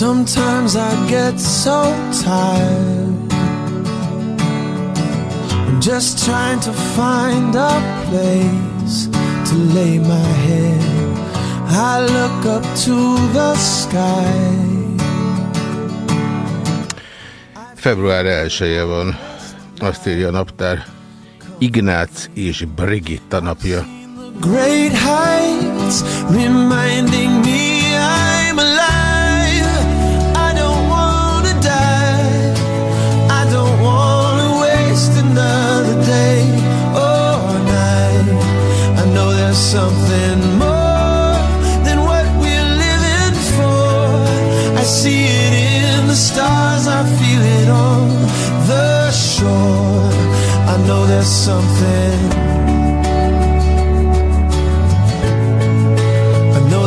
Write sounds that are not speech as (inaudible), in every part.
Sometimes I get so tired. I'm just trying to find a place to lay my head. I look up to the sky. Február 1 van, azt írja a naptár. Ignác és Brigitta napja. Great heights reminding me I know there's something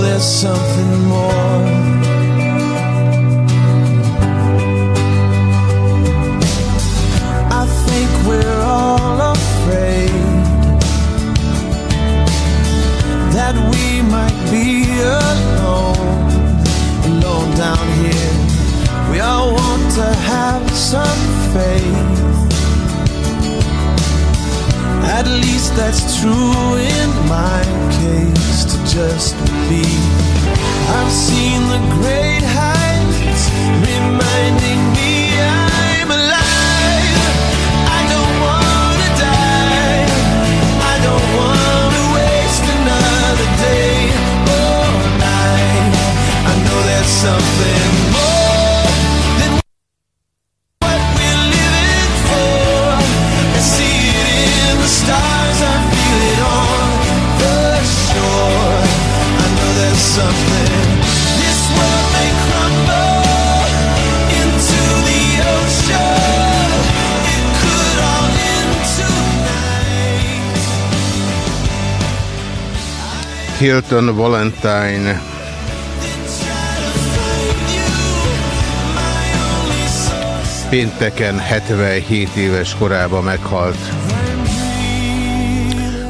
there's something more. I think we're all afraid that we might be alone, alone down here. We all want to have some faith. At least that's true in my case to just be. I've seen the great heights reminding me I'm alive. I don't wanna die. I don't wanna waste another day or night. I know there's something Hilton Valentine pénteken 77 éves korában meghalt.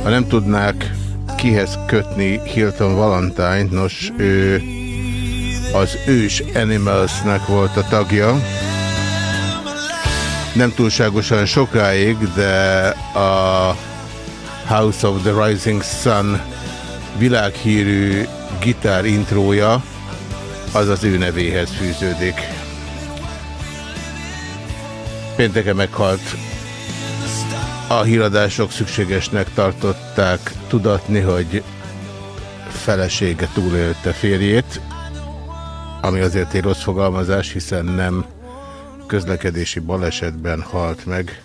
Ha nem tudnák kihez kötni Hilton Valentine, nos, ő az ős Animalsnek volt a tagja. Nem túlságosan sokáig, de a House of the Rising Sun világhírű gitár intrója az az ő nevéhez fűződik. Pénteken meghalt. A híradások szükségesnek tartották tudatni, hogy felesége túlélte férjét, ami azért egy rossz fogalmazás, hiszen nem közlekedési balesetben halt meg,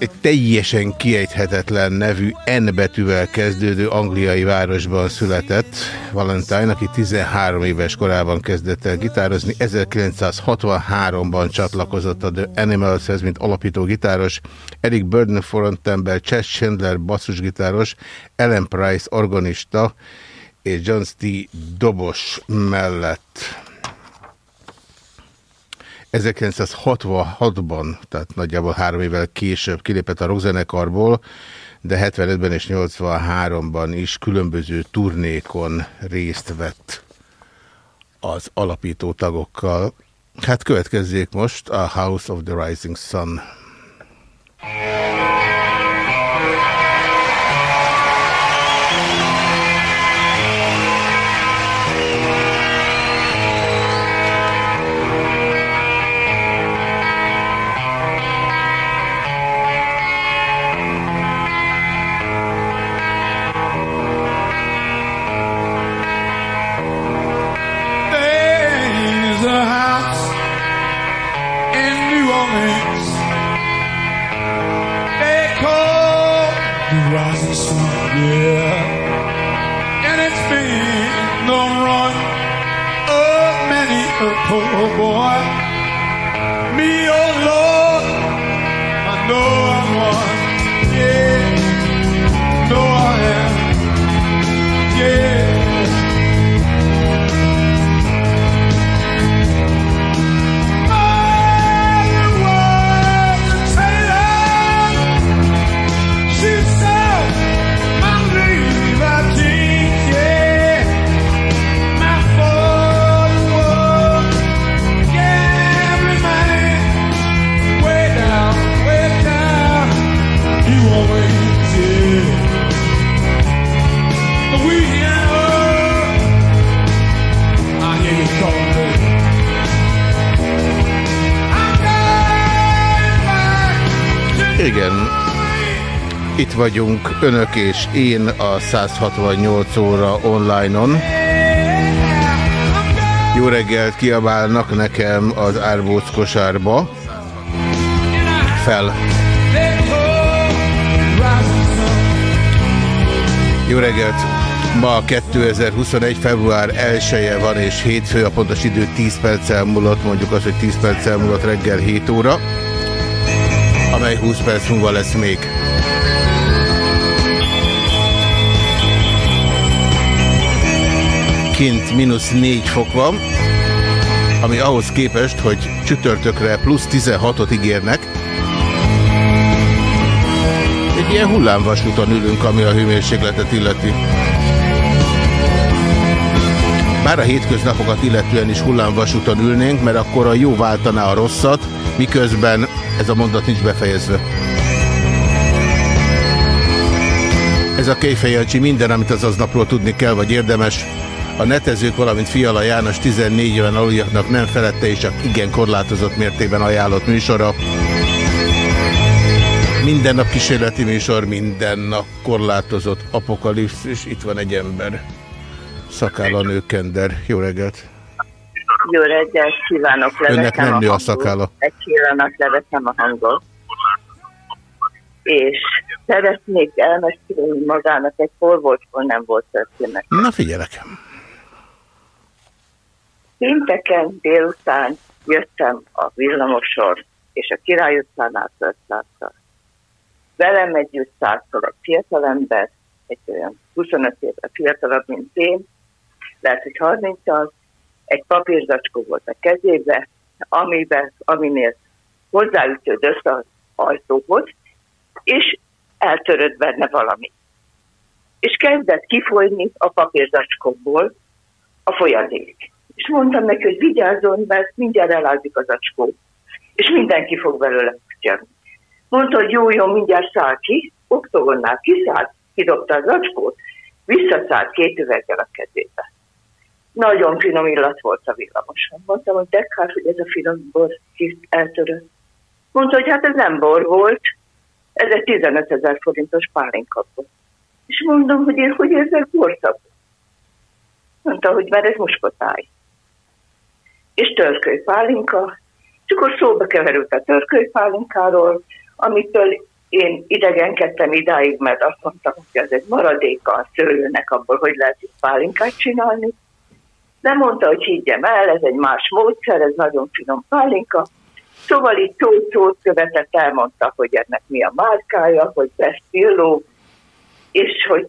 egy teljesen kiejthetetlen nevű N betűvel kezdődő angliai városban született Valentine, aki 13 éves korában kezdett el gitározni. 1963-ban csatlakozott a The Animalshez, mint alapító gitáros. Eric Burden frontember, Chess Chandler basszusgitáros, Ellen Price organista és John St. dobos mellett 1966-ban, tehát nagyjából három évvel később kilépett a rockzenekarból, de 75-ben és 83-ban is különböző turnékon részt vett az alapító tagokkal. Hát következzék most a House of the Rising Sun. Oh boy. Vagyunk, önök és én a 168 óra online-on. Jó reggelt kiabálnak nekem az árbóc kosárba. Fel. Jó reggelt! Ma 2021. február 1-e van, és hétfő, a pontos idő 10 perccel múlott, mondjuk az, hogy 10 perccel múlott reggel 7 óra, amely 20 perc múlva lesz még. Kint mínusz 4 fok van, ami ahhoz képest, hogy csütörtökre plusz 16-ot ígérnek, egy ilyen hullámvasúton ülünk, ami a hőmérsékletet illeti. Bár a hétköznapokat illetően is hullámvasúton ülnénk, mert akkor a jó váltaná a rosszat, miközben ez a mondat nincs befejezve. Ez a Kejfejancsi minden, amit az aznapról tudni kell, vagy érdemes. A netezők, valamint Fiala János 14 éven aluljaknak nem felette és csak igen korlátozott mértékben ajánlott műsora. Minden nap kísérleti műsor, minden nap korlátozott apokalipszis. Itt van egy ember. Szakála nőkender. Jó reggelt! Jó reggelt kívánok, leveszem Önnek nem nő a, a szakála. Egy pillanat leveszem a hangot. És szeretnék elmesélni magának egy hol volt, hol nem volt történet. Na figyelek. Pénteken délután jöttem a villamoson, és a Király utcán átszállt. Velem együtt szállt egy fiatalember, egy olyan 25 évvel fiatalabb, mint én, lehet, hogy 30 az, egy papírzacskó volt a kezébe, amiben, aminél hozzáütődött az ajtóhoz, és eltörött benne valami. És kezdett kifolyni a papírzacskóból a folyadék. És mondtam neki, hogy vigyázzon, mert mindjárt elázik az acskó, és mindenki fog belőle putyani. Mondta, hogy jó, jó, mindjárt száll ki, oktogonnál kiszállt, kidobta az acskót, visszaszállt két üveggel a kezébe. Nagyon finom illat volt a villamoson. Mondtam, hogy de kár, hogy ez a finom bor eltörött. Mondta, hogy hát ez nem bor volt, ez egy 15 ezer forintos pálinka volt. És mondom, hogy én hogy érzek borszabot? Mondta, hogy mert ez muskotáj. És törköly pálinka, és akkor szóba keverült a törköly pálinkáról, amitől én idegenkedtem idáig, mert azt mondtam, hogy ez egy maradéka a szőlőnek abból, hogy lehet pálinkát csinálni. De mondta, hogy higgyem el, ez egy más módszer, ez nagyon finom pálinka. Szóval itt szót követett, elmondta, hogy ennek mi a márkája, hogy Best és hogy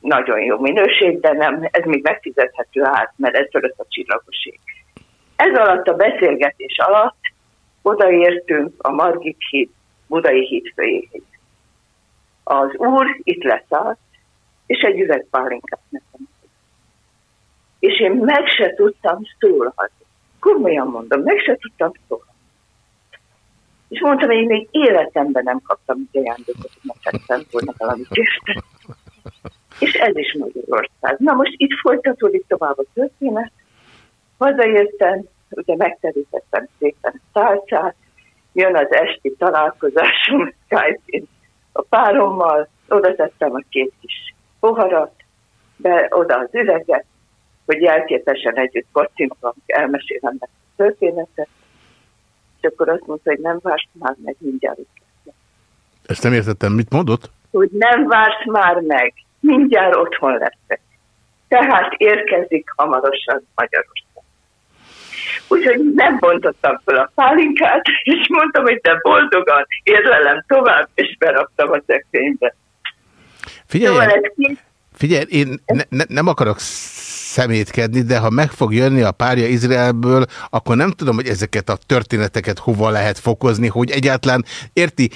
nagyon jó minőség, de nem, ez még megfizethető át, mert ez fölött a csillagoség. Ez alatt a beszélgetés alatt odaértünk a Margit híd, Budai híd főjéhez. Az úr itt leszállt, és egy üveg pálinkát nekem és én meg se tudtam szólhatni. Komolyan mondom, meg se tudtam szólhatni. És mondtam, hogy én még életemben nem kaptam ajándékot, hogy megtettem volna valamit. És ez is Magyarország. Na most itt folytatódik tovább a történet. Hazajöttem, ugye megterítettem szépen a tálcát, jön az esti találkozásom skype a párommal, oda tettem a két kis poharat, be oda az üveget, hogy jelképesen együtt kocintunk, elmesélem meg a történetet, és akkor azt mondta, hogy nem vársz már meg, mindjárt itt Ezt nem értettem, mit mondott? Hogy nem vársz már meg, mindjárt otthon leszek. Tehát érkezik hamarosan Magyarország. Úgyhogy nem bontottam fel a pálinkát, és mondtam, hogy te boldogan érlelem tovább, és beraktam a szekrénybe. Figyelj, szóval figyelj, én ne, ne, nem akarok szemétkedni, de ha meg fog jönni a párja Izraelből, akkor nem tudom, hogy ezeket a történeteket hova lehet fokozni, hogy egyáltalán érti,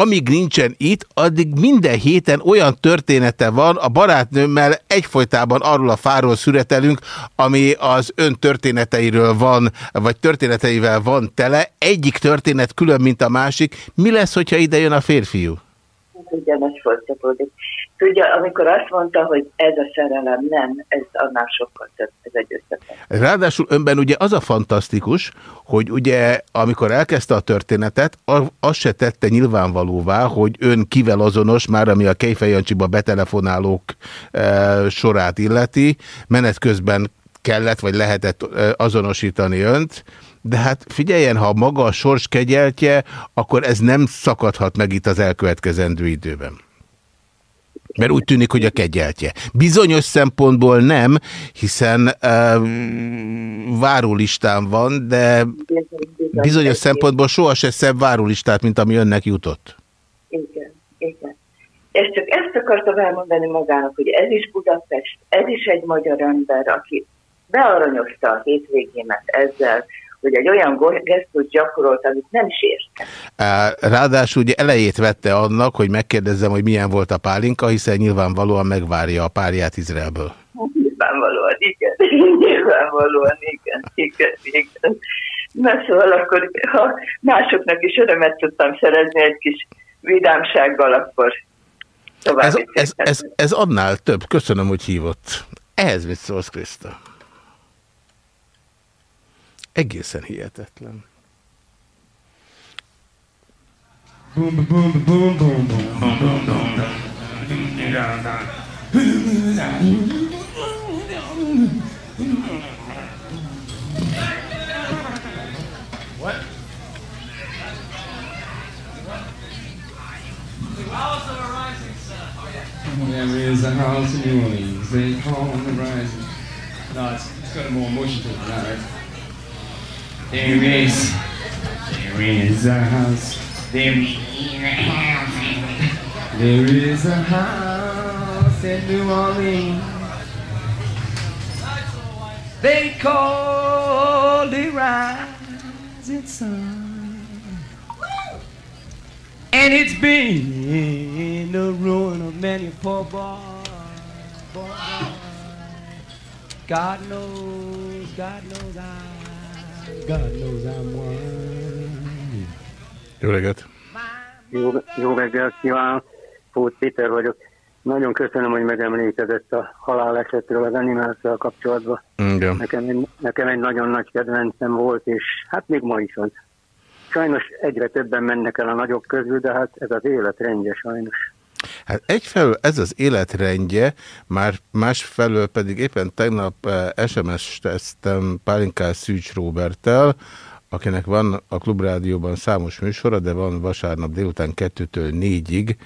amíg nincsen itt, addig minden héten olyan története van, a barátnőmmel egyfolytában arról a fáról szüretelünk, ami az ön történeteiről van, vagy történeteivel van tele. Egyik történet külön, mint a másik. Mi lesz, hogyha ide jön a férfiú? Ugyanezt folytatódik. Tudja, amikor azt mondta, hogy ez a szerelem nem, ez annál sokkal több, ez egy összetett. Ráadásul önben ugye az a fantasztikus, hogy ugye amikor elkezdte a történetet, azt se tette nyilvánvalóvá, hogy ön kivel azonos, már ami a Kejfejancsiba betelefonálók e, sorát illeti, menet közben kellett vagy lehetett e, azonosítani önt, de hát figyeljen, ha maga a sors kegyeltje, akkor ez nem szakadhat meg itt az elkövetkezendő időben. Mert úgy tűnik, hogy a kegyeltje. Bizonyos szempontból nem, hiszen uh, várólistán van, de bizonyos szempontból soha se szebb várólistát, mint ami önnek jutott. Igen, igen. Ezt csak ezt akartam elmondani magának, hogy ez is Budapest, ez is egy magyar ember, aki bearanyozta a hétvégémet ezzel, hogy egy olyan gesztus gyakorolt, amit nem sértem. Ráadásul ugye elejét vette annak, hogy megkérdezzem, hogy milyen volt a pálinka, hiszen nyilvánvalóan megvárja a párját Izraelből. Nyilvánvalóan, igen. (laughs) Nyilvánvalóan, igen. Igen, igen. Na szóval akkor, ha másoknak is örömet tudtam szerezni egy kis vidámsággal, akkor tovább. Ez, ez, ez, ez annál több. Köszönöm, hogy hívott. Ehhez mit szólsz, Kriszta? Egészen hihetetlen. What? The house of rising. Oh, yeah. There is a house in New Orleans. They call the rising. No, it's, it's got a more emotion to it than that, right? There is, there is a house. There is a house. There is a house in New Orleans. They call the rising sun. And it's been the ruin of many poor boys. Boy, boy. God knows, God knows I. God knows I'm one. Jó reggelt! Jó, jó reggelt kívánok! Fót Péter vagyok. Nagyon köszönöm, hogy megemlékezett a halálesetről az animációval kapcsolatban. Igen. Nekem, egy, nekem egy nagyon nagy kedvencem volt, és hát még ma is az. Sajnos egyre többen mennek el a nagyok közül, de hát ez az élet rendje sajnos. Hát egyfelől ez az életrendje, már másfelől pedig éppen tegnap eh, SMS-t tesztem Pálinkás Szűcs Roberttel, akinek van a Klubrádióban számos műsora, de van vasárnap délután kettőtől négyig.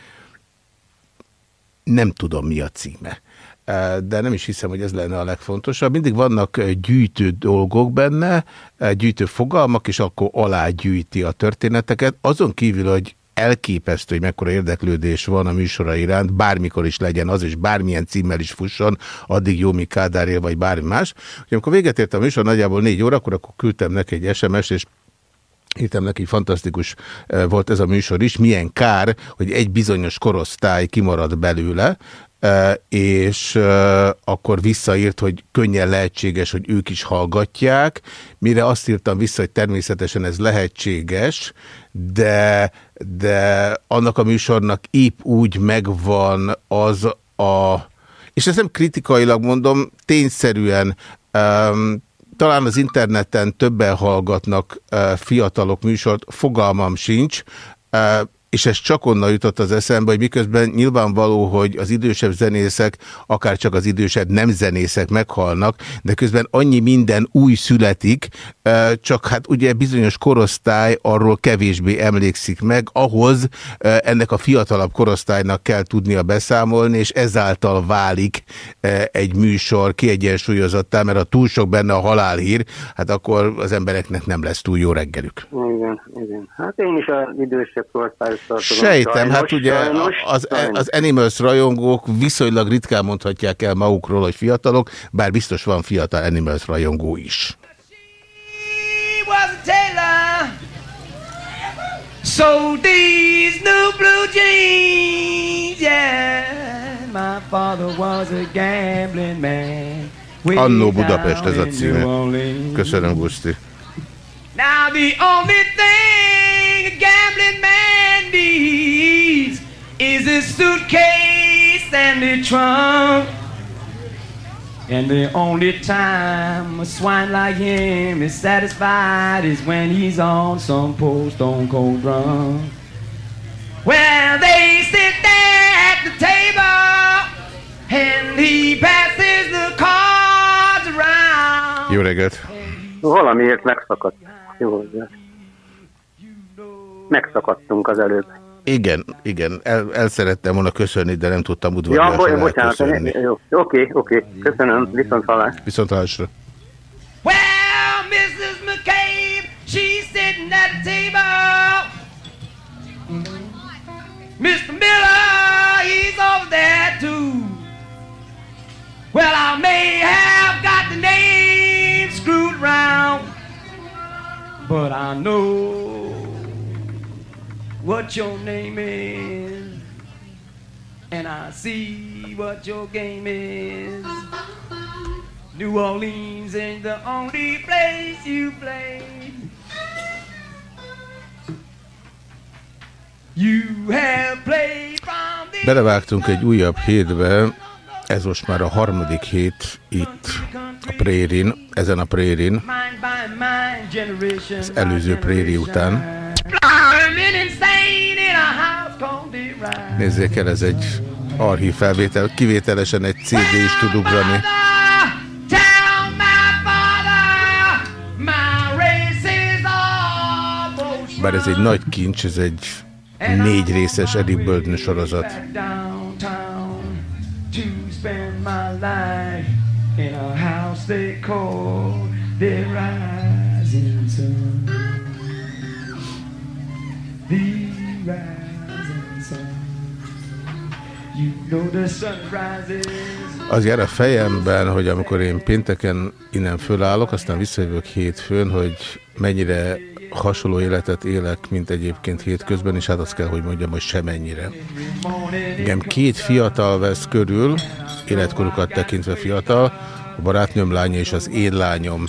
Nem tudom, mi a címe eh, de nem is hiszem, hogy ez lenne a legfontosabb. Mindig vannak eh, gyűjtő dolgok benne, gyűjtő fogalmak, és akkor alágyűjti a történeteket. Azon kívül, hogy elképesztő, hogy mekkora érdeklődés van a műsora iránt, bármikor is legyen az, és bármilyen címmel is fusson, addig jó, mi Kádáré, vagy bármi más. Hogy amikor véget ért a műsor nagyjából négy órakor, akkor küldtem neki egy SMS, és Hittem neki, fantasztikus eh, volt ez a műsor is. Milyen kár, hogy egy bizonyos korosztály kimarad belőle, és akkor visszaírt, hogy könnyen lehetséges, hogy ők is hallgatják, mire azt írtam vissza, hogy természetesen ez lehetséges, de, de annak a műsornak épp úgy megvan az a, és ezt nem kritikailag mondom, tényszerűen um, talán az interneten többen hallgatnak uh, fiatalok műsort, fogalmam sincs, és ez csak onnan jutott az eszembe, hogy miközben nyilvánvaló, hogy az idősebb zenészek, akár csak az idősebb nem zenészek meghalnak, de közben annyi minden új születik, csak hát ugye bizonyos korosztály arról kevésbé emlékszik meg, ahhoz ennek a fiatalabb korosztálynak kell tudnia beszámolni, és ezáltal válik egy műsor kiegyensúlyozottá, mert ha túl sok benne a halálhír, hát akkor az embereknek nem lesz túl jó reggelük. Igen, igen. Hát én is az idősebb korosztály Sejtem, sajnos, hát ugye sajnos, az, sajnos. az Animals rajongók viszonylag ritkán mondhatják el magukról, hogy fiatalok, bár biztos van fiatal Animals rajongó is. So these new blue jeans, yeah, my father was a gambling man. Annó Budapest ez a címe. Köszönöm, Guszti. Now the only thing a gambling man needs is a suitcase and a trunk. And the only time a swine like him is satisfied is when he's on some post stone cold drunk. Well, they sit there at the table and he passes the cards around. Jó reggelt! Valamiért megszakadt. Jó, megszakadtunk az előbb. Igen, igen, el, el szerettem volna köszönni, de nem tudtam udvariasan ja, bocsánat, jó, oké, oké, köszönöm, viszont hallás. Viszont hallásra. Well, Mrs. McCabe, she's sitting at the table. Mr. Miller, he's over there too. Well, I may have got the name screwed around, but I know what your name is, and I see what your game is. New Orleans ain't the only place you play. You have played from the Belevágtunk egy újabb hétbe, ez most már a harmadik hét itt a Prérin, ezen a Prérin, az előző Préri után. Nézzék el, ez egy archív felvétel, kivételesen egy CD is tud ugrani. Bár ez egy nagy kincs, ez egy négy részes Eddie Burton sorozat. the Az jár a fejemben, hogy amikor én pénteken innen fölállok, aztán visszajövök hétfőn, hogy mennyire hasonló életet élek, mint egyébként hétközben, és hát azt kell, hogy mondjam, hogy semennyire. Igen, két fiatal vesz körül, életkorukat tekintve fiatal, a barátnőm lánya és az én lányom.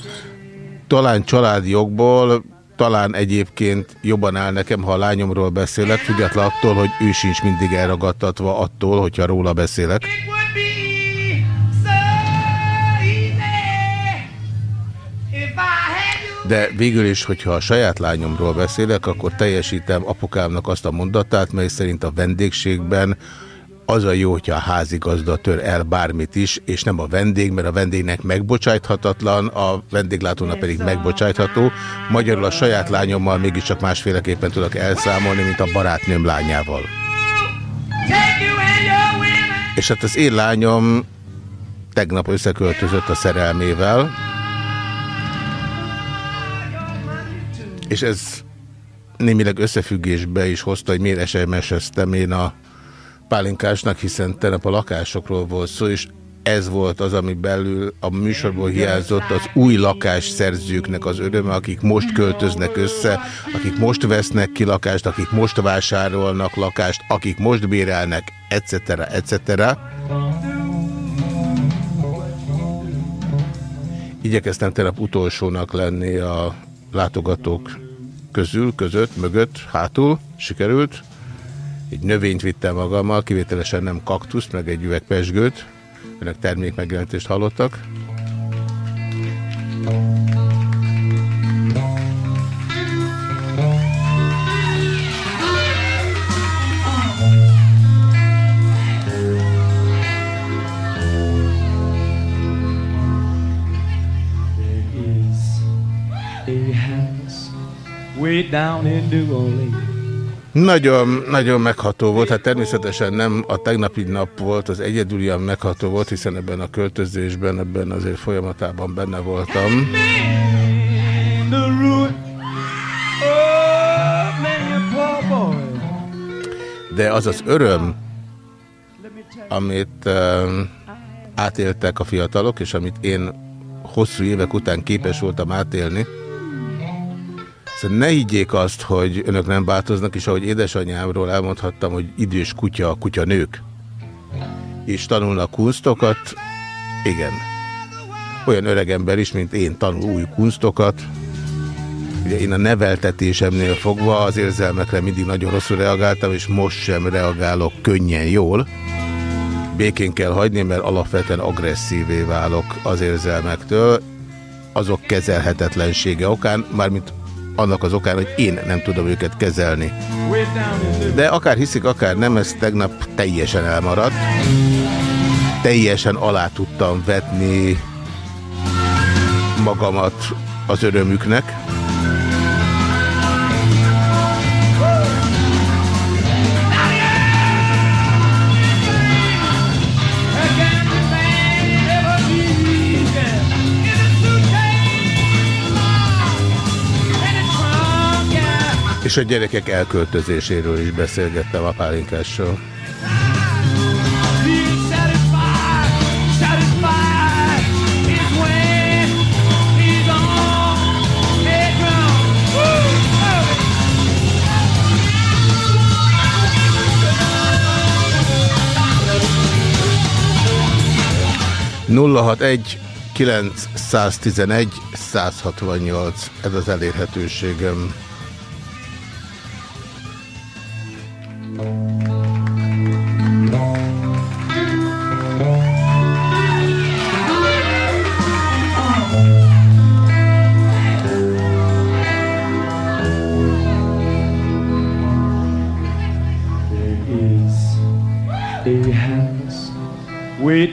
Talán családi jogból, talán egyébként jobban áll nekem, ha a lányomról beszélek, független attól, hogy ő sincs mindig elragadtatva attól, hogyha róla beszélek. De végül is, hogyha a saját lányomról beszélek, akkor teljesítem apukámnak azt a mondatát, mely szerint a vendégségben az a jó, hogyha a házigazda tör el bármit is, és nem a vendég, mert a vendégnek megbocsájthatatlan, a vendéglátónak pedig megbocsájtható. Magyarul a saját lányommal mégiscsak másféleképpen tudok elszámolni, mint a barátnőm lányával. És hát az én lányom tegnap összeköltözött a szerelmével, és ez némileg összefüggésbe is hozta, hogy miért SMS-eztem én a pálinkásnak, hiszen tegnap a lakásokról volt szó, és ez volt az, ami belül a műsorból hiányzott az új lakásszerzőknek az öröme, akik most költöznek össze, akik most vesznek ki lakást, akik most vásárolnak lakást, akik most bérelnek, etc. etc. Igyekeztem tegnap utolsónak lenni a látogatók közül, között, mögött, hátul, sikerült. Egy növényt vittem magammal, kivételesen nem kaktuszt, meg egy üveg pesgőt. Önök termék megjelentést hallottak. way down in New Orleans. Nagyon, nagyon megható volt. Hát természetesen nem a tegnapi nap volt, az egyedülian megható volt, hiszen ebben a költözésben, ebben azért folyamatában benne voltam. De az az öröm, amit uh, átéltek a fiatalok, és amit én hosszú évek után képes voltam átélni, Szóval ne higgyék azt, hogy önök nem változnak, és ahogy édesanyámról elmondhattam, hogy idős kutya a kutya nők, és tanulnak kunstokat, igen. Olyan öreg ember is, mint én tanul új kunstokat. Ugye én a neveltetésemnél fogva az érzelmekre mindig nagyon rosszul reagáltam, és most sem reagálok könnyen jól. békén kell hagyni, mert alapvetően agresszívé válok az érzelmektől, azok kezelhetetlensége okán, mármint annak az okán, hogy én nem tudom őket kezelni. De akár hiszik, akár nem, ez tegnap teljesen elmaradt. Teljesen alá tudtam vetni magamat az örömüknek. És a gyerekek elköltözéséről is beszélgettem a pálinkással. nulla hat egy 911 168 ez az elérhetőségem.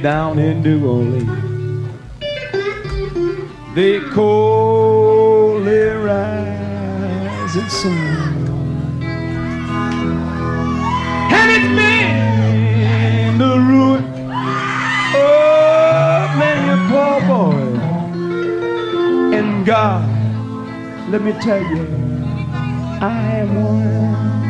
Down in New Orleans. The coldly rising sun. Boy. And God, let me tell you, I am one.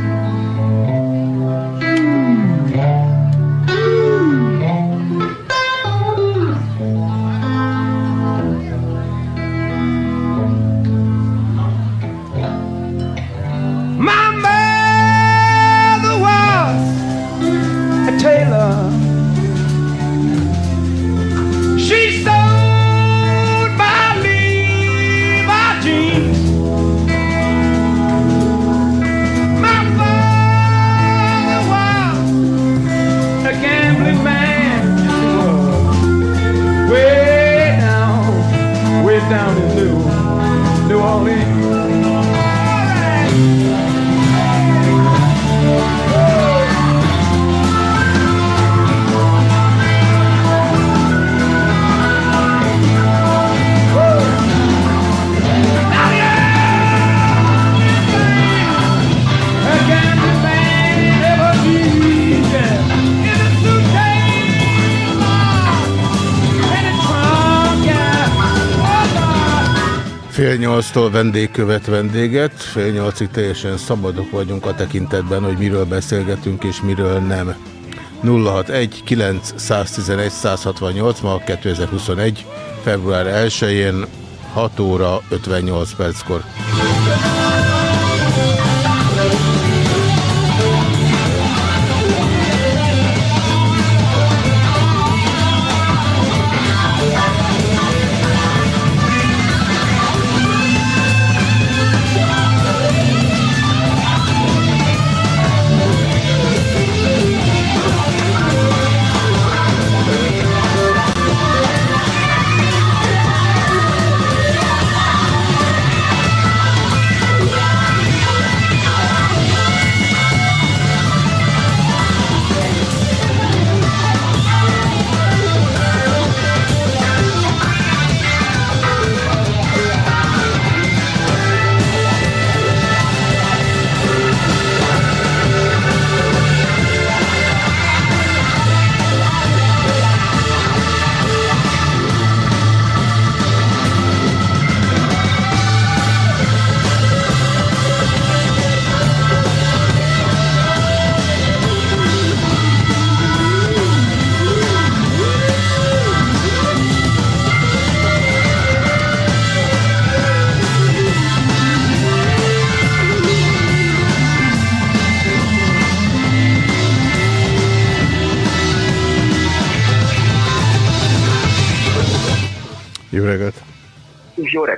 Fél nyolctól vendég követ vendéget, fél nyolcig teljesen szabadok vagyunk a tekintetben, hogy miről beszélgetünk és miről nem. 061 911 168 ma 2021. február 1-én 6 óra 58 perckor.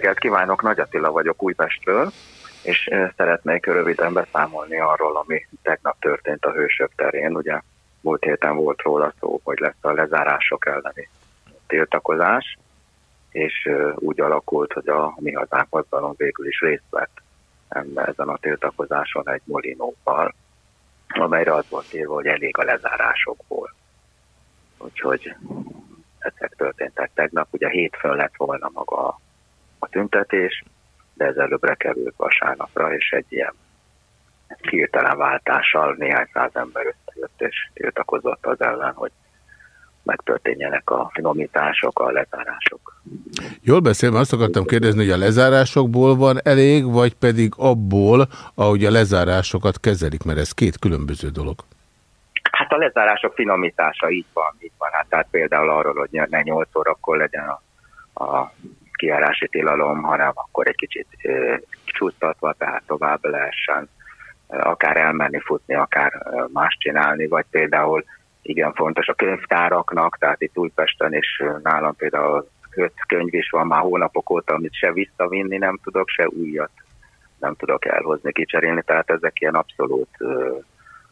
Reggelt kívánok, Nagy Attila vagyok Újpestről, és szeretnék röviden beszámolni arról, ami tegnap történt a Hősök terén. Ugye múlt héten volt róla szó, hogy lesz a lezárások elleni tiltakozás, és úgy alakult, hogy a mi hazánk azzalon végül is részt vett ezen a tiltakozáson egy molinóval, amelyre az volt írva, hogy elég a lezárásokból. Úgyhogy ezek történtek tegnap. Ugye hétfőn lett volna maga tüntetés, de ez előbbre került vasárnapra, és egy ilyen hirtelen váltással néhány száz ember összejött és tiltakozott az ellen, hogy megtörténjenek a finomítások, a lezárások. Jól beszélve, azt akartam kérdezni, hogy a lezárásokból van elég, vagy pedig abból, ahogy a lezárásokat kezelik, mert ez két különböző dolog. Hát a lezárások finomítása így van, így van. Hát tehát például arról, hogy ne 8 órakor legyen a, a kiárási tilalom, hanem akkor egy kicsit csúsztatva, tehát tovább lehessen akár elmenni, futni, akár más csinálni, vagy például igen fontos a könyvtáraknak, tehát itt Újpesten és nálam például öt könyv is van már hónapok óta, amit se visszavinni nem tudok, se újat nem tudok elhozni, kicserélni, tehát ezek ilyen abszolút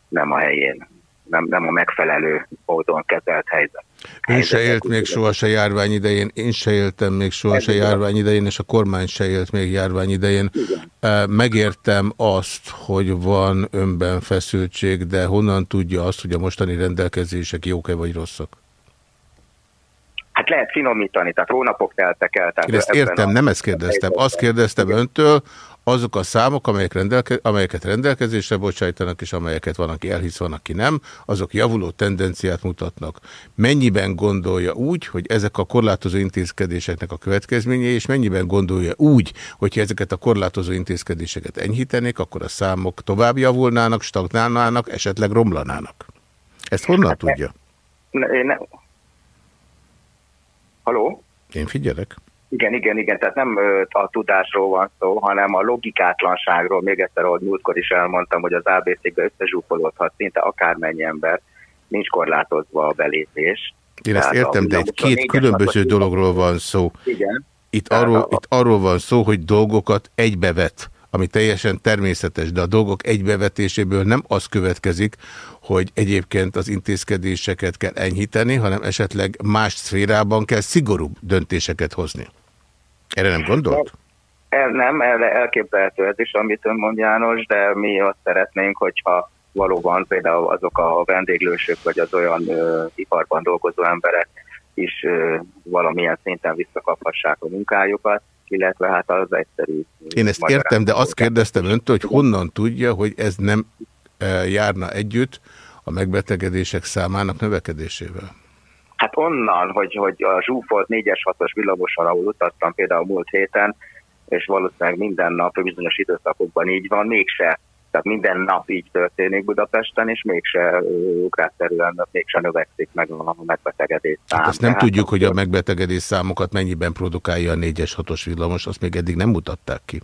nem a helyén nem, nem a megfelelő módon kezelt helyzet. Ön se élt még soha se járvány idején, én se éltem még soha se járvány idején, és a kormány se élt még járvány idején. Igen. Megértem azt, hogy van önben feszültség, de honnan tudja azt, hogy a mostani rendelkezések jók-e vagy rosszak? Hát lehet finomítani, tehát hónapok teltek el. Tehát Én ezt értem, a... nem ezt kérdeztem. Azt kérdeztem öntől, azok a számok, amelyek rendelke, amelyeket rendelkezésre bocsájtanak, és amelyeket van, aki elhisz, van, aki nem, azok javuló tendenciát mutatnak. Mennyiben gondolja úgy, hogy ezek a korlátozó intézkedéseknek a következményei, és mennyiben gondolja úgy, hogyha ezeket a korlátozó intézkedéseket enyhítenék, akkor a számok tovább javulnának, stagnálnának, esetleg romlanának? Ezt honnan hát, tudja? Ne, ne. Haló? Én figyelek. Igen, igen, igen, tehát nem a tudásról van szó, hanem a logikátlanságról. Még egyszer, ahogy múltkor is elmondtam, hogy az ABC-be összezsúfolódhat szinte akármennyi ember, nincs korlátozva a belépés. Én ezt értem, de egy két különböző dologról van szó. Igen. Itt arról, itt arról van szó, hogy dolgokat egybevet, ami teljesen természetes, de a dolgok egybevetéséből nem az következik, hogy egyébként az intézkedéseket kell enyhíteni, hanem esetleg más szférában kell szigorúbb döntéseket hozni. Erre nem gondolt? El, nem, el, elképzelhető ez is, amit ön mond János, de mi azt szeretnénk, hogyha valóban például azok a vendéglősök, vagy az olyan ö, iparban dolgozó emberek is ö, valamilyen szinten visszakaphassák a munkájukat, illetve hát az egyszerű. Én ezt értem, de azt kérdeztem öntől, hogy honnan tudja, hogy ez nem járna együtt a megbetegedések számának növekedésével? Hát onnan, hogy, hogy a zsúfolt 4-es 6-os villamosan, ahol utaztam például múlt héten, és valószínűleg minden nap bizonyos időszakokban így van, mégse. Tehát minden nap így történik Budapesten, és mégse ugrásszerűen, mégse növekszik meg a megbetegedés szám. Hát azt nem Tehát tudjuk, hogy a megbetegedés számokat mennyiben produkálja a 4-es 6-os villamos, azt még eddig nem mutatták ki.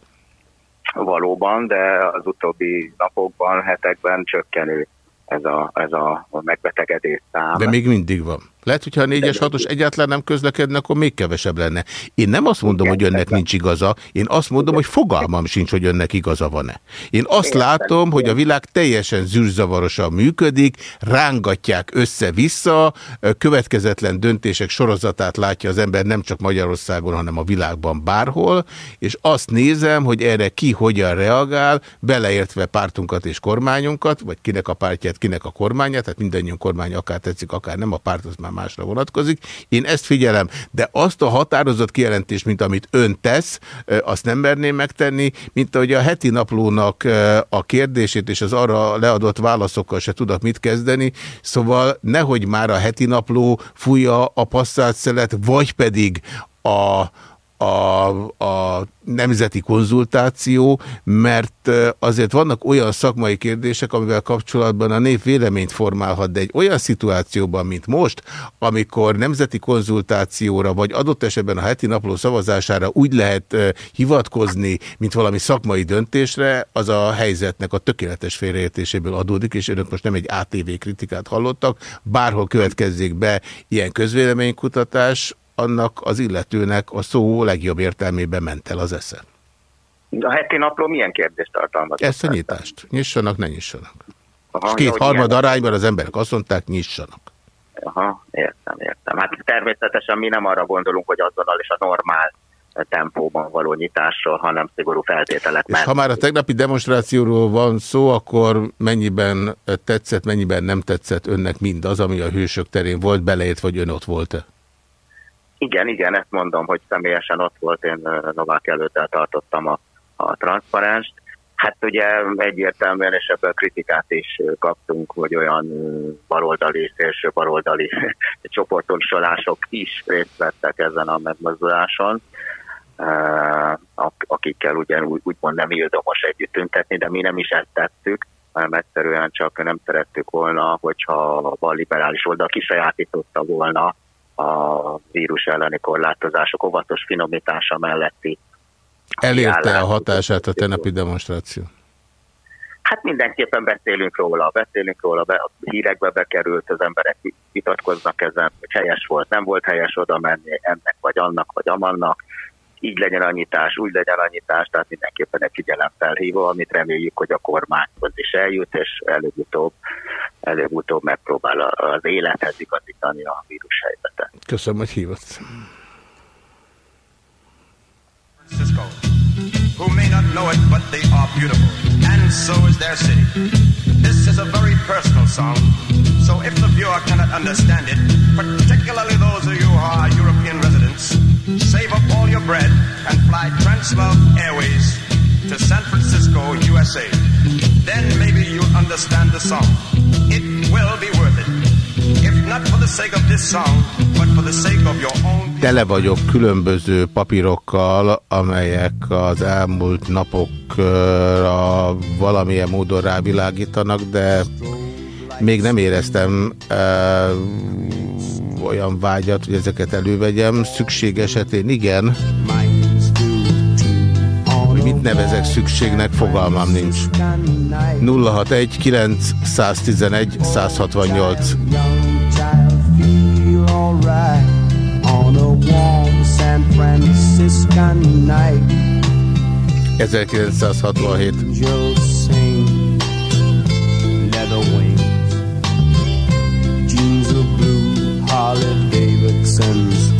Valóban, de az utóbbi napokban, hetekben csökkenő ez a, ez a megbetegedés szám. De még mindig van. Lehet, hogyha a 4-es 6-os egyáltalán nem közlekedne, akkor még kevesebb lenne. Én nem azt mondom, hogy önnek nincs igaza, én azt mondom, hogy fogalmam sincs, hogy önnek igaza van-e. Én azt látom, hogy a világ teljesen zűrzavarosan működik, rángatják össze-vissza, következetlen döntések sorozatát látja az ember nem csak Magyarországon, hanem a világban bárhol, és azt nézem, hogy erre ki hogyan reagál, beleértve pártunkat és kormányunkat, vagy kinek a pártját, kinek a kormányát, tehát mindannyiunk kormány akár tetszik, akár nem, a párt az már másra vonatkozik. Én ezt figyelem, de azt a határozott kijelentést, mint amit ön tesz, azt nem merném megtenni, mint ahogy a heti naplónak a kérdését és az arra leadott válaszokkal se tudok mit kezdeni, szóval nehogy már a heti napló fújja a passzát szelet, vagy pedig a a, a nemzeti konzultáció, mert azért vannak olyan szakmai kérdések, amivel kapcsolatban a nép véleményt formálhat, de egy olyan szituációban, mint most, amikor nemzeti konzultációra, vagy adott esetben a heti napló szavazására úgy lehet hivatkozni, mint valami szakmai döntésre, az a helyzetnek a tökéletes félreértéséből adódik, és önök most nem egy ATV kritikát hallottak, bárhol következzék be ilyen közvéleménykutatás, annak az illetőnek a szó legjobb értelmében ment el az esze. A heti napló milyen kérdést tartalmaz? Ezt a nyitást. Nyissanak, ne nyissanak. Aha, és két harmad arányban az emberek azt mondták, nyissanak. Aha, értem, értem. Hát természetesen mi nem arra gondolunk, hogy azonnal is a normál tempóban való nyitásról, hanem szigorú feltételek. És ha már a tegnapi demonstrációról van szó, akkor mennyiben tetszett, mennyiben nem tetszett önnek mindaz, ami a hősök terén volt, beleért, vagy ön ott volt-e? Igen, igen, ezt mondom, hogy személyesen ott volt, én Novák előtt tartottam a, a transzparenst. Hát ugye egyértelműen, és ebből kritikát is kaptunk, hogy olyan baloldali, szélső baloldali (laughs) csoportosulások is részt vettek ezen a megmozduláson, akikkel ugyan úgymond nem ildomos együtt tüntetni, de mi nem is ezt tettük, hanem egyszerűen csak nem szerettük volna, hogyha a liberális oldal kisajátította volna a vírus elleni korlátozások óvatos finomítása melletti. Elérte a hatását a tenapi demonstráció? Hát mindenképpen beszélünk róla, beszélünk róla, be, a hírekbe bekerült, az emberek vitatkoznak ezen, hogy helyes volt, nem volt helyes oda menni ennek, vagy annak, vagy amannak. Így legyen anyitás, úgy legyen anyitás, tehát mindenképpen egy figyelemfelhívó, amit reméljük, hogy a kormányhoz is eljut, és előbb-utóbb előbb-utóbb megpróbál az élethez igazítani a vírus helyzetet. Köszönöm, hogy hívott. who may not know it, but they are beautiful, and so is their city. This is a very personal song, so if the viewer cannot understand it, particularly those of you who are save up all your bread and fly Translove Airways to San Francisco, USA. Then maybe you'll understand the song. It will be worth it. If not for the sake of this song, but for the sake of your own... Tele vagyok különböző papírokkal, amelyek az elmúlt napokra valamilyen módon rávilágítanak, de még nem éreztem uh, olyan vágyat, hogy ezeket elővegyem. Szükség esetén igen. Hogy mit nevezek szükségnek, fogalmam nincs. 061 911 168 1967 Harley Davidson's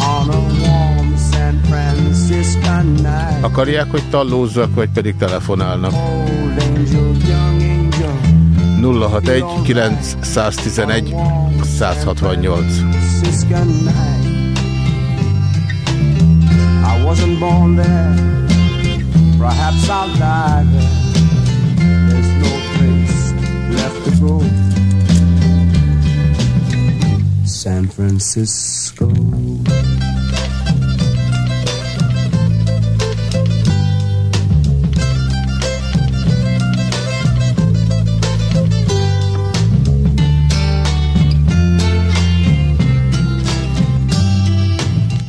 on a warm San Francisco night. Akarják, hogy tallózzak, vagy pedig telefonálnak? 061 911 168 I wasn't born there. Perhaps I'll die there. There's no place left to go San Francisco.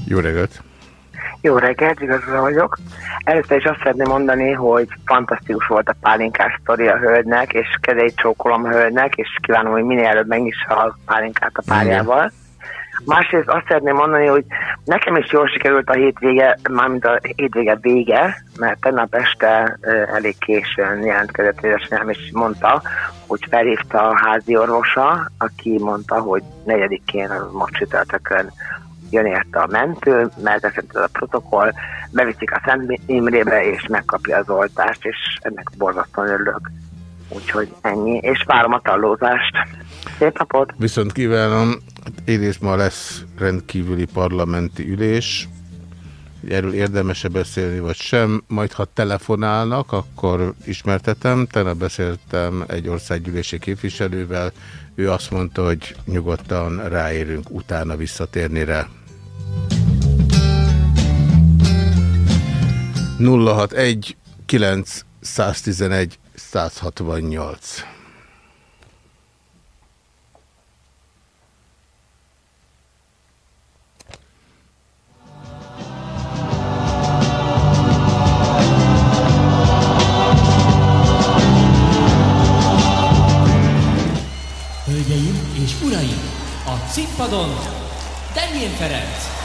Jó reggelt! Jó reggelt, igazra vagyok. Először is azt szeretném mondani, hogy fantasztikus volt a pálinkás sztori a hölgynek, és kezeit csókolom a hölgynek, és kívánom, hogy minél előbb megnyissa a pálinkát a párjával. Másrészt azt szeretném mondani, hogy nekem is jól sikerült a hétvége, mármint a hétvége vége, mert tegnap este elég későn jelentkezett édesanyám, és mondta, hogy felhívta a házi orvosa, aki mondta, hogy negyedikén, most csütörtökön jön érte a mentő, mert ez a protokoll, beviszik a Szent Imrébe, és megkapja az oltást, és ennek borzasztóan örülök. Úgyhogy ennyi, és várom a tallózást. Szép napot! Viszont kívánom, egyrészt ma lesz rendkívüli parlamenti ülés, erről érdemese beszélni, vagy sem. Majd, ha telefonálnak, akkor ismertetem. Tegnap beszéltem egy országgyűlési képviselővel, ő azt mondta, hogy nyugodtan ráérünk utána visszatérni rá. 061 911 168 Hölgyeim és uraim, a színpadon Daniel Ferenc!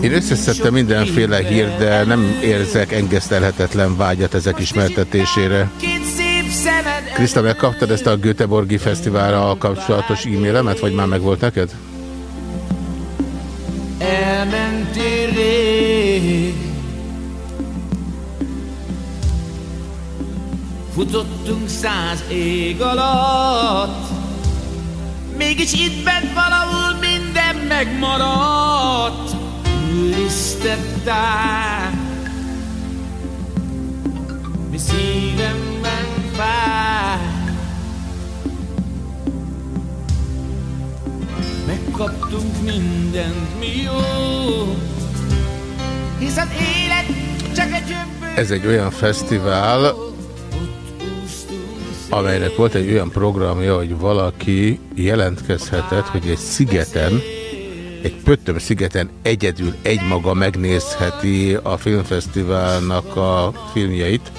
Én összeszedtem mindenféle hír, de nem érzek engesztelhetetlen vágyat ezek ismertetésére. Kriszta, megkaptad ezt a Göteborgi Fesztiválra kapcsolatos e-mailemet, vagy már meg volt neked? Futottunk száz ég alatt Mégis itt bent valahol minden megmaradt Úrisztettál Mi szívemben fáj. Megkaptunk mindent, mi jó. Hisz élet csak egy Ez egy olyan fesztivál, amelynek volt egy olyan programja, hogy valaki jelentkezhetett, hogy egy szigeten, egy pöttöm szigeten egyedül egymaga megnézheti a filmfesztiválnak a filmjeit.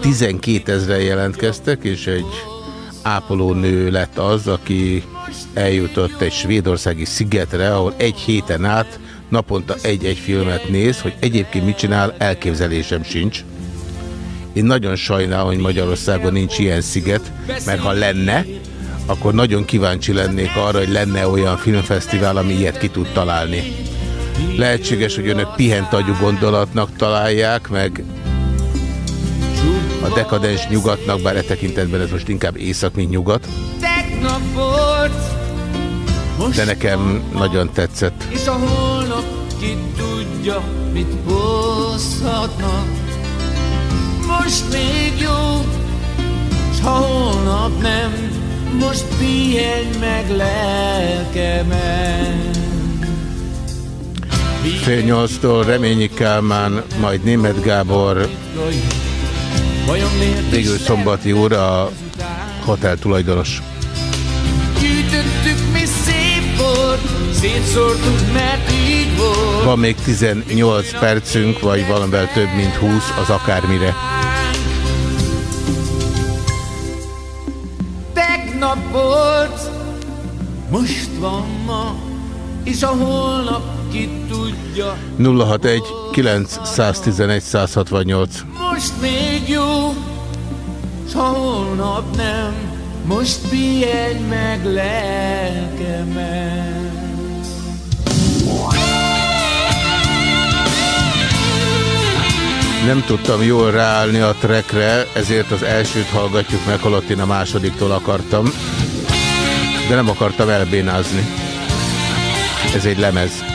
12 ezeren jelentkeztek, és egy ápolónő lett az, aki eljutott egy svédországi szigetre, ahol egy héten át naponta egy-egy filmet néz, hogy egyébként mit csinál, elképzelésem sincs. Én nagyon sajnálom, hogy Magyarországon nincs ilyen sziget, mert ha lenne, akkor nagyon kíváncsi lennék arra, hogy lenne olyan filmfesztivál, ami ilyet ki tud találni. Lehetséges, hogy önök pihent agyú gondolatnak találják, meg a dekadens nyugatnak, bár e tekintetben ez most inkább észak, mint nyugat. De nekem nagyon tetszett. És a holnap ki tudja, mit hozhatnak most még jó, s ha holnap nem, most pihenj meg lelkemen. Fél nyolctól Reményi Kálmán, majd Német Gábor, végül Szombati a hotel tulajdonos. Gyűjtöttük mi szép volt, szétszórtuk, mert így volt. Van még 18 percünk, vagy valamivel több, mint 20, az akármire. Volt, most van ma, és a holnap ki tudja. 061 911 168 Most még jó, s ha holnap nem, most pihenj meg lelkemet. Nem tudtam jól ráállni a trekre, ezért az elsőt hallgatjuk meg, holott én a másodiktól akartam. De nem akartam elbénázni. Ez egy lemez.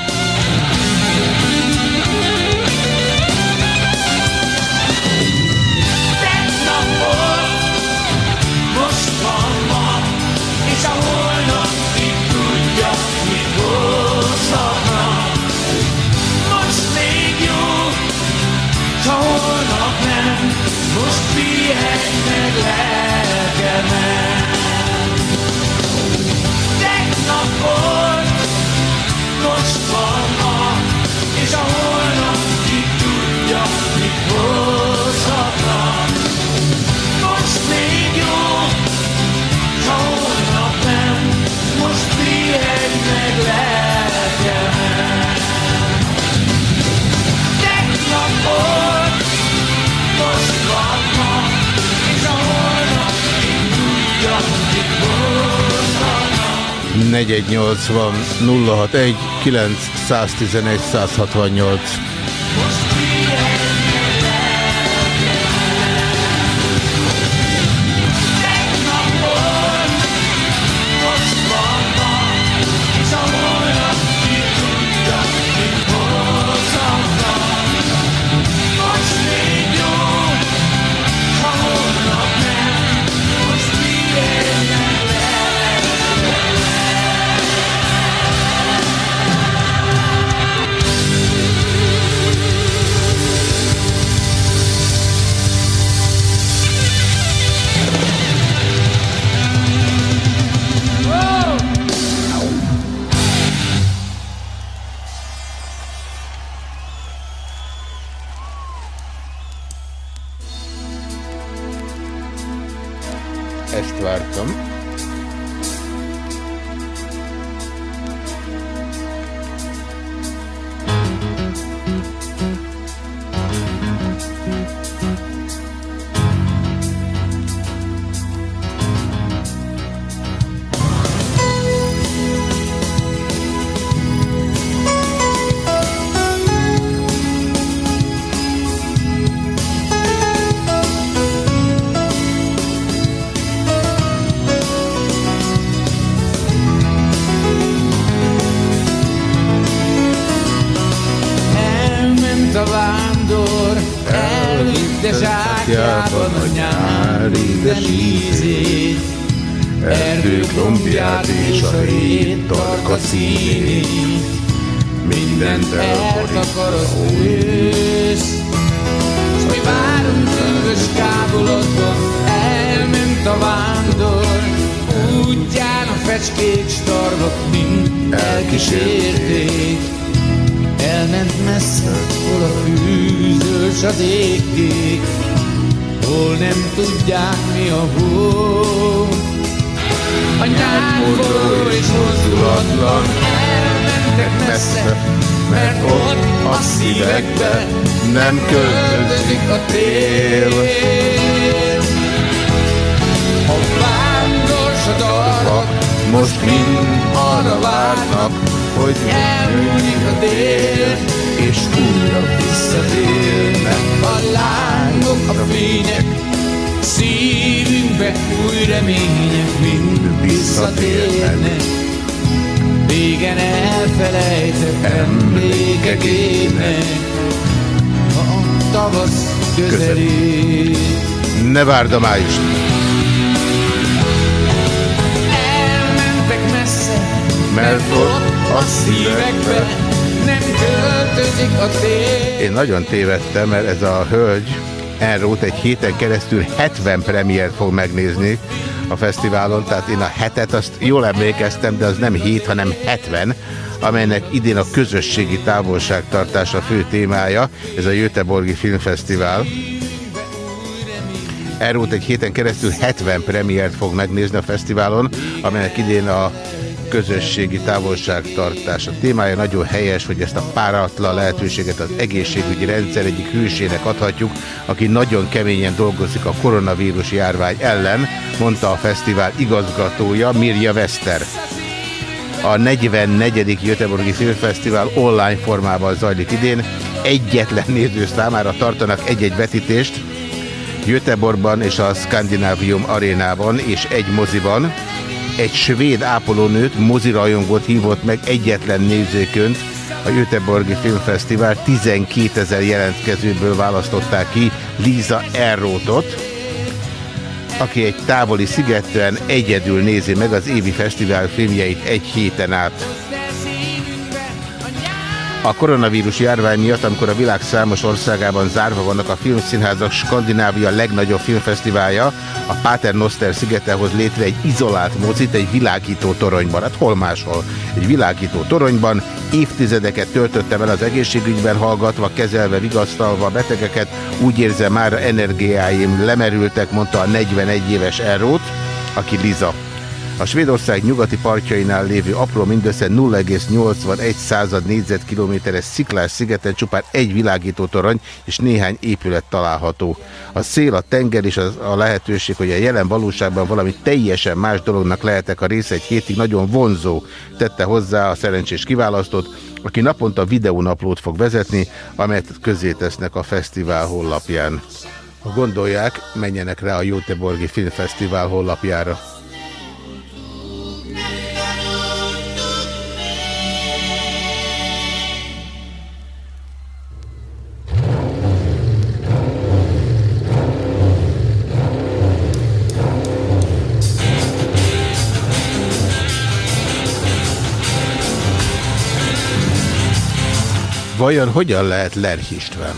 Van 061 911 168 ez a hölgy Enrót egy héten keresztül 70 premiért fog megnézni a fesztiválon, tehát én a hetet azt jól emlékeztem, de az nem 7, hanem 70, amelynek idén a közösségi távolságtartás a fő témája, ez a Göteborgi Filmfesztivál. Enrót egy héten keresztül 70 premiért fog megnézni a fesztiválon, amelynek idén a közösségi távolságtartás. A témája nagyon helyes, hogy ezt a páratlan lehetőséget az egészségügyi rendszer egyik hősének adhatjuk, aki nagyon keményen dolgozik a koronavírus járvány ellen, mondta a fesztivál igazgatója Mirja Veszter. A 44. Göteborgi Filmfesztivál online formában zajlik idén. Egyetlen néző számára tartanak egy-egy vetítést, Göteborgban és a Scandinavium arénában és egy moziban egy svéd ápolónőt, mozirajongot hívott meg egyetlen nézőkönt a Göteborgi Filmfesztivál 12 ezer jelentkezőből választották ki Lisa Errotot, aki egy távoli szigeten egyedül nézi meg az évi fesztivál filmjeit egy héten át. A koronavírus járvány miatt, amikor a világ számos országában zárva vannak a filmszínházak, Skandinávia legnagyobb filmfesztiválja, a Pater Noster szigete hoz létre egy izolált mozit egy világító toronyban. Hát hol máshol? Egy világító toronyban évtizedeket töltöttem el az egészségügyben hallgatva, kezelve, vigasztalva a betegeket. Úgy érzem már energiáim lemerültek, mondta a 41 éves Erót, aki Liza. A Svédország nyugati partjainál lévő apró mindössze 0,81 század négyzetkilométeres sziklás szigeten csupán egy világító torony és néhány épület található. A szél, a tenger és a lehetőség, hogy a jelen valóságban valami teljesen más dolognak lehetek a része egy hétig nagyon vonzó, tette hozzá a szerencsés kiválasztott, aki naponta videónaplót fog vezetni, amelyet közé tesznek a fesztivál honlapján. Ha gondolják, menjenek rá a Jóteborgi Filmfesztivál honlapjára. Vajon hogyan lehet Lerch István?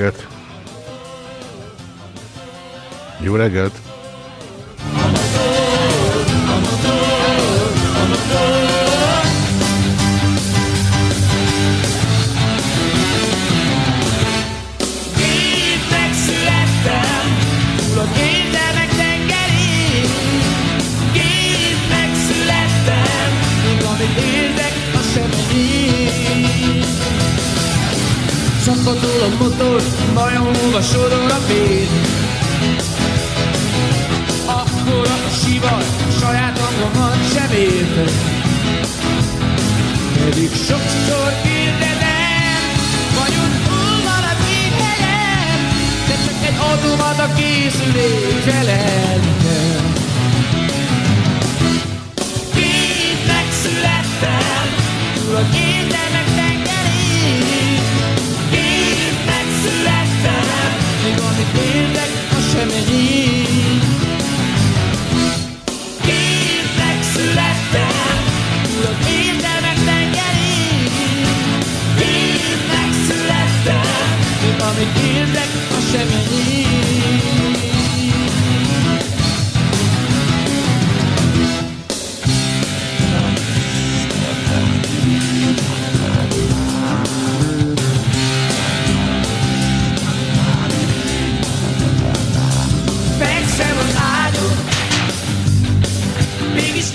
reggelt! Jó reggelt! Megfordul a motor, bajomulva sodor a sodorópályán, akkor a sivar, saját hangomat sem ért Pedig sokszor kérdezem, vajon hol van az én De csak egy automata készülék feleltem Kénynek születtem, túl a kény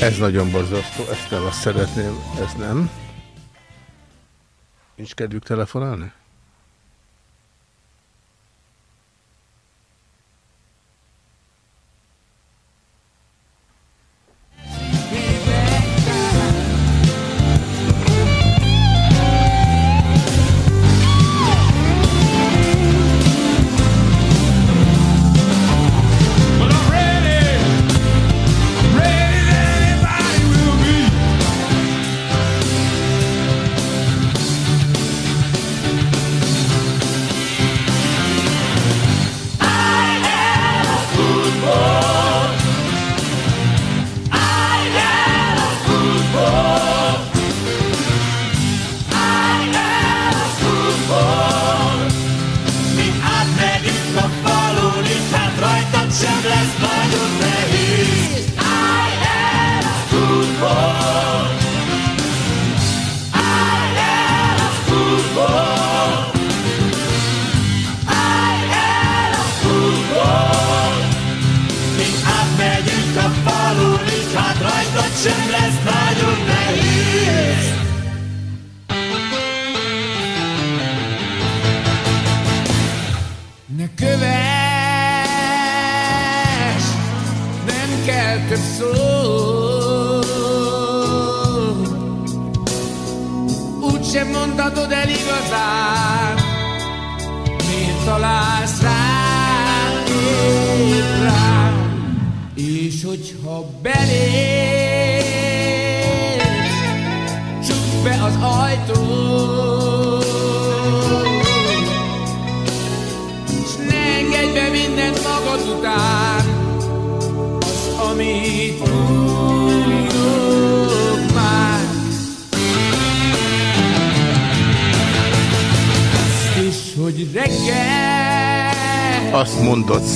Ez nagyon borzasztó, ezt nem azt szeretném, ez nem. Nincs kedvük telefonálni?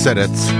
szeretsz.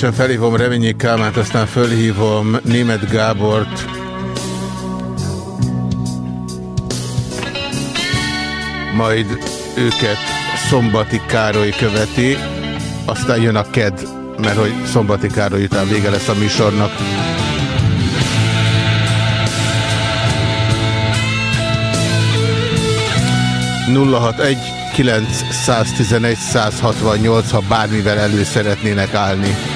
Rövidesen felhívom Reményi Kálmát, aztán felhívom Német Gábort. Majd őket Szombati Károly követi, aztán jön a KED, mert hogy Szombati Károly után vége lesz a műsornak. 061 911 168, ha bármivel elő szeretnének állni.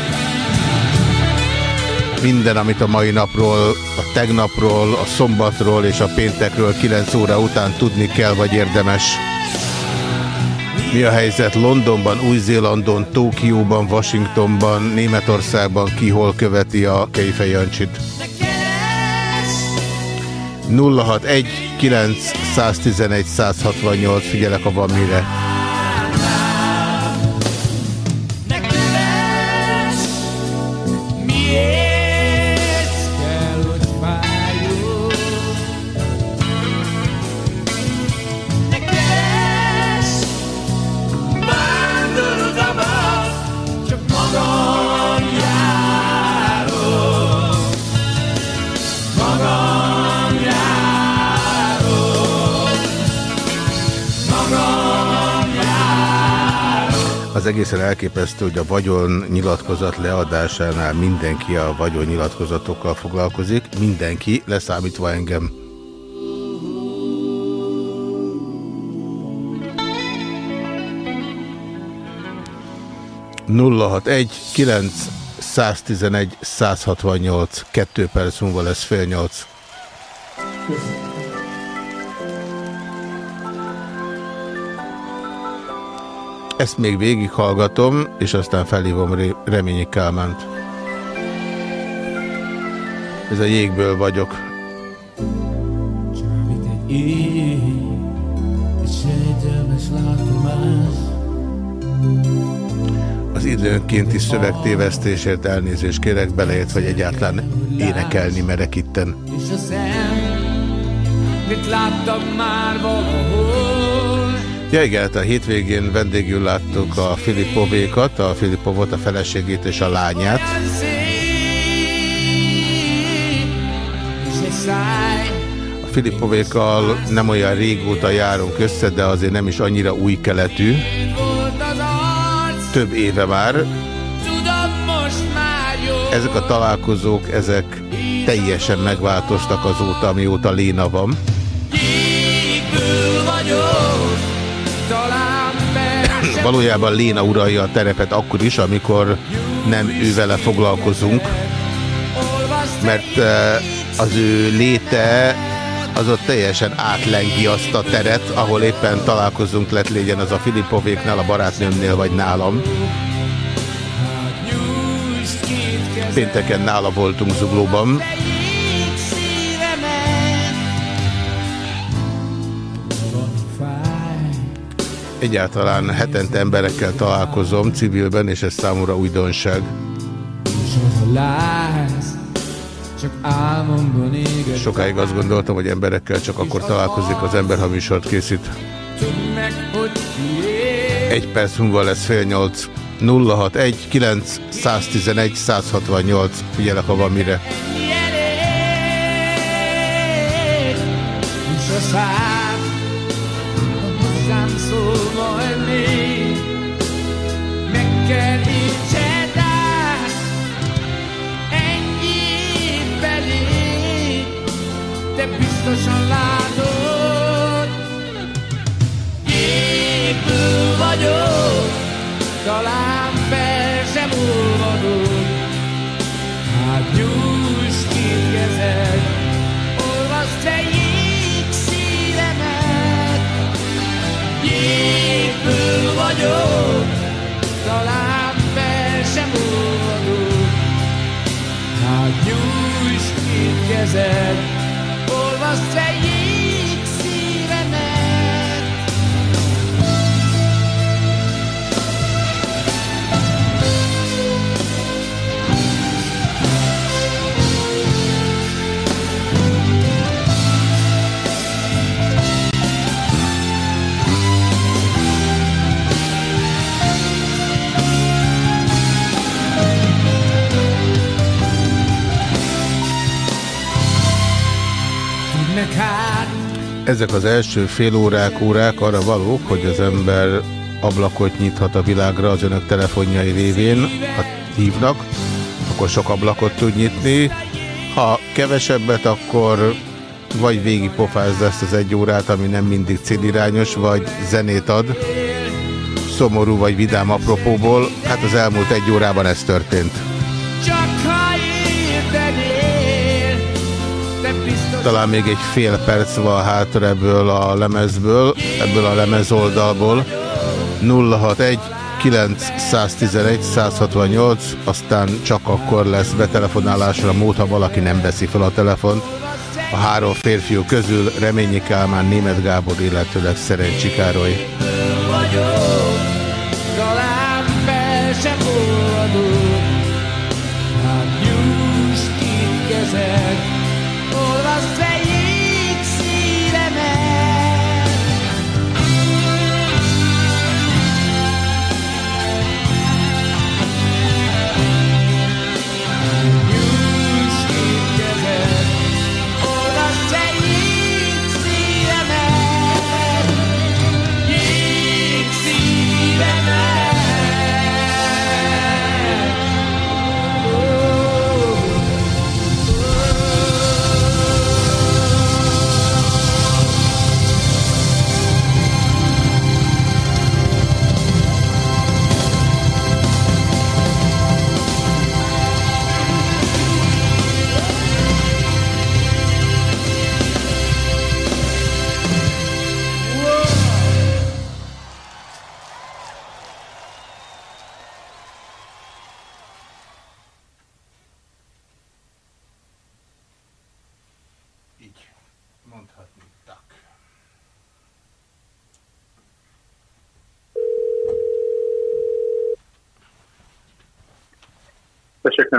Minden, amit a mai napról, a tegnapról, a szombatról és a péntekről 9 óra után tudni kell, vagy érdemes. Mi a helyzet Londonban, Új-Zélandon, Tókióban, Washingtonban, Németországban, ki hol követi a Kejfej Jancsit? 061 911 168, figyelek, ha van mire. Egészen elképesztő, hogy a vagyon nyilatkozat leadásánál mindenki a vagyon nyilatkozatokkal foglalkozik, mindenki, leszámítva engem. nulla hat egy kilenc 111 168 2 perc múlva lesz fél nyolc. Köszönöm. Ezt még végighallgatom, és aztán felhívom Reményi Kálmánt. Ez a jégből vagyok. Az időnkénti szövegtévesztésért elnézést kérek, beleért, vagy egyáltalán énekelni merek itten. És a szem, mit láttam már valahol, Ja hát a hétvégén vendégül láttuk a Filipovékat, a Filipovot, a feleségét és a lányát. A Filipovékkal nem olyan régóta járunk össze, de azért nem is annyira új keletű. Több éve már. Ezek a találkozók, ezek teljesen megváltoztak azóta, amióta Léna van. Valójában Léna uralja a terepet akkor is, amikor nem ő vele foglalkozunk, mert eh, az ő léte az ott teljesen átlengi azt a teret, ahol éppen találkozunk, lett legyen az a Filipovéknál, a barátnőmnél vagy nálam. Pénteken nála voltunk zuglóban. Egyáltalán hetente emberekkel találkozom civilben, és ez számomra újdonság. Sokáig azt gondoltam, hogy emberekkel csak akkor találkozik az ember, ha műsort készít. Egy perc múlva lesz fél nyolc. 061 9 111 168. Figyelek, ha van mire. Sosai két ezek az első fél órák, órák arra valók, hogy az ember ablakot nyithat a világra az önök telefonjai révén, ha hívnak, akkor sok ablakot tud nyitni. Ha kevesebbet, akkor vagy végig pofázd ezt az egy órát, ami nem mindig célirányos, vagy zenét ad, szomorú vagy vidám apropóból. Hát az elmúlt egy órában ez történt. Talán még egy fél perc van hátra ebből a lemezből, ebből a lemezoldalból. 061 911 168, aztán csak akkor lesz betelefonálásra mód, ha valaki nem veszi fel a telefont. A három férfiú közül Reményi Kálmán, Német Gábor, illetőleg Szerencsi Károly. Talán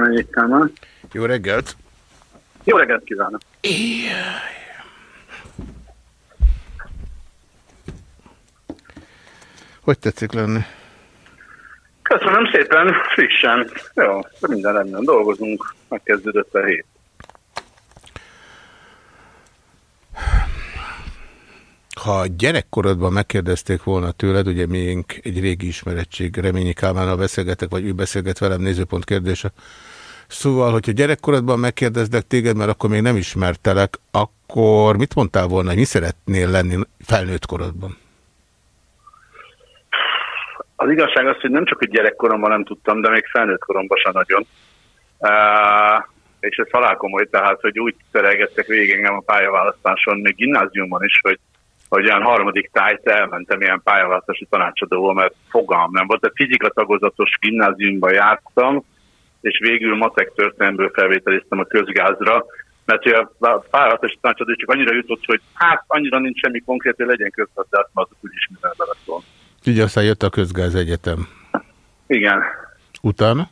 Egyik Kálmán. Jó reggelt! Jó reggelt kívánok! Hogy tetszik lenni? Köszönöm szépen, frissen. Jó, minden rendben dolgozunk, megkezdődött a hét. Ha gyerekkorodban megkérdezték volna tőled, ugye miénk egy régi ismerettség, Reményi Kálmánnal beszélgetek, vagy ő beszélget velem, nézőpont kérdése. Szóval, hogyha gyerekkorodban megkérdezlek téged, mert akkor még nem ismertelek, akkor mit mondtál volna, hogy mi szeretnél lenni felnőtt korodban? Az igazság az, hogy nem csak, hogy gyerekkoromban nem tudtam, de még felnőtt koromban sem nagyon. Uh, és ez halálkomoly, tehát, hogy úgy szerelgettek végig engem a pályaválasztáson, még gimnáziumban is, hogy, hogy olyan harmadik tájt elmentem ilyen pályaválasztási tanácsadóval, mert fogalm nem volt. A fizika tagozatos gimnáziumban jártam, és végül matek történelmből felvételiztem a közgázra, mert hogy a pályaválasztási tanácsadó csak annyira jutott, hogy hát annyira nincs semmi konkrét, hogy legyen közgazdás, mert azok úgyis minden beleszól. Így aztán jött a Közgáz Egyetem. Igen. Utána?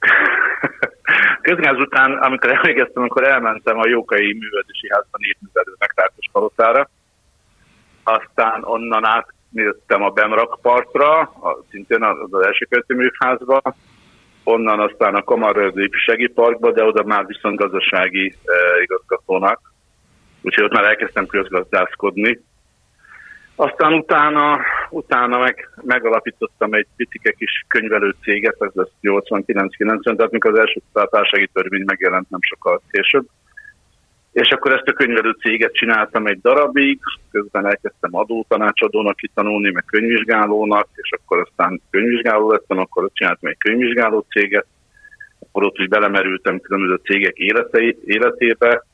(laughs) Közgáz után, amikor elvégeztem, akkor elmentem a Jókai Művelési Házban népművelőnek Tártos Palotára. Aztán onnan átjöttem a Bemrak partra, a, szintén az, az első kerületi műházba. Onnan aztán a Kamaröldi Ifjúsági Parkba, de oda már viszont gazdasági eh, igazgatónak. Úgyhogy ott már elkezdtem közgazdászkodni. Aztán utána, utána meg, megalapítottam egy picike kis könyvelő céget, ez lesz 89-90, tehát mikor az első társasági törvény megjelent nem sokkal később. És akkor ezt a könyvelő céget csináltam egy darabig, közben elkezdtem adótanácsadónak kitanulni, meg könyvvizsgálónak, és akkor aztán könyvvizsgáló lettem, akkor csináltam egy könyvvizsgáló céget, akkor ott is belemerültem különböző cégek életei, életébe,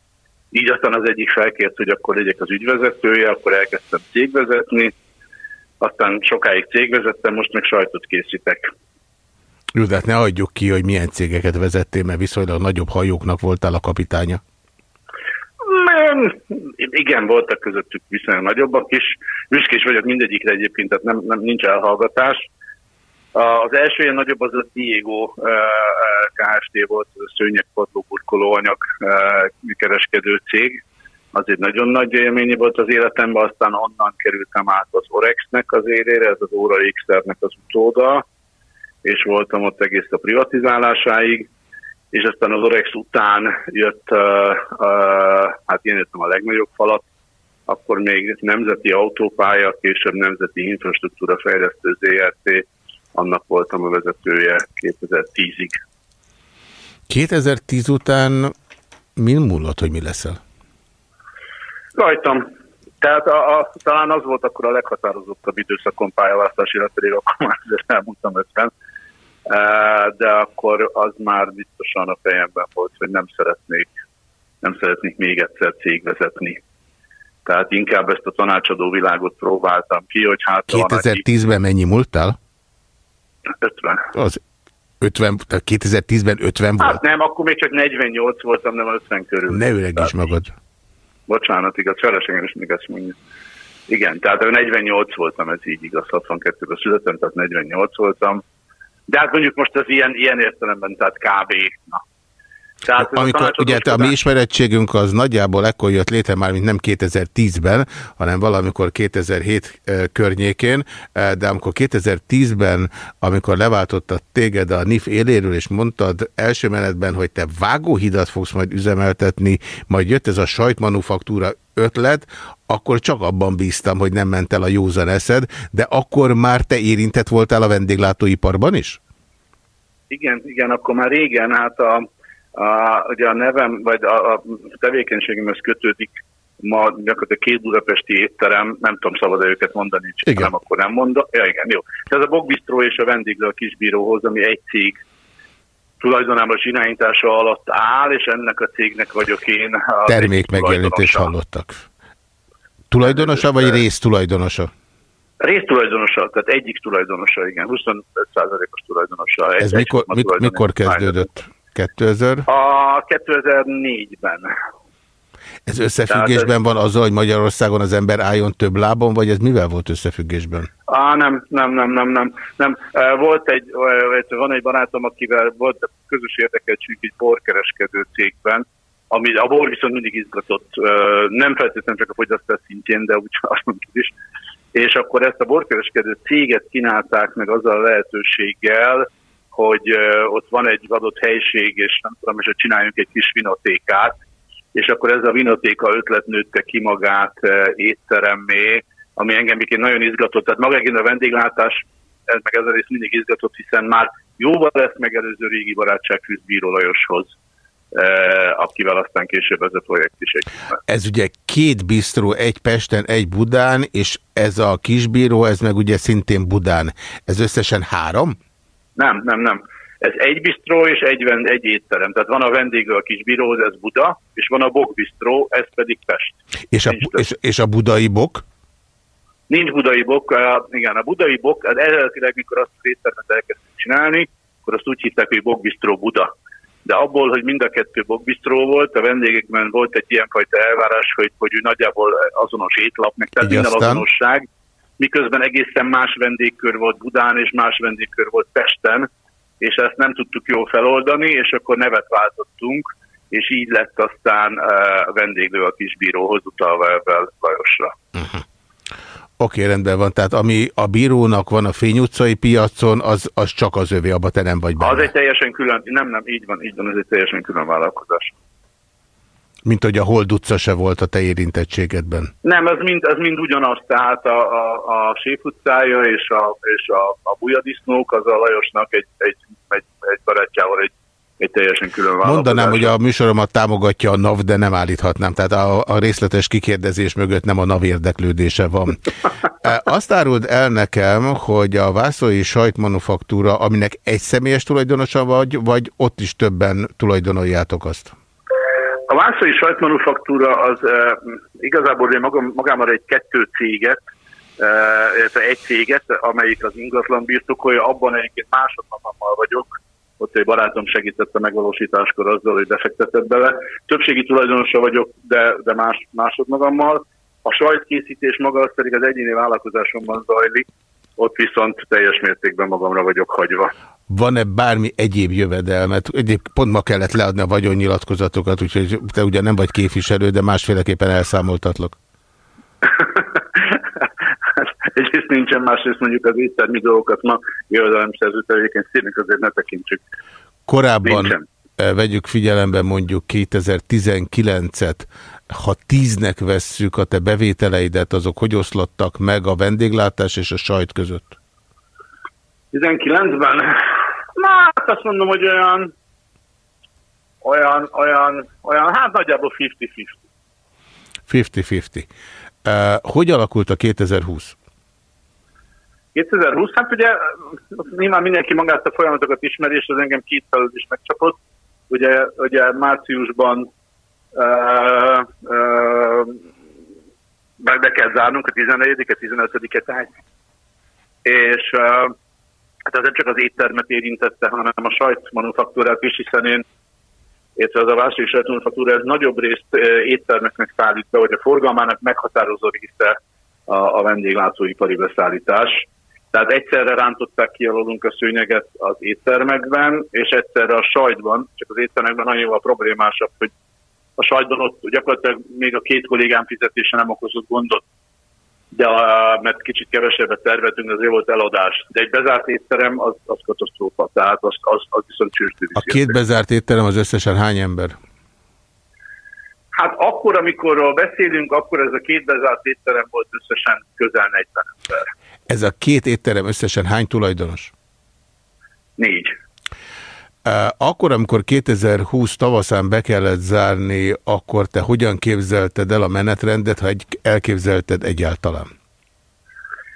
így aztán az egyik felkért, hogy akkor legyek az ügyvezetője, akkor elkezdtem cégvezetni, aztán sokáig cégvezettem, most meg sajtot készítek. Jó, de hát ne adjuk ki, hogy milyen cégeket vezettél, mert viszonylag nagyobb hajóknak voltál a kapitánya. Igen, voltak közöttük viszonylag nagyobbak is. Büszkés vagyok mindegyikre egyébként, tehát nem, nem, nincs elhallgatás. Az első ilyen nagyobb az a Diego Kft. volt, a szőnyegpadló burkolóanyag kereskedő cég. Az egy nagyon nagy élmény volt az életemben, aztán onnan kerültem át az Orexnek az élére, ez az Óra X-nek az utóda, és voltam ott egész a privatizálásáig, és aztán az Orex után jött, uh, uh, hát én jöttem a legnagyobb falat, akkor még Nemzeti Autópálya, később Nemzeti Infrastruktúra Fejlesztő ZRT, annak voltam a vezetője 2010-ig. 2010 után mi múlott, hogy mi leszel? Rajtam. Tehát a, a, talán az volt akkor a leghatározottabb időszakon pályaválasztásira, pedig akkor már elmondtam 50. De akkor az már biztosan a fejemben volt, hogy nem szeretnék, nem szeretnék még egyszer cégvezetni. Tehát inkább ezt a tanácsadó világot próbáltam ki, hogy hát... 2010-ben mennyi múltál? 50. Az 50, tehát 2010-ben 50 volt? Hát nem, akkor még csak 48 voltam, nem 50 körül. Ne is magad. Bocsánat, igaz, feleségem is még ezt mondja. Igen, tehát 48 voltam, ez így igaz, 62-ben születtem, tehát 48 voltam. De hát mondjuk most az ilyen, ilyen értelemben, tehát kb. Na, tehát Amikor ugye a mi ismerettségünk az nagyjából ekkor jött létre már, mint nem 2010-ben, hanem valamikor 2007 környékén, de amikor 2010-ben, amikor leváltottad téged a NIF éléről, és mondtad első menetben, hogy te vágóhidat fogsz majd üzemeltetni, majd jött ez a sajtmanufaktúra ötlet, akkor csak abban bíztam, hogy nem ment el a józan eszed, de akkor már te érintett voltál a vendéglátóiparban is? Igen, igen, akkor már régen, hát a a, ugye a nevem, vagy a, a tevékenységemhez kötődik ma gyakorlatilag két budapesti étterem, nem tudom, szabad-e őket mondani, csak igen. nem, akkor nem mondom. Ja, igen, jó. Ez a Bogbistró és a vendéglő a kisbíróhoz, ami egy cég tulajdonában zsinálítása alatt áll, és ennek a cégnek vagyok én. Termék megjelenítést hallottak. Tulajdonosa vagy résztulajdonosa? Résztulajdonosa, tehát egyik tulajdonosa, igen, 25%-os tulajdonosa. Ez egy, mikor, mit, mikor kezdődött? 2000? A 2004-ben. Ez összefüggésben ez... van azzal, hogy Magyarországon az ember álljon több lábon, vagy ez mivel volt összefüggésben? Á, nem, nem, nem, nem, nem. nem. Volt egy, van egy barátom, akivel volt közös érdekeltség egy borkereskedő cégben, ami a bor viszont mindig izgatott, nem feltétlenül csak a fogyasztás szintjén, de úgy (laughs) azt mondjuk is. És akkor ezt a borkereskedő céget kínálták meg azzal a lehetőséggel, hogy ott van egy adott helység, és nem tudom, és csináljunk egy kis vinotékát, és akkor ez a vinotéka ötlet nőtte ki magát étteremmé, ami engem még nagyon izgatott. Tehát maga a vendéglátás, ez meg ez a rész mindig izgatott, hiszen már jóval lesz megelőző régi barátság fűz Bíró Lajoshoz, akivel aztán később ez a projekt is egy. Ez ugye két bistró, egy Pesten, egy Budán, és ez a kisbíró, ez meg ugye szintén Budán. Ez összesen három? Nem, nem, nem. Ez egy bistró és egy, egy étterem. Tehát van a vendégő a kis bíró, ez Buda, és van a Bok bistró, ez pedig Pest. És a, és, és a budai bok? Nincs budai bok. A, igen, a budai bok, az eredetileg, mikor azt az éttermet elkezdtük csinálni, akkor azt úgy hitták, hogy Bok bistró Buda. De abból, hogy mind a kettő bokbistró volt, a vendégekben volt egy ilyenfajta elvárás, hogy, hogy ő nagyjából azonos étlap, meg tehát minden azonosság miközben egészen más vendégkör volt Budán, és más vendégkör volt Pesten, és ezt nem tudtuk jól feloldani, és akkor nevet váltottunk, és így lett aztán a vendéglő a kisbíróhoz utalva ebben Lajosra. Uh -huh. Oké, okay, rendben van. Tehát ami a bírónak van a Fény utcai piacon, az, az csak az övé, abba te nem vagy benne. Az egy teljesen külön, nem, nem, így van, így van, ez egy teljesen külön vállalkozás. Mint hogy a Hold utca se volt a te érintettségedben. Nem, ez mind, ez mind ugyanaz, tehát a, a, a Séf utcája és a, és a, a bujadisznók, az a Lajosnak egy, egy, egy, egy barátjával egy, egy teljesen külön Mondanám, hogy a műsoromat támogatja a NAV, de nem állíthatnám. Tehát a, a részletes kikérdezés mögött nem a NAV érdeklődése van. (laughs) E, azt áruld el nekem, hogy a vászói sajtmanufaktúra, aminek egy személyes tulajdonosa vagy, vagy ott is többen tulajdonoljátok azt? A vászai sajtmanufaktúra az uh, igazából magam, magámra egy kettő céget, uh, egy céget, amelyik az ingatlan birtokolja, abban egyébként másodmagammal vagyok, ott egy barátom segített a megvalósításkor azzal, hogy befektetett bele. Többségi tulajdonosa vagyok, de, de más, másodmagammal. A sajtkészítés maga az pedig az egyéni vállalkozásomban zajlik, ott viszont teljes mértékben magamra vagyok hagyva van-e bármi egyéb jövedelmet? Egyéb pont ma kellett leadni a vagyonnyilatkozatokat, úgyhogy te ugye nem vagy képviselő, de másféleképpen elszámoltatlak. (laughs) Egyrészt nincsen, másrészt mondjuk az éttermi dolgokat ma jövedelemszerző tevékenységnek azért ne tekintsük. Korábban, eh, vegyük figyelembe mondjuk 2019-et, ha tíznek vesszük a te bevételeidet, azok hogy oszlottak meg a vendéglátás és a sajt között? 19-ben? Na, hát azt mondom, hogy olyan, olyan, olyan, olyan, hát nagyjából 50-50. 50-50. Uh, hogy alakult a 2020? 2020, hát ugye nyilván mindenki magát a folyamatokat ismeri, és az engem két is megcsapott. Ugye, ugye márciusban uh, uh, be, be kell zárnunk a 14-et, 15-et, tehát és uh, hát ez nem csak az éttermet érintette, hanem a sajtmanufaktúrát is, hiszen én illetve az a vásári sajtmanufaktúra ez nagyobb részt éttermeknek szállít be, hogy a forgalmának meghatározó része a, a vendéglátóipari beszállítás. Tehát egyszerre rántották ki alulunk a szőnyeget az éttermekben, és egyszerre a sajtban, csak az éttermekben annyival problémásabb, hogy a sajtban ott gyakorlatilag még a két kollégám fizetése nem okozott gondot, de a, mert kicsit kevesebbet tervezünk, azért volt eladás. De egy bezárt étterem az, az katasztrófa, tehát az, az, az viszont csőstő. A két bezárt étterem az összesen hány ember? Hát akkor, amikor beszélünk, akkor ez a két bezárt étterem volt összesen közel 40 ember. Ez a két étterem összesen hány tulajdonos? Négy. Akkor, amikor 2020 tavaszán be kellett zárni, akkor te hogyan képzelted el a menetrendet, ha egy, elképzelted egyáltalán?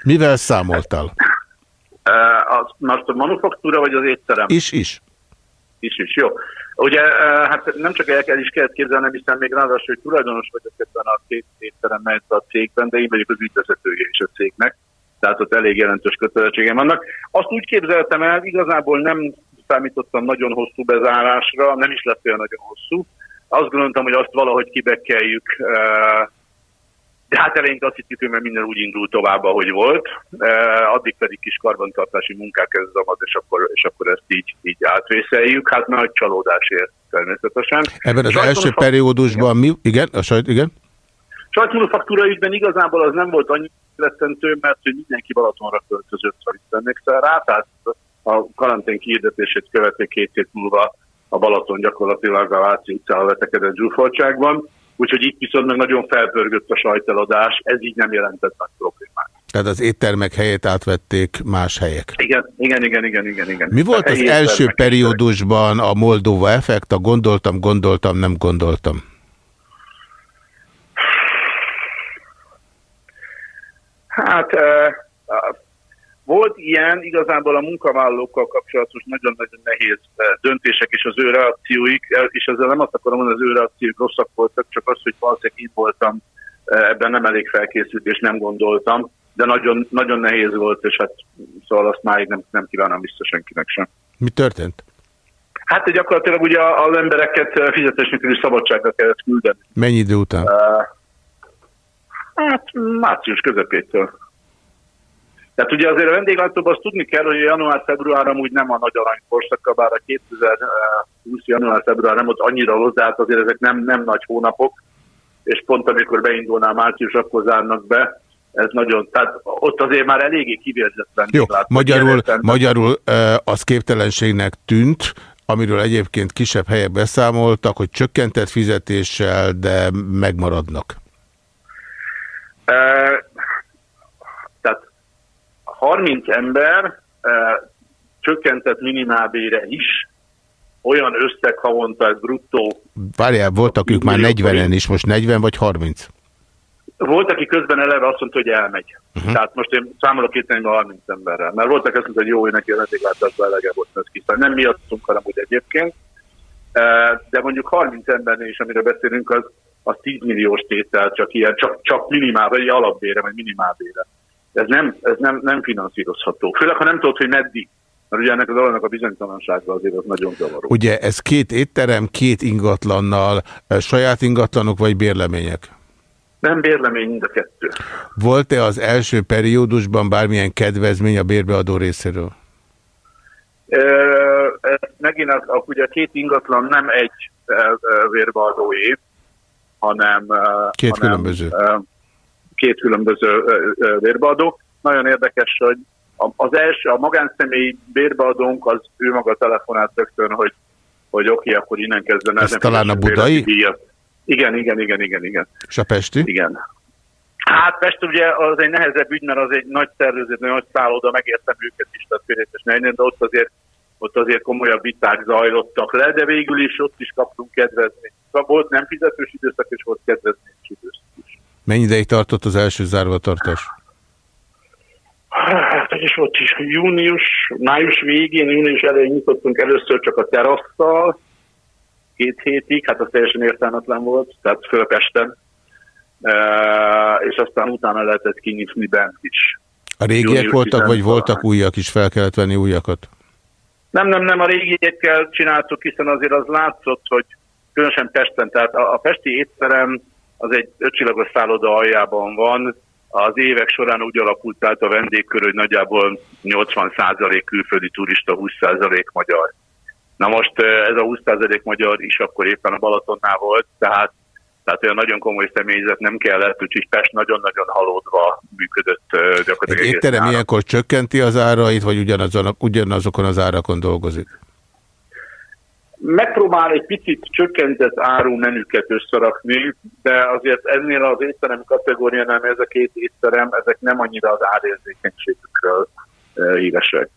Mivel számoltál? Az, most a manufaktúra vagy az étterem? Is, is. Is, is, jó. Ugye, hát nem csak el kell is kellett képzelnem, hiszen még ráadásul, hogy tulajdonos vagyok ebben a két étteremben a cégben, de én vagyok az ügyvezetője is a cégnek tehát ott elég jelentős kötelezettségem vannak. Azt úgy képzeltem el, igazából nem számítottam nagyon hosszú bezárásra, nem is lett olyan nagyon hosszú. Azt gondoltam, hogy azt valahogy kibekkeljük, de hát eleinte azt hittük, hogy minden úgy indul tovább, ahogy volt. Addig pedig kis karbantartási munkák ez az, és akkor, és akkor ezt így, így átvészeljük. Hát nagy csalódásért természetesen. Ebben az első periódusban mi? Igen, a sajt, igen? Sajtmanufaktúra ügyben igazából az nem volt annyi rettentő, mert hogy mindenki Balatonra költözött, ha itt rá, tehát a karantén kiirdetését követő két hét múlva a Balaton gyakorlatilag a Váci utcával vetekedett zsúfoltságban, úgyhogy itt viszont meg nagyon felpörgött a sajteladás, ez így nem jelentett nagy problémát. Tehát az éttermek helyét átvették más helyek. Igen, igen, igen, igen, igen. igen. Mi volt az első periódusban a Moldova effekt, a gondoltam, gondoltam, nem gondoltam? Hát volt ilyen, igazából a munkavállalókkal kapcsolatos nagyon-nagyon nehéz döntések és az ő reakcióik, és ezzel nem azt akarom mondani, az ő reakcióik rosszak voltak, csak az, hogy valószínűleg én voltam ebben nem elég felkészült, és nem gondoltam, de nagyon, nagyon nehéz volt, és hát szóval azt máig nem, nem kívánom vissza senkinek sem. Mi történt? Hát gyakorlatilag ugye az embereket fizetés nélküli szabadságra kellett küldeni. Mennyi idő után? Uh, Hát március közepétől. Tehát ugye azért a vendéglátóban azt tudni kell, hogy január-február amúgy nem a nagy arany korszaka, bár a 2020 január-február nem ott annyira rossz, hát azért ezek nem, nem nagy hónapok, és pont amikor beindulná március, akkor zárnak be. Ez nagyon, tehát ott azért már eléggé kivérzett vendéglátó. Jó, magyarul, magyarul az képtelenségnek tűnt, amiről egyébként kisebb helyek beszámoltak, hogy csökkentett fizetéssel, de megmaradnak. 30 ember csökkentett minimálbére is, olyan összeg havonta, ez bruttó. Várjál, voltak ők már 40-en is, most 40 vagy 30? Volt, aki közben eleve azt mondta, hogy elmegy. Uh -huh. Tehát most én számolok itt 30 emberrel. Mert voltak azt mondta, hogy jó, hogy neki a vendéglátásban elege volt nőtt Nem miattunk, hanem úgy egyébként. De mondjuk 30 embernél is, amire beszélünk, az az 10 milliós tétel csak ilyen, csak, csak minimál, vagy alapbére, vagy minimálbére. Ez nem, ez nem, nem finanszírozható. Főleg, ha nem tudod, hogy meddig. Mert ugye ennek a dolognak a bizonytalansága azért az nagyon zavaró. Ugye ez két étterem, két ingatlannal, saját ingatlanok vagy bérlemények? Nem bérlemény, mind a kettő. Volt-e az első periódusban bármilyen kedvezmény a bérbeadó részéről? E, megint az, a, ugye a két ingatlan nem egy vérbeadóé, hanem... Két hanem, különböző. Két különböző vérbeadó. Nagyon érdekes, hogy az első, a magánszemély bérbeadónk az ő maga telefonált rögtön, hogy hogy oké, okay, akkor innen kezdve... Ez talán a budai? Díjat. Igen, igen, igen, igen, igen. És a pesti? Igen. Hát Pest ugye az egy nehezebb ügy, mert az egy nagy szervezet, nagy szálloda, megértem őket is, tehát félretes ne de ott azért, ott azért komolyabb viták zajlottak le, de végül is ott is kaptunk kedvezményt. Volt nem fizetős időszak, és volt kedvezményes időszak. Mennyi ideig tartott az első zárvatartás? Hát is volt is június, május végén, június elején nyitottunk először csak a terasszal, két hétig, hát az teljesen értelmetlen volt, tehát fölpesten, e, és aztán utána lehetett kinyitni bent is. A régiek június voltak, vagy voltak újak is, fel kellett venni újakat? Nem, nem, nem, a régiekkel csináltuk, hiszen azért az látszott, hogy különösen Pesten, tehát a, a pesti étterem az egy ötcsillagos szálloda aljában van, az évek során úgy alakult át a vendégkör, hogy nagyjából 80% külföldi turista, 20% magyar. Na most ez a 20% magyar is akkor éppen a Balatonnál volt, tehát, tehát olyan nagyon komoly személyzet nem kellett, úgyhogy Pest nagyon-nagyon halódva működött gyakorlatilag. Egy étterem ilyenkor csökkenti az árait, vagy ugyanazon, ugyanazokon az árakon dolgozik? Megpróbál egy picit csökkentett áru menüket összerakni, de azért ennél az étterem kategóriánál ez a két étterem, ezek nem annyira az árérzékenységükről e, híresek.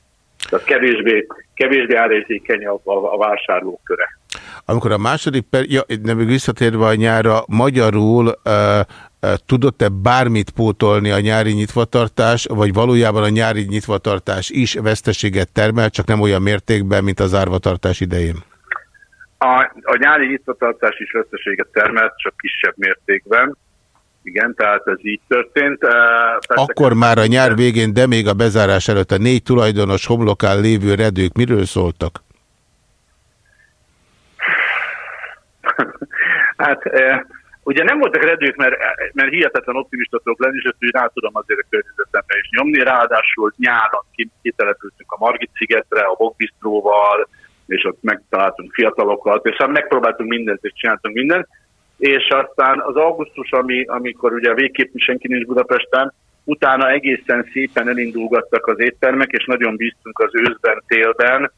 Tehát kevésbé, kevésbé árérzékeny a, a, a vásárlók köre. Amikor a második, per, ja, nem visszatérve a nyára, magyarul uh, uh, tudott-e bármit pótolni a nyári nyitvatartás, vagy valójában a nyári nyitvatartás is veszteséget termel, csak nem olyan mértékben, mint az árvatartás idején? A, a nyári nyitvatartás is veszteséget termelt, csak kisebb mértékben. Igen, tehát ez így történt. Persze Akkor már a nyár végén, de még a bezárás előtt a négy tulajdonos homlokán lévő redők miről szóltak? (laughs) hát ugye nem voltak redők, mert, mert hihetetlen optimista tudok lenni, és ezt úgy rá tudom azért a környezetemre is nyomni. Ráadásul nyáron kitelepültünk a Margit szigetre, a Bogbisztróval, és ott megtaláltunk fiatalokat, és hát megpróbáltunk mindent, és csináltunk mindent, és aztán az augusztus, ami, amikor ugye végképp senki nincs Budapesten, utána egészen szépen elindulgattak az éttermek, és nagyon bíztunk az őszben, télben.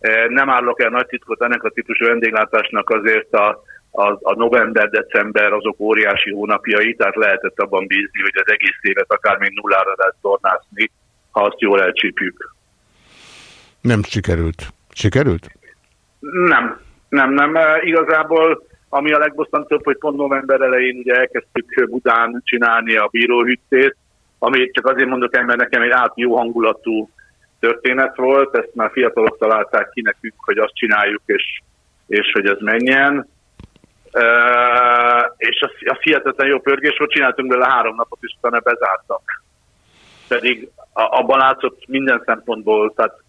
E, nem állok el nagy titkot ennek a típusú vendéglátásnak azért a, a, a november-december azok óriási hónapjai, tehát lehetett abban bízni, hogy az egész évet akár még nullára lehet tornászni, ha azt jól elcsípjük. Nem sikerült. Sikerült? Nem, nem, nem. Igazából ami a legbosszantóbb, hogy pont november elején ugye elkezdtük Budán csinálni a bíróhüttét, ami csak azért mondok el, mert nekem egy át jó hangulatú történet volt, ezt már fiatalok találták ki nekünk, hogy azt csináljuk, és, és hogy ez menjen. Uh, és az, az hihetetlen jó pörgés volt, csináltunk bele három napot, és utána bezártak. Pedig a, abban látszott minden szempontból, tehát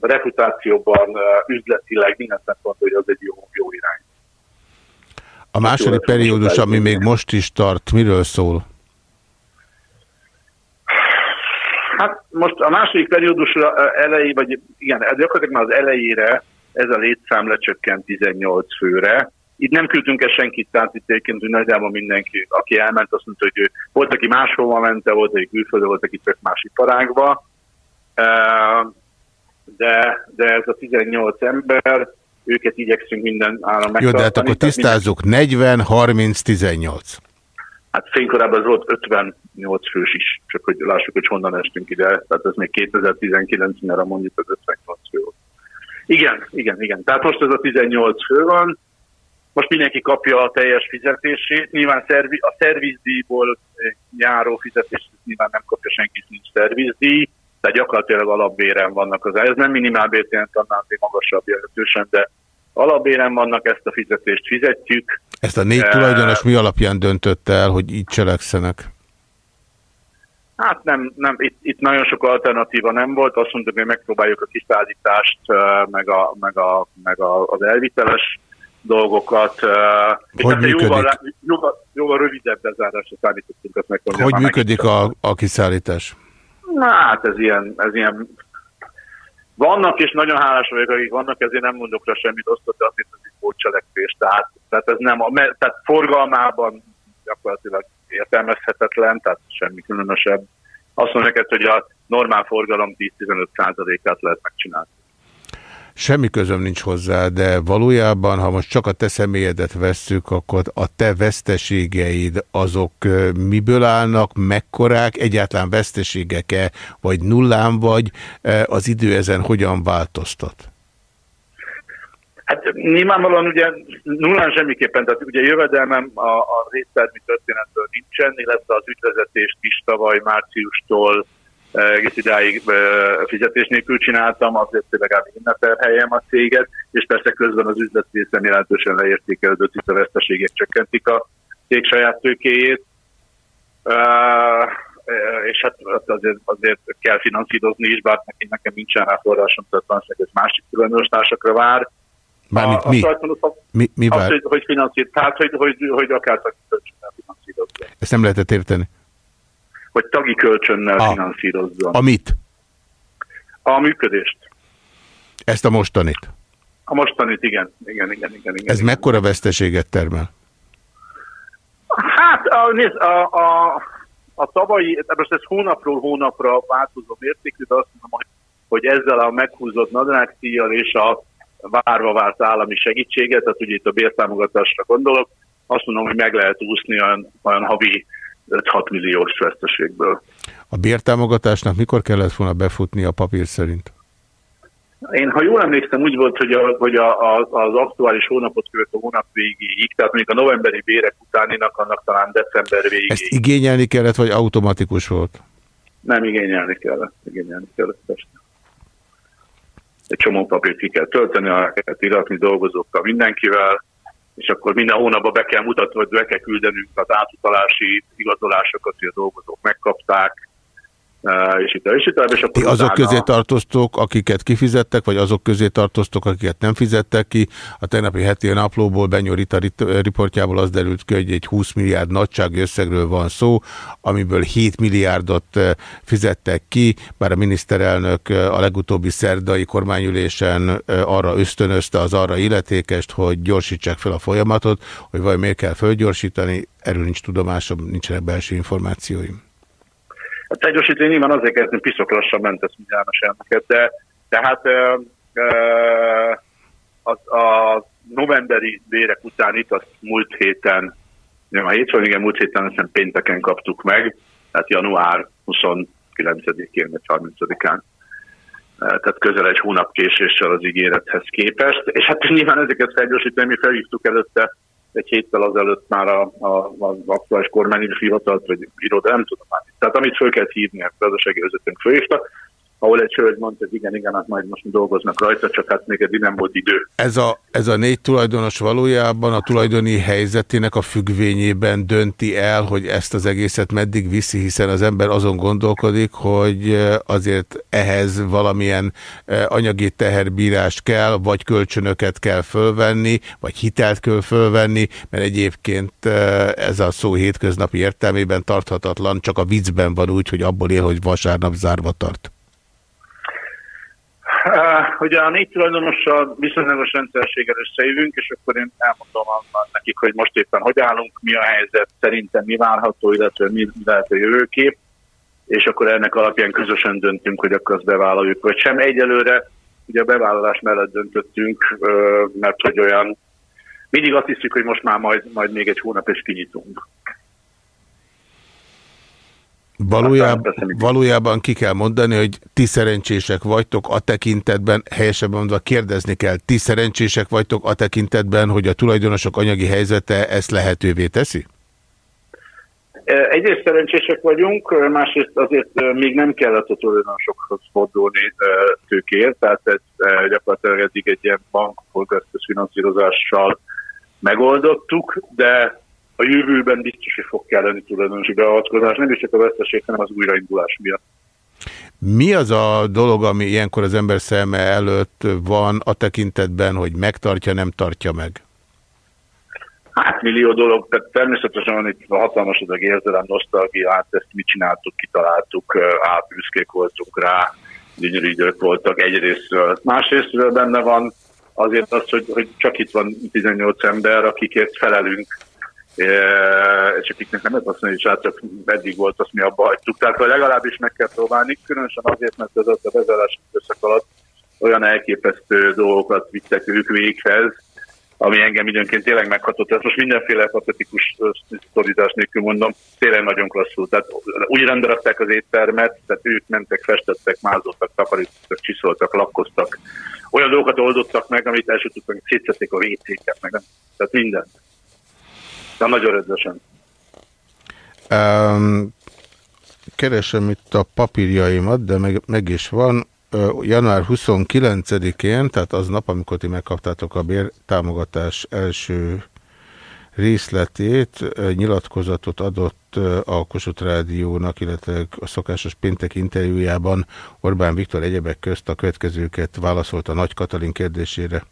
reputációban, üzletileg minden szempontból, hogy az egy jó, jó irány. A második periódus, ami még most is tart, miről szól? Hát most a második periódus elejé, vagy igen, gyakorlatilag már az elejére ez a létszám lecsökkent 18 főre. Itt nem küldtünk el senkit, tehát itt egyébként hogy nagyjából mindenki, aki elment, azt mondta, hogy ő, volt, aki máshova ment, volt, aki külföldre, volt, aki tök másik parágba de, de ez a 18 ember, őket igyekszünk minden áram megtartani. Jó, de hát akkor tisztázzuk, 40, 30, 18. Hát fénykorában az volt 58 fős is, csak hogy lássuk, hogy honnan estünk ide. Tehát ez még 2019-re mondjuk az 58 fő volt. Igen, igen, igen. Tehát most ez a 18 fő van, most mindenki kapja a teljes fizetését. Nyilván szervi, a szervizdíjból járó fizetést nyilván nem kapja senki, nincs szervizdíj tehát gyakorlatilag alapbéren vannak az ez nem minimálbért jelent, annál még magasabb jelentősen, de alapbéren vannak, ezt a fizetést fizetjük. Ezt a négy e tulajdonos mi alapján döntött el, hogy így cselekszenek? Hát nem, nem itt, itt nagyon sok alternatíva nem volt, azt mondtuk, hogy megpróbáljuk a kiszállítást, meg, a, meg, a, meg a, az elviteles dolgokat. Hogy hát működik? Jóval, jóval, jóval rövidebb bezárásra szállítottunk ezt. Hogy működik a, a kiszállítás? Na hát ez ilyen, ez ilyen vannak, és nagyon hálás vagyok, akik vannak, ezért nem mondok rá semmit osztott, azt hiszem, hogy cselekvés. Tehát, tehát ez nem, a, tehát forgalmában gyakorlatilag értelmezhetetlen, tehát semmi különösebb. Azt mondom neked, hogy a normál forgalom 10-15%-át lehet megcsinálni. Semmi közöm nincs hozzá, de valójában, ha most csak a te személyedet vesszük, akkor a te veszteségeid azok miből állnak, mekkorák, egyáltalán veszteségek-e, vagy nullán vagy, az idő ezen hogyan változtat? Hát nyilvánvalóan ugye nullán semmiképpen, tehát ugye jövedelmem a, a résztermi történetből nincsen, illetve az ügyvezetést is tavaly márciustól egész idáig fizetés nélkül csináltam, azért hogy legalább én ne terheljem a céget, és persze közben az üzletrészem jelentősen leértékelődött, itt a veszteségek csökkentik a cég saját tőkéjét. És hát azért, azért kell finanszírozni is, bár nekem, nekem nincsen rá forrásom, tehát van ez másik tulajdonostársakra vár. Mármint A- mi? a Mi, mi vár? hogy, hogy finanszíroz, tehát hogy, hogy, hogy akár kölcsönnel finanszírozzon. Ezt nem lehetett érteni. Hogy tagi kölcsönnel A- finanszírozzon. Amit? A működést. Ezt a mostanit. A mostanit, igen. Igen, igen, igen. igen Ez igen. mekkora veszteséget termel? Hát a, nézd, a, a, a tavalyi, most ez hónapról hónapra változó mértékű, de azt mondom, hogy, ezzel a meghúzott nadrágszíjjal és a várva várt állami segítséget, tehát ugye itt a bértámogatásra gondolok, azt mondom, hogy meg lehet úszni olyan, olyan havi 5-6 milliós veszteségből. A bértámogatásnak mikor kellett volna befutni a papír szerint? Én, ha jól emlékszem, úgy volt, hogy, a, hogy a, a, az aktuális hónapot követ a hónap végéig, tehát mondjuk a novemberi bérek utáninak, annak talán december végéig. Ezt igényelni kellett, vagy automatikus volt? Nem igényelni kellett, igényelni kellett persze. Egy csomó papírt ki kell tölteni, alá kell iratni dolgozókkal, mindenkivel, és akkor minden hónapban be kell mutatni, hogy be kell küldenünk az átutalási igazolásokat, hogy a dolgozók megkapták, és itt, és itt, és akkor Ti azok utána- közé tartoztok, akiket kifizettek, vagy azok közé tartoztok, akiket nem fizettek ki? A tegnapi heti naplóból, Benyó Rita rit- riportjából az derült ki, hogy egy 20 milliárd nagyságú összegről van szó, amiből 7 milliárdot fizettek ki, bár a miniszterelnök a legutóbbi szerdai kormányülésen arra ösztönözte az arra illetékest, hogy gyorsítsák fel a folyamatot, hogy vagy miért kell fölgyorsítani, erről nincs tudomásom, nincsenek belső információim. A tegyosítani nyilván azért kezdtem, piszok lassan ment ezt János elnöket, de tehát ö, ö, az, a novemberi bérek után itt azt múlt héten, nem a hétfőn, igen, múlt héten azt hiszem pénteken kaptuk meg, tehát január 29-én vagy 30-án. Ö, Tehát közel egy hónap késéssel az ígérethez képest, és hát nyilván ezeket felgyorsítani, mi felhívtuk előtte egy héttel azelőtt már a, a, az aktuális kormányügyi hivatalt, vagy iroda, nem tudom már. Tehát amit föl kell hívni, a gazdasági vezetőnk ahol egy hölgy mondta, hogy igen, igen, hát majd most dolgoznak rajta, csak hát még eddig nem volt idő. Ez a, ez a négy tulajdonos valójában a tulajdoni helyzetének a függvényében dönti el, hogy ezt az egészet meddig viszi, hiszen az ember azon gondolkodik, hogy azért ehhez valamilyen anyagi teherbírás kell, vagy kölcsönöket kell fölvenni, vagy hitelt kell fölvenni, mert egyébként ez a szó hétköznapi értelmében tarthatatlan, csak a viccben van úgy, hogy abból él, hogy vasárnap zárva tart. Uh, ugye a négy tulajdonossal viszonylagos rendszerességgel összejövünk, és akkor én elmondom a- a- nekik, hogy most éppen hogy állunk, mi a helyzet, szerintem mi várható, illetve mi lehet a jövőkép, és akkor ennek alapján közösen döntünk, hogy akkor azt bevállaljuk, vagy sem. Egyelőre ugye a bevállalás mellett döntöttünk, ö, mert hogy olyan, mindig azt hiszük, hogy most már majd, majd még egy hónap és kinyitunk. Valójában, valójában ki kell mondani, hogy ti szerencsések vagytok a tekintetben, helyesebben mondva kérdezni kell, ti szerencsések vagytok a tekintetben, hogy a tulajdonosok anyagi helyzete ezt lehetővé teszi? Egyrészt szerencsések vagyunk, másrészt azért még nem kellett a tulajdonosokhoz fordulni tőkért, tehát ez gyakorlatilag eddig egy ilyen bankpolgárköz finanszírozással megoldottuk, de a jövőben biztos, hogy fog kelleni tulajdonosi beavatkozás, nem is csak a veszteség, hanem az újraindulás miatt. Mi az a dolog, ami ilyenkor az ember szeme előtt van a tekintetben, hogy megtartja, nem tartja meg? Hát millió dolog, tehát természetesen van itt a hatalmas adag érzelem, nosztalgia, hát ezt mi csináltuk, kitaláltuk, büszkék voltunk rá, gyönyörű idők voltak egyrésztről. Másrésztről benne van azért az, hogy, hogy csak itt van 18 ember, akikért felelünk, és akiknek nem lehet azt mondani, hogy srácok, eddig volt, azt mi abba hagytuk. Tehát vagy legalábbis meg kell próbálni, különösen azért, mert ez a bezárás időszak alatt olyan elképesztő dolgokat vittek ők véghez, ami engem időnként tényleg meghatott. Ez most mindenféle patetikus sztorizás nélkül mondom, tényleg nagyon klasszul. Tehát úgy rendelettek az éttermet, tehát ők mentek, festettek, mázoltak, takarítottak, csiszoltak, lakkoztak. Olyan dolgokat oldottak meg, amit el sem tudtak, a WC-ket, meg nem. Tehát mindent. De nagyon rendesen. Um, keresem itt a papírjaimat, de meg, meg is van. Január 29-én, tehát az nap, amikor ti megkaptátok a bértámogatás első részletét, nyilatkozatot adott a Kossuth Rádiónak, illetve a szokásos péntek interjújában Orbán Viktor egyebek közt a következőket válaszolt a Nagy Katalin kérdésére.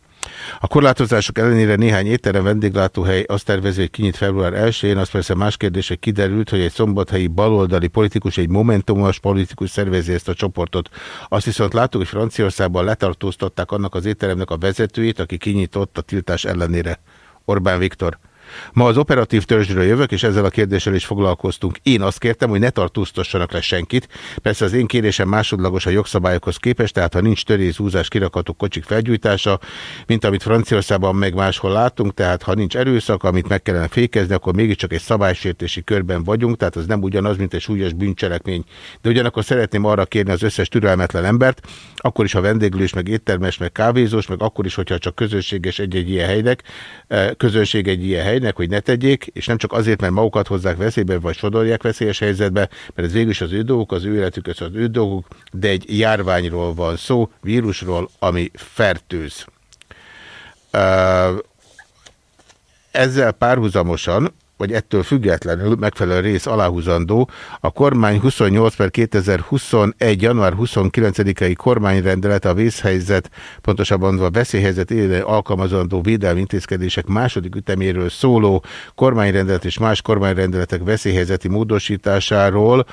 A korlátozások ellenére néhány étterem vendéglátóhely azt tervezi, hogy kinyit február 1-én, az persze más kérdés, kiderült, hogy egy szombathelyi baloldali politikus, egy momentumos politikus szervezi ezt a csoportot. Azt viszont láttuk, hogy Franciaországban letartóztatták annak az étteremnek a vezetőjét, aki kinyitott a tiltás ellenére. Orbán Viktor. Ma az operatív törzsről jövök, és ezzel a kérdéssel is foglalkoztunk. Én azt kértem, hogy ne tartóztassanak le senkit. Persze az én kérésem másodlagos a jogszabályokhoz képest, tehát ha nincs törés, húzás, kirakatok, kocsik felgyújtása, mint amit Franciaországban meg máshol látunk, tehát ha nincs erőszak, amit meg kellene fékezni, akkor mégiscsak egy szabálysértési körben vagyunk, tehát az nem ugyanaz, mint egy súlyos bűncselekmény. De ugyanakkor szeretném arra kérni az összes türelmetlen embert, akkor is, ha vendéglős, meg éttermes, meg kávézós, meg akkor is, hogyha csak közönséges egy-egy ilyen helynek, eh, közönség egy ilyen helynek, hogy ne tegyék, és nem csak azért, mert magukat hozzák veszélybe, vagy sodorják veszélyes helyzetbe, mert ez végül az ő dolguk, az ő életük, az ő dolguk, de egy járványról van szó, vírusról, ami fertőz. Ezzel párhuzamosan vagy ettől függetlenül megfelelő rész aláhúzandó, a kormány 28 per 2021. január 29-i kormányrendelet a vészhelyzet, pontosabban a veszélyhelyzet élő alkalmazandó védelmi intézkedések második üteméről szóló kormányrendelet és más kormányrendeletek veszélyhelyzeti módosításáról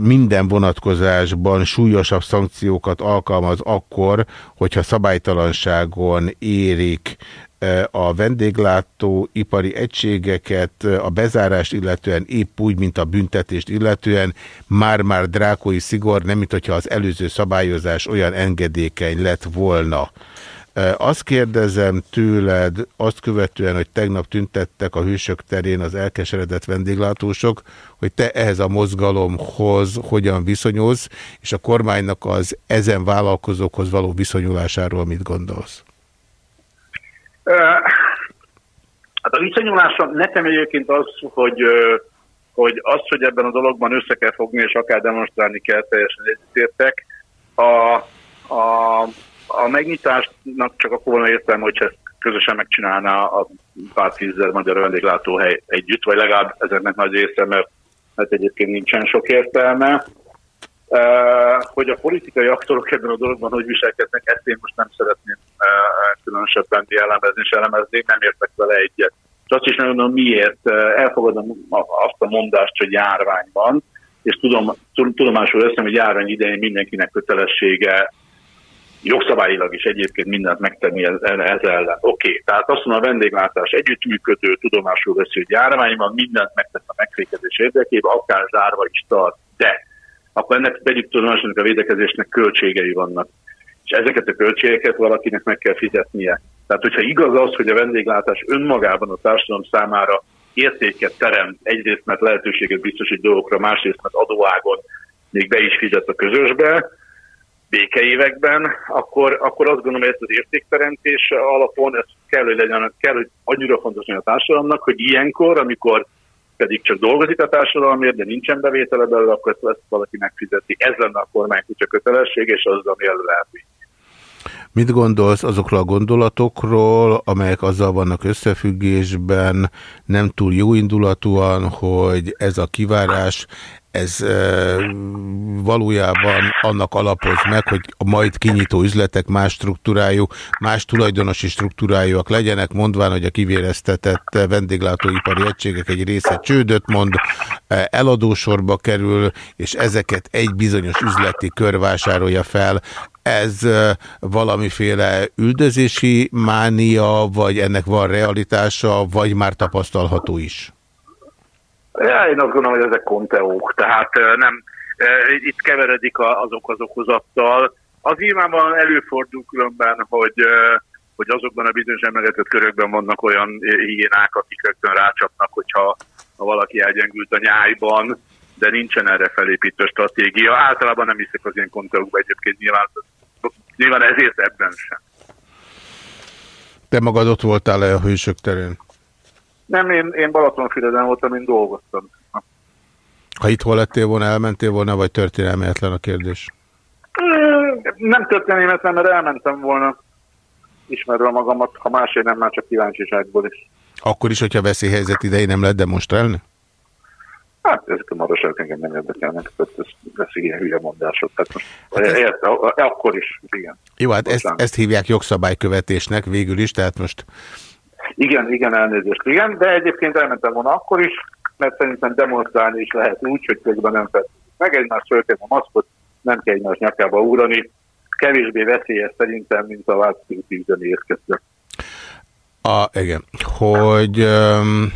minden vonatkozásban súlyosabb szankciókat alkalmaz akkor, hogyha szabálytalanságon érik a vendéglátó ipari egységeket a bezárást illetően épp úgy, mint a büntetést illetően már-már drákói szigor, nem mint hogyha az előző szabályozás olyan engedékeny lett volna. Azt kérdezem tőled, azt követően, hogy tegnap tüntettek a hősök terén az elkeseredett vendéglátósok, hogy te ehhez a mozgalomhoz hogyan viszonyulsz, és a kormánynak az ezen vállalkozókhoz való viszonyulásáról mit gondolsz? Hát a viszonyulásom nekem egyébként az, hogy, hogy az, hogy ebben a dologban össze kell fogni, és akár demonstrálni kell, teljesen egyetértek. A, a, a megnyitásnak csak akkor volna értelme, hogyha ezt közösen megcsinálná a pár tízzer magyar vendéglátóhely együtt, vagy legalább ezeknek nagy része, mert hát egyébként nincsen sok értelme. Uh, hogy a politikai aktorok ebben a dologban hogy viselkednek, ezt én most nem szeretném különösebben elemezni és elemezni, nem értek vele egyet. És azt is nem tudom miért, elfogadom azt a mondást, hogy járvány van, és tudom, tudomásul veszem, hogy járvány idején mindenkinek kötelessége jogszabályilag is egyébként mindent megtenni ez, ez ellen. Oké, okay. tehát azt mondom, a vendéglátás együttműködő, tudomásul veszi, hogy járvány van, mindent megtesz a megfékezés érdekében, akár zárva is tart. De akkor ennek tegyük tudomásul, a védekezésnek költségei vannak. És ezeket a költségeket valakinek meg kell fizetnie. Tehát, hogyha igaz az, hogy a vendéglátás önmagában a társadalom számára értéket terem, egyrészt mert lehetőséget biztosít dolgokra, másrészt mert adóágon még be is fizet a közösbe, békeévekben, akkor, akkor azt gondolom, hogy ezt az értékteremtés alapon ez kell, hogy legyen, kell, hogy annyira fontos a társadalomnak, hogy ilyenkor, amikor pedig csak dolgozik a társadalomért, de nincsen bevétele belőle, akkor ezt, ezt valaki megfizeti. Ez lenne a kormány kutya kötelesség, és az, ami elő lehet Mit gondolsz azokról a gondolatokról, amelyek azzal vannak összefüggésben, nem túl jó indulatúan, hogy ez a kivárás, ez valójában annak alapoz meg, hogy a majd kinyitó üzletek más struktúrájú, más tulajdonosi struktúrájúak legyenek, mondván, hogy a kivéreztetett vendéglátóipari egységek egy része csődöt mond, eladósorba kerül, és ezeket egy bizonyos üzleti kör vásárolja fel. Ez valamiféle üldözési mánia, vagy ennek van realitása, vagy már tapasztalható is? Ja, én azt gondolom, hogy ezek konteók, tehát nem, itt keveredik azok az okozattal, Az nyilvánvalóan előfordul különben, hogy, hogy azokban a bizonyos emlegetett körökben vannak olyan hiénák, akik rögtön rácsapnak, hogyha ha valaki elgyengült a nyájban, de nincsen erre felépítő stratégia. Általában nem hiszek az ilyen konteókba egyébként nyilván, nyilván ezért ebben sem. Te magad ott voltál-e a hősök terén? Nem, én, én Balatonfüreden voltam, én dolgoztam. Ha itt hol lettél volna, elmentél volna, vagy történelmetlen a kérdés? Nem történelmetlen, mert elmentem volna ismerve magamat, ha másért nem, már csak kíváncsiságból is. Akkor is, hogyha veszélyhelyzet idején nem lehet demonstrálni? Hát ezek maraság engem nem érdekelnek, tehát ez, ez ilyen hülye mondások. Tehát most, hát ez... érte, akkor is, igen. Jó, hát ezt, ezt hívják jogszabálykövetésnek végül is, tehát most... Igen, igen, elnézést, igen, de egyébként elmentem volna akkor is, mert szerintem demonstrálni is lehet úgy, hogy közben nem feltétlenül meg egymást fölkenni a maszkot, nem kell egymás nyakába úrani, kevésbé veszélyes szerintem, mint a változati üzeni érkeztek. A, igen, hogy um,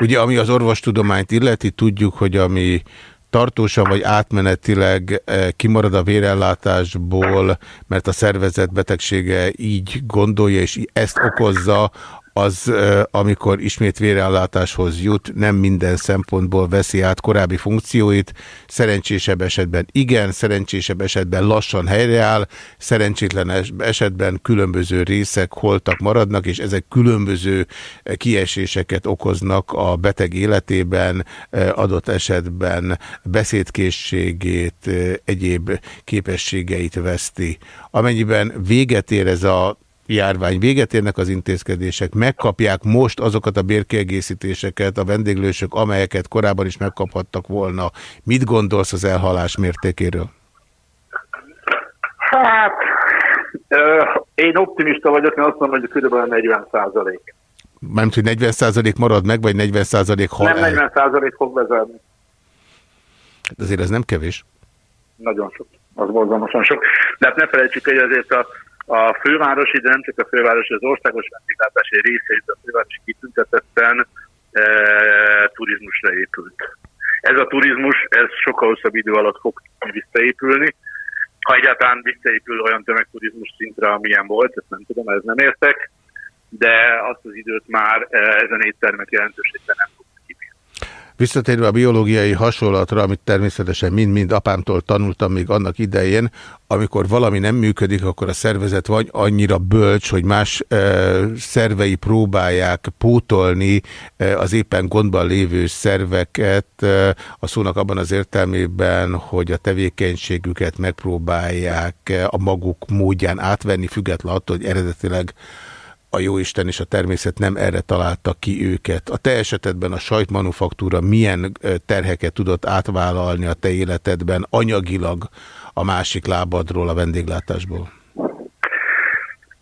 ugye ami az orvostudományt illeti, tudjuk, hogy ami tartósan vagy átmenetileg kimarad a vérellátásból, mert a szervezet betegsége így gondolja, és ezt okozza, az, amikor ismét vérellátáshoz jut, nem minden szempontból veszi át korábbi funkcióit, szerencsésebb esetben igen, szerencsésebb esetben lassan helyreáll, szerencsétlen esetben különböző részek holtak maradnak, és ezek különböző kieséseket okoznak a beteg életében, adott esetben beszédkészségét, egyéb képességeit veszti. Amennyiben véget ér ez a járvány véget érnek az intézkedések, megkapják most azokat a bérkiegészítéseket a vendéglősök, amelyeket korábban is megkaphattak volna. Mit gondolsz az elhalás mértékéről? Hát, én optimista vagyok, mert azt mondom, hogy kb. 40 százalék. Mármint, hogy 40 százalék marad meg, vagy 40 százalék hal Nem 40 százalék fog bezárni. Hát azért ez nem kevés. Nagyon sok. Az borzalmasan sok. De hát ne felejtsük, hogy azért a a fővárosi, de nem csak a fővárosi, az országos vendéglátási részeit a fővárosi kitüntetetten e, turizmusra épült. Ez a turizmus, ez sokkal hosszabb idő alatt fog visszaépülni. Ha egyáltalán visszaépül olyan tömegturizmus szintre, amilyen volt, ezt nem tudom, ez nem értek, de azt az időt már e, ezen éttermek jelentőségben nem Visszatérve a biológiai hasonlatra, amit természetesen mind-mind apámtól tanultam még annak idején, amikor valami nem működik, akkor a szervezet vagy annyira bölcs, hogy más e, szervei próbálják pótolni e, az éppen gondban lévő szerveket, e, a szónak abban az értelmében, hogy a tevékenységüket megpróbálják e, a maguk módján átvenni, független attól, hogy eredetileg a jóisten és a természet nem erre találta ki őket. A te esetedben a sajtmanufaktúra milyen terheket tudott átvállalni a te életedben anyagilag a másik lábadról, a vendéglátásból?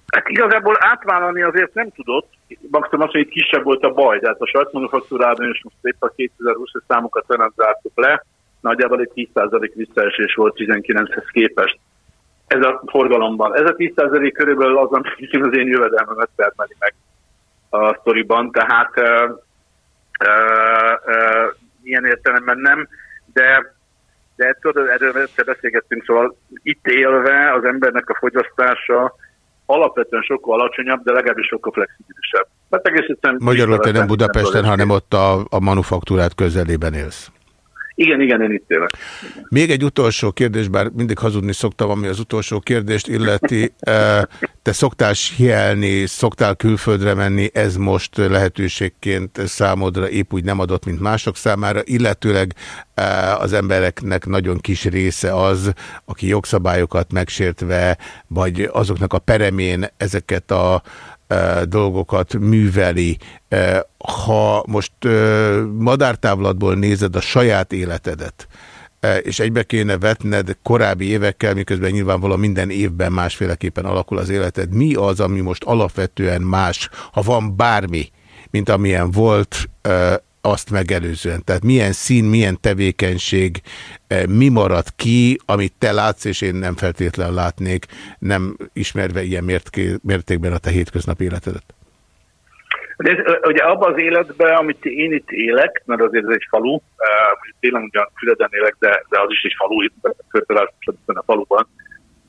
Hát igazából átvállalni azért nem tudott, maximum az, hogy kisebb volt a baj, de hát a sajtmanufaktúrában is most épp a 2020 számokat nem zártuk le, nagyjából egy 10% visszaesés volt 19-hez képest ez a forgalomban. Ez a 10% körülbelül az, ami az én jövedelmemet termeli meg a sztoriban, tehát uh, uh, uh, ilyen értelemben nem, de de ettől, erről beszélgettünk, szóval itt élve az embernek a fogyasztása alapvetően sokkal alacsonyabb, de legalábbis sokkal flexibilisebb. Hát egész Magyarul te nem Budapesten, hanem ott a, a manufaktúrát közelében élsz. Igen, igen, én itt élek. Még egy utolsó kérdés, bár mindig hazudni szoktam, ami az utolsó kérdést illeti. (laughs) Te szoktál hielni, szoktál külföldre menni, ez most lehetőségként számodra épp úgy nem adott, mint mások számára, illetőleg az embereknek nagyon kis része az, aki jogszabályokat megsértve, vagy azoknak a peremén ezeket a dolgokat műveli. Ha most madártávlatból nézed a saját életedet, és egybe kéne vetned korábbi évekkel, miközben nyilvánvalóan minden évben másféleképpen alakul az életed. Mi az, ami most alapvetően más, ha van bármi, mint amilyen volt azt megelőzően? Tehát milyen szín, milyen tevékenység, eh, mi marad ki, amit te látsz, és én nem feltétlenül látnék, nem ismerve ilyen mértékben a te hétköznapi életedet? De ez, ugye abban az életben, amit én itt élek, mert azért ez egy falu, uh, tényleg ugyan Füreden élek, de, de az is egy falu, itt a faluban.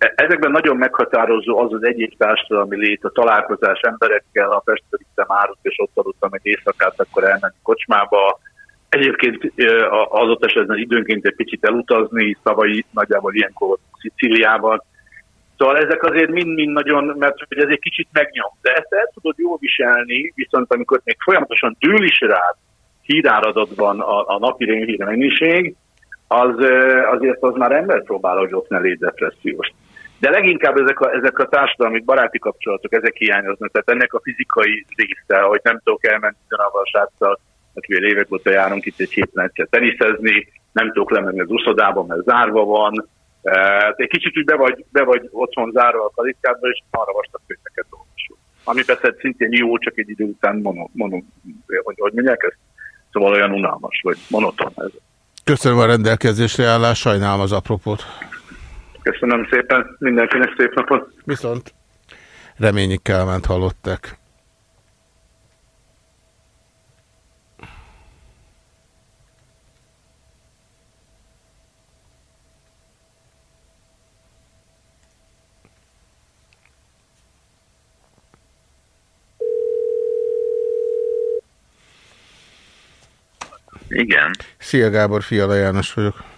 E- Ezekben nagyon meghatározó az az egyéb társadalmi lét, a találkozás emberekkel, a Pestre vittem árut, és ott aludtam egy éjszakát, akkor elmenni kocsmába. Egyébként a- az ott esetben időnként egy picit elutazni, szavai nagyjából ilyenkor volt Szicíliában. Szóval ezek azért mind-mind nagyon, mert hogy ez egy kicsit megnyom. De ezt el tudod jól viselni, viszont amikor még folyamatosan dől is rád híráradatban a, a napi rémhír mennyiség, az, ö, azért az már ember próbál, hogy ott ne légy depressziós. De leginkább ezek a, ezek a társadalmi baráti kapcsolatok, ezek hiányoznak. Tehát ennek a fizikai része, hogy nem tudok elmenni ugyanavval a sráccal, akivel évek óta járunk itt egy héten egyszer teniszezni, nem tudok lemenni az uszodába, mert zárva van. Eh, Egy kicsit úgy be vagy, be vagy otthon zárva a kalitkádba, és arra vastag könyveket olvasol. Ami persze szintén jó, csak egy idő után mono, mono, hogy, hogy mondják ezt? Szóval olyan unalmas, vagy monoton ez. Köszönöm a rendelkezésre állás, sajnálom az apropót. Köszönöm szépen, mindenkinek szép napot. Viszont reményi Kálmánt hallották. Igen, Szia Gábor, Fiala János vagyok.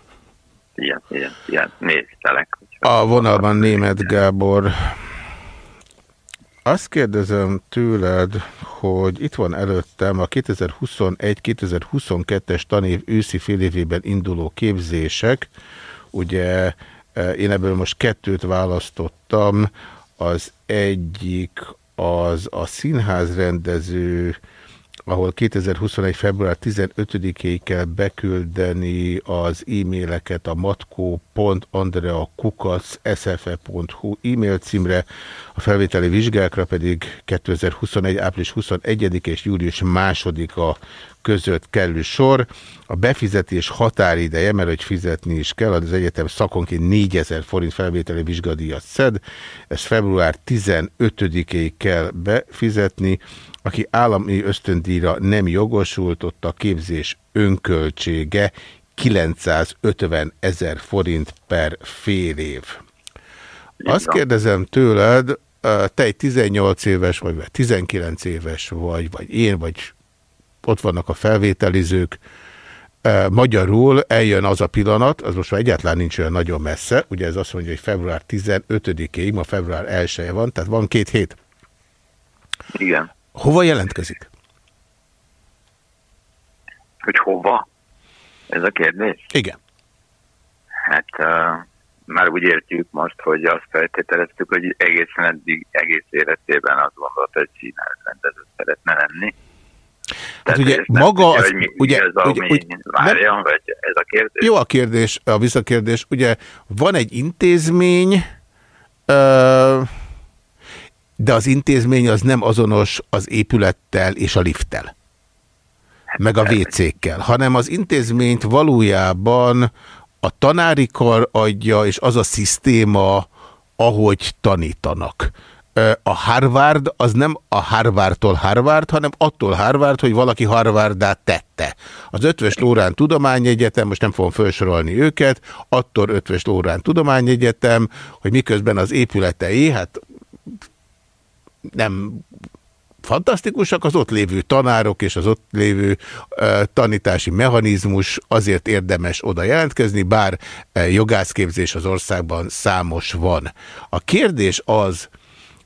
Ilyen, ilyen, ilyen, néztelek. A vonalban német Gábor. Azt kérdezem tőled, hogy itt van előttem a 2021-2022-es tanév őszi félévében induló képzések. Ugye eh, én ebből most kettőt választottam. Az egyik az a színházrendező, ahol 2021. február 15-ig kell beküldeni az e-maileket a matko.andreakukac.sfe.hu e-mail címre, a felvételi vizsgákra pedig 2021. április 21 és július 2-a között kerül sor. A befizetés határideje, mert hogy fizetni is kell, az egyetem szakonként 4000 forint felvételi vizsgadíjat szed, ezt február 15-ig kell befizetni, aki állami ösztöndíjra nem jogosult, ott a képzés önköltsége 950 ezer forint per fél év. Azt kérdezem tőled, te egy 18 éves vagy, vagy 19 éves vagy, vagy én, vagy ott vannak a felvételizők, Magyarul eljön az a pillanat, az most már egyáltalán nincs olyan nagyon messze, ugye ez azt mondja, hogy február 15-ig, ma február 1 -e van, tehát van két hét. Igen. Hova jelentkezik? Hogy hova? Ez a kérdés? Igen. Hát uh, már úgy értjük most, hogy azt feltételeztük, hogy egészen eddig, egész életében azt gondolt, hogy színházrendező szeretne lenni. Hát ugye ez nem maga tudja, az, hogy mi, ugye, mi az, ami ugye, ugye várjon, vagy ez a kérdés? Jó a kérdés, a visszakérdés. Ugye van egy intézmény, ö, de az intézmény az nem azonos az épülettel és a lifttel, meg a WC-kkel, hanem az intézményt valójában a tanári kar adja, és az a szisztéma, ahogy tanítanak. A Harvard az nem a Harvardtól Harvard, hanem attól Harvard, hogy valaki Harvardát tette. Az Ötvös Lórán Tudományegyetem, most nem fogom felsorolni őket, attól Ötvös Lórán Tudományegyetem, hogy miközben az épületei, hát nem fantasztikusak, az ott lévő tanárok és az ott lévő tanítási mechanizmus azért érdemes oda jelentkezni, bár jogászképzés az országban számos van. A kérdés az,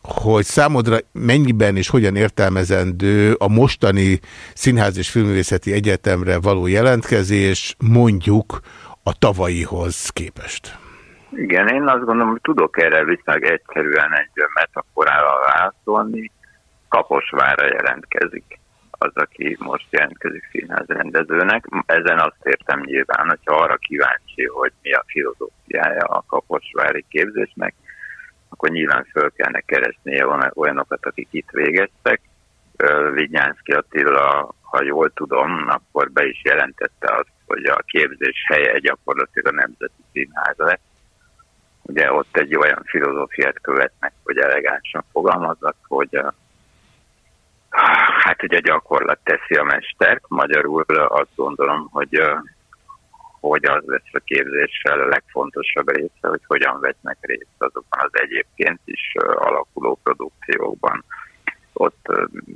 hogy számodra mennyiben és hogyan értelmezendő a mostani Színház és Filmvészeti Egyetemre való jelentkezés mondjuk a tavalyihoz képest. Igen, én azt gondolom, hogy tudok erre viszonylag egyszerűen egy metaforával válaszolni. Kaposvára jelentkezik az, aki most jelentkezik színházrendezőnek. Ezen azt értem nyilván, hogyha arra kíváncsi, hogy mi a filozófiája a kaposvári képzésnek, akkor nyilván föl kellene keresnie olyanokat, akik itt végeztek. Ö, Vignyánszki Attila, ha jól tudom, akkor be is jelentette azt, hogy a képzés helye gyakorlatilag a Nemzeti Színház lett. Ugye ott egy olyan filozófiát követnek, hogy elegánsan fogalmazzak, hogy a, Hát, a gyakorlat teszi a mestert, magyarul azt gondolom, hogy, ö, hogy az lesz a képzéssel a legfontosabb része, hogy hogyan vesznek részt azokban az egyébként is alakuló produkciókban. Ott,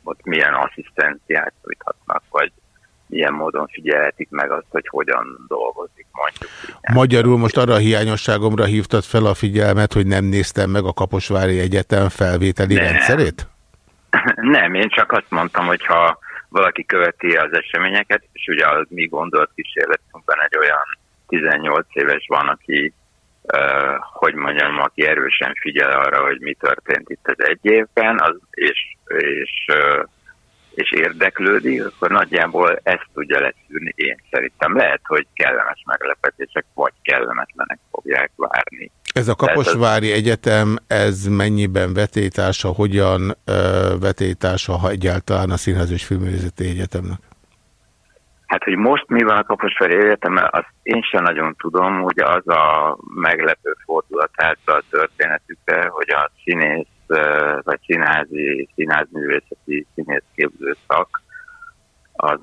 ott milyen asszisztenciát nyújthatnak, vagy milyen módon figyelhetik meg azt, hogy hogyan dolgozik mondjuk. Magyarul most arra a hiányosságomra hívtad fel a figyelmet, hogy nem néztem meg a Kaposvári Egyetem felvételi Nem. rendszerét? (laughs) Nem, én csak azt mondtam, hogy ha valaki követi az eseményeket, és ugye az mi gondolat kísérletünkben egy olyan 18 éves van, aki, uh, hogy mondjam, aki erősen figyel arra, hogy mi történt itt az egy évben, az, és, és, uh, és érdeklődik, akkor nagyjából ezt tudja leszűrni én szerintem. Lehet, hogy kellemes meglepetések, vagy kellemetlenek fogják várni. Ez a Kaposvári Egyetem, ez mennyiben vetétása, hogyan ö, vetétása, ha egyáltalán a Színház és Filmvészeti Egyetemnek? Hát, hogy most mi van a Kaposvári Egyetemen, azt én sem nagyon tudom, ugye az a meglepő fordulat állt be a történetükbe, hogy a színész, vagy színházi, színházművészeti színészképző szak, az,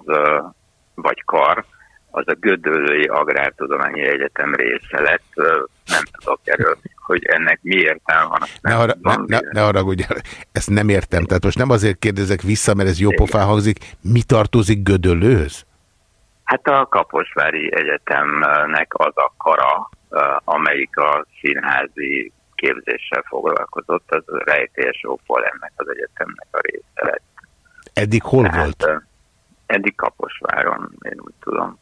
vagy kar, az a Gödöllői Agrártudományi Egyetem része lett. Nem tudok erről, hogy ennek mi értelme van. Ne, arra, ne, tudom. ne, ne haragudj, ezt nem értem. Tehát most nem azért kérdezek vissza, mert ez jó pofán hangzik. Mi tartozik Gödöllőhöz? Hát a Kaposvári Egyetemnek az a kara, amelyik a színházi képzéssel foglalkozott, az rejtélyes ófol ennek az egyetemnek a része lett. Eddig hol Tehát, volt? Eddig Kaposváron, én úgy tudom.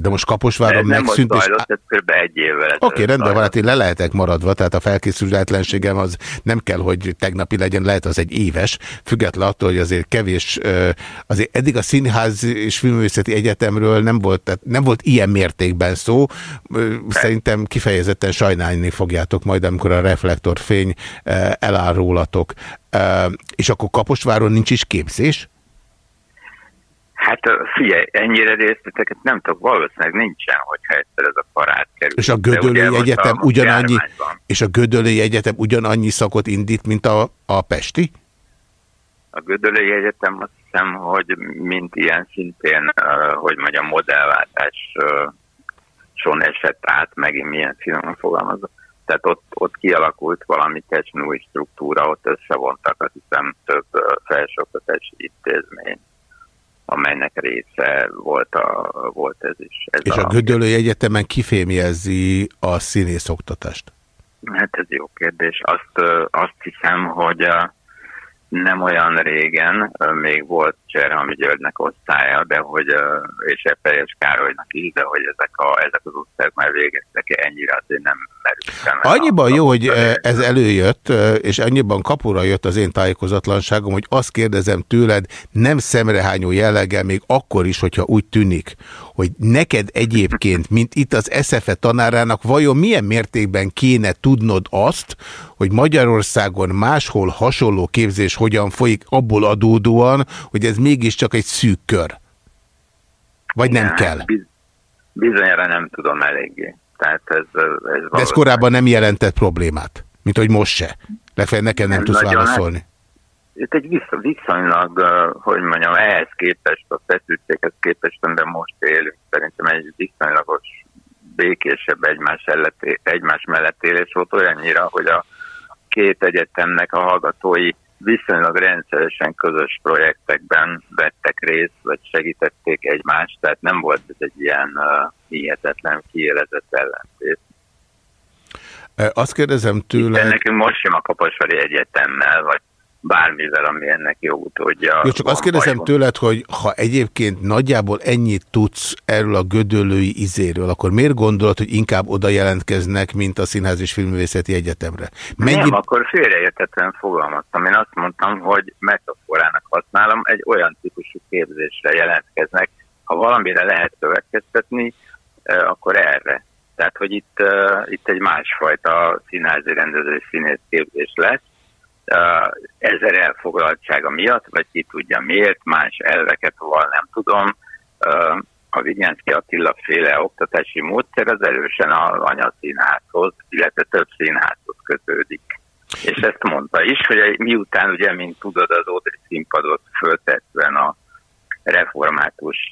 De most Kaposváron Ez nem megszűnt, most és... zajlott, ez kb. egy évvel Oké, ezelőtt rendben van, hát én le lehetek maradva, tehát a felkészületlenségem az nem kell, hogy tegnapi legyen, lehet az egy éves, független attól, hogy azért kevés, azért eddig a Színház és Filmművészeti Egyetemről nem volt, tehát nem volt ilyen mértékben szó, szerintem kifejezetten sajnálni fogjátok majd, amikor a reflektorfény. Ö, És akkor Kaposváron nincs is képzés? Hát figyelj, ennyire részleteket nem tudok, valószínűleg nincsen, hogyha egyszer ez a parát kerül. És a Gödöllői Egyetem a ugyanannyi, járvány van. és a Gödöllői Egyetem ugyanannyi szakot indít, mint a, a Pesti? A Gödöllői Egyetem azt hiszem, hogy mint ilyen szintén, hogy mondjam, modellváltás son esett át, megint milyen finoman fogalmazok. Tehát ott, ott kialakult valami teljesen új struktúra, ott összevontak azt hiszem több felsőoktatási intézmény, amelynek része volt, a, volt ez is. Ez És a Gödöllői Egyetemen kifémjezi a színész oktatást? Hát ez jó kérdés. Azt, azt hiszem, hogy ö, nem olyan régen még volt Cserhami Györgynek osztálya, de hogy, és Epejes Károlynak is, de hogy ezek, a, ezek az osztályok már végeztek ennyire, azért nem merültem. Annyiban a- jó, hogy eh, ez előjött, és annyiban kapura jött az én tájékozatlanságom, hogy azt kérdezem tőled, nem szemrehányó jelleggel, még akkor is, hogyha úgy tűnik, hogy neked egyébként, mint itt az SZFE tanárának, vajon milyen mértékben kéne tudnod azt, hogy Magyarországon máshol hasonló képzés hogyan folyik, abból adódóan, hogy ez mégiscsak egy szűk kör? Vagy nem Igen, kell? Biz, bizonyára nem tudom eléggé. Tehát ez, ez De ez korábban nem jelentett problémát, mint hogy most se. Legfeljebb neked nem Nem tudsz nagyon, válaszolni. Itt egy vissza, viszonylag, hogy mondjam, ehhez képest, a feszültséghez képest, amiben most élünk, szerintem egy viszonylagos békésebb egymás, elleté, egymás mellett élés volt olyannyira, hogy a két egyetemnek a hallgatói viszonylag rendszeresen közös projektekben vettek részt, vagy segítették egymást, tehát nem volt ez egy ilyen uh, hihetetlen kiélezett ellentét. Azt kérdezem De tőled, nekünk most sem a Kaposvári Egyetemmel, vagy bármivel, ami ennek jogutódja. jó, csak azt kérdezem tőled, hogy ha egyébként nagyjából ennyit tudsz erről a gödöllői izéről, akkor miért gondolod, hogy inkább oda jelentkeznek, mint a Színház és Filmvészeti Egyetemre? Mennyi... Nem, akkor félreértetően fogalmaztam. Én azt mondtam, hogy metaforának használom, egy olyan típusú képzésre jelentkeznek. Ha valamire lehet következtetni, akkor erre. Tehát, hogy itt, itt egy másfajta színházi rendező színész képzés lesz, ezer elfoglaltsága miatt, vagy ki tudja miért, más elveket val nem tudom. A Vigyánszki Attila féle oktatási módszer az erősen az anyaszínházhoz, illetve több színházhoz kötődik. És ezt mondta is, hogy miután ugye, mint tudod, az Audrey színpadot föltetven a református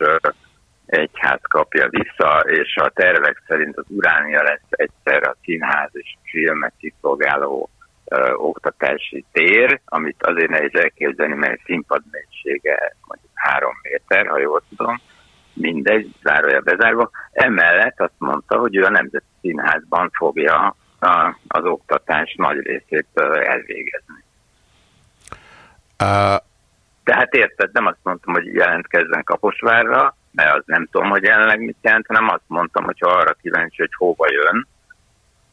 egyház kapja vissza, és a tervek szerint az Uránia lesz egyszer a színház és filmet kiszolgáló ö, oktatási tér, amit azért nehéz elképzelni, mert színpad mélysége mondjuk három méter, ha jól tudom, mindegy, zárója bezárva. Emellett azt mondta, hogy ő a Nemzeti Színházban fogja a, az oktatás nagy részét elvégezni. Uh, Tehát érted, nem azt mondtam, hogy jelentkezzen Kaposvárra, mert az nem tudom, hogy jelenleg mit jelent, hanem azt mondtam, hogy ha arra kíváncsi, hogy hova jön,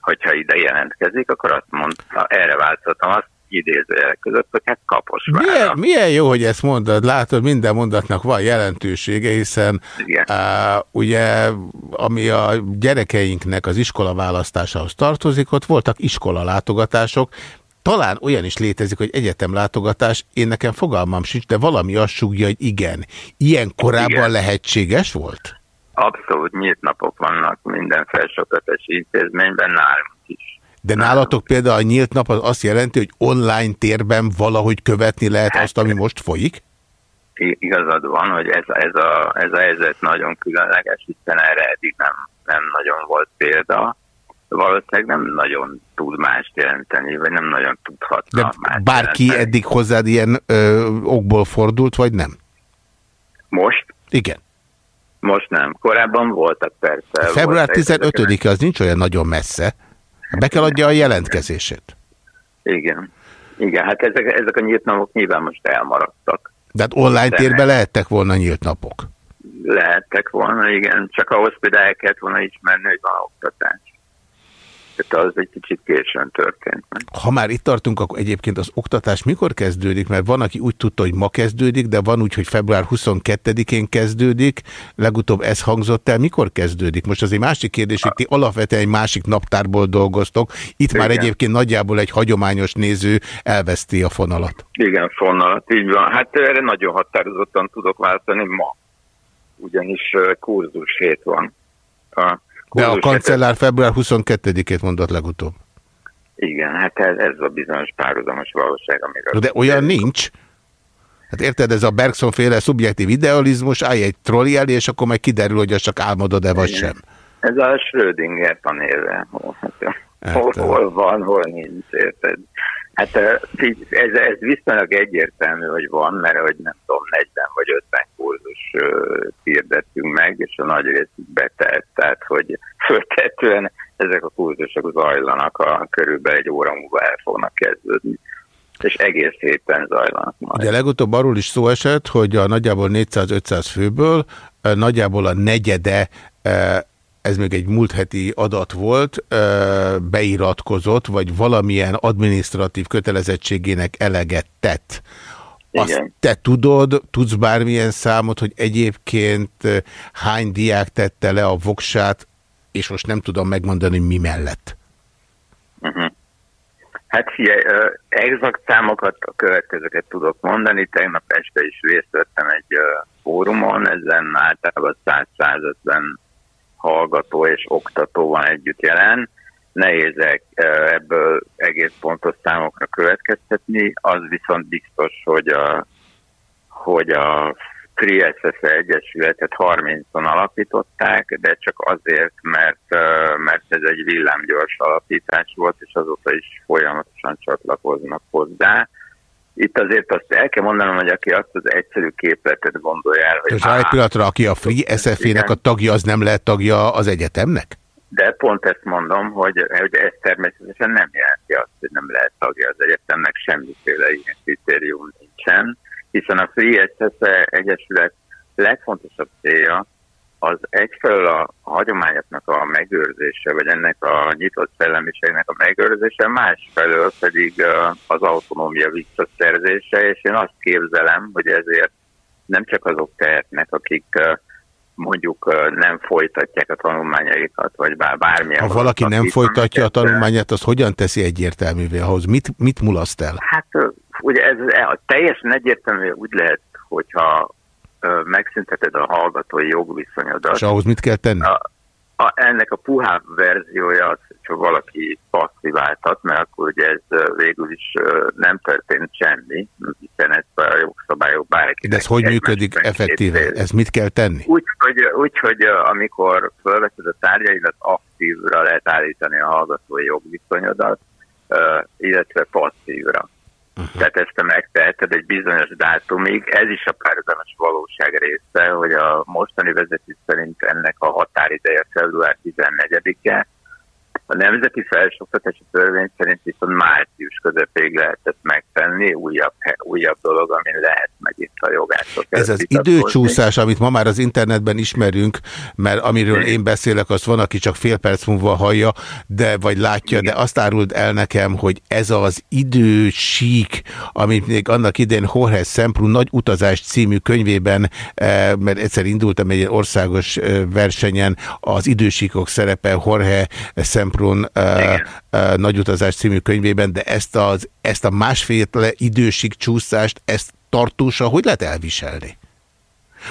hogyha ide jelentkezik, akkor azt mondta, erre változtatom azt idézőjelek között, hogy hát Kaposvárra. milyen, milyen jó, hogy ezt mondod. Látod, minden mondatnak van jelentősége, hiszen Igen. uh, ugye, ami a gyerekeinknek az iskola választásához tartozik, ott voltak iskola látogatások, talán olyan is létezik, hogy egyetem látogatás, én nekem fogalmam sincs, de valami azt sugja, hogy igen. Ilyen korábban Igen. lehetséges volt? Abszolút nyílt napok vannak minden felsőoktatási intézményben, nálunk is. De nálatok például a nyílt nap az azt jelenti, hogy online térben valahogy követni lehet azt, ami most folyik? Igazad van, hogy ez, ez, a, ez a helyzet nagyon különleges, hiszen erre eddig nem, nem nagyon volt példa. Valószínűleg nem nagyon tud mást jelenteni, vagy nem nagyon tudhatna De mást bárki jelenteni. eddig hozzád ilyen ö, okból fordult, vagy nem? Most? Igen. Most nem. Korábban voltak persze. Február voltak ezek- 15-e az nincs olyan nagyon messze. Be kell adja a jelentkezését. Igen. Igen, hát ezek, ezek a nyílt napok nyilván most elmaradtak. De hát online De térben nem. lehettek volna nyílt napok. Lehettek volna, igen, csak ahhoz például el kellett volna ismerni, hogy van oktatás. Tehát az egy kicsit későn történt. meg. Ha már itt tartunk, akkor egyébként az oktatás mikor kezdődik? Mert van, aki úgy tudta, hogy ma kezdődik, de van úgy, hogy február 22-én kezdődik. Legutóbb ez hangzott el. Mikor kezdődik? Most az egy másik kérdés, hogy ti alapvetően egy másik naptárból dolgoztok. Itt már Igen. egyébként nagyjából egy hagyományos néző elveszti a fonalat. Igen, fonalat, így van. Hát erre nagyon határozottan tudok váltani ma. Ugyanis kurzus hét van. A De a kancellár február 22-ét mondott legutóbb. Igen, hát ez, ez a bizonyos párhuzamos valóság, amiről... De olyan nincs. Hát érted, ez a Bergson féle szubjektív idealizmus, állj egy trolli elé, és akkor majd kiderül, hogy az csak álmodod-e vagy Igen. sem. Ez a Schrödinger panélre. Hol, hát, hol, Hát, hol van, hol nincs, érted? Hát ez, ez viszonylag egyértelmű, hogy van, mert hogy nem tudom, 40 vagy 50 kurzus hirdettünk meg, és a nagy részük betelt, tehát hogy föltetően ezek a kurzusok zajlanak, a körülbelül egy óra múlva el fognak kezdődni. És egész héten zajlanak majd. Ugye legutóbb arról is szó esett, hogy a nagyjából 400-500 főből nagyjából a negyede, ez még egy múlt heti adat volt, beiratkozott, vagy valamilyen adminisztratív kötelezettségének eleget tett. Azt Igen. te tudod, tudsz bármilyen számot, hogy egyébként hány diák tette le a voksát, és most nem tudom megmondani, mi mellett. Uh-huh. Hát figyelj, exakt számokat a következőket tudok mondani. Tegnap este is részt vettem egy fórumon, ezen általában 100-150 hallgató és oktató van együtt jelen. Nehéz ö, ebből egész pontos számokra következtetni, az viszont biztos, hogy a, hogy a Free Egyesületet 30-on alapították, de csak azért, mert, ö, mert ez egy villámgyors alapítás volt, és azóta is folyamatosan csatlakoznak hozzá. Itt azért azt el kell mondanom, hogy aki azt az egyszerű képletet gondolja el, hogy rá egy pillanatra, aki a Free SF-ének a tagja, az nem lehet tagja az egyetemnek? De pont ezt mondom, hogy, hogy ez természetesen nem jelenti azt, hogy nem lehet tagja az egyetemnek, semmiféle ilyen kritérium nincsen, hiszen a Free SSE Egyesület legfontosabb célja az egyfelől a hagyományoknak a megőrzése, vagy ennek a nyitott szellemiségnek a megőrzése, másfelől pedig az autonómia visszaszerzése, és én azt képzelem, hogy ezért nem csak azok tehetnek, akik mondjuk nem folytatják a tanulmányaikat, vagy bár bármilyen... Ha valaki nem folytatja a tanulmányát, az hogyan teszi egyértelművé? Ahhoz mit, mit mulaszt el? Hát ugye ez ez teljesen egyértelmű, úgy lehet, hogyha megszünteted a hallgatói jogviszonyodat, És ahhoz mit kell tenni? a, a, ennek a puhább verziója az, hogyha valaki passziváltat, mert akkor ugye ez végül is nem történt semmi, hiszen ezt a jogszabályok bárki. De ez hogy működik effektíve? Ez mit kell tenni? Úgy, hogy, úgy, hogy amikor felveszed a tárgyaidat, aktívra lehet állítani a hallgatói jogviszonyodat, illetve passzívra. Uh-huh. Tehát ezt te megteheted egy bizonyos dátumig. Ez is a párhuzamos valóság része, hogy a mostani vezetés szerint ennek a határideje február 14-e, a Nemzeti Felsőoktatási Törvény szerint viszont március közepéig lehet ezt megtenni, újabb, újabb dolog, amin lehet megint a jogászok. Ez az időcsúszás, amit ma már az internetben ismerünk, mert amiről én beszélek, azt van, aki csak fél perc múlva hallja, de vagy látja, de azt árult el nekem, hogy ez az idősík, amit még annak idején Jorge Semprú nagy utazás című könyvében, eh, mert egyszer indultam egy országos eh, versenyen, az idősíkok szerepe Jorge Semprún Uh, Nagyutazás című könyvében, de ezt, az, ezt a másfél idősig csúszást, ezt tartósan hogy lehet elviselni?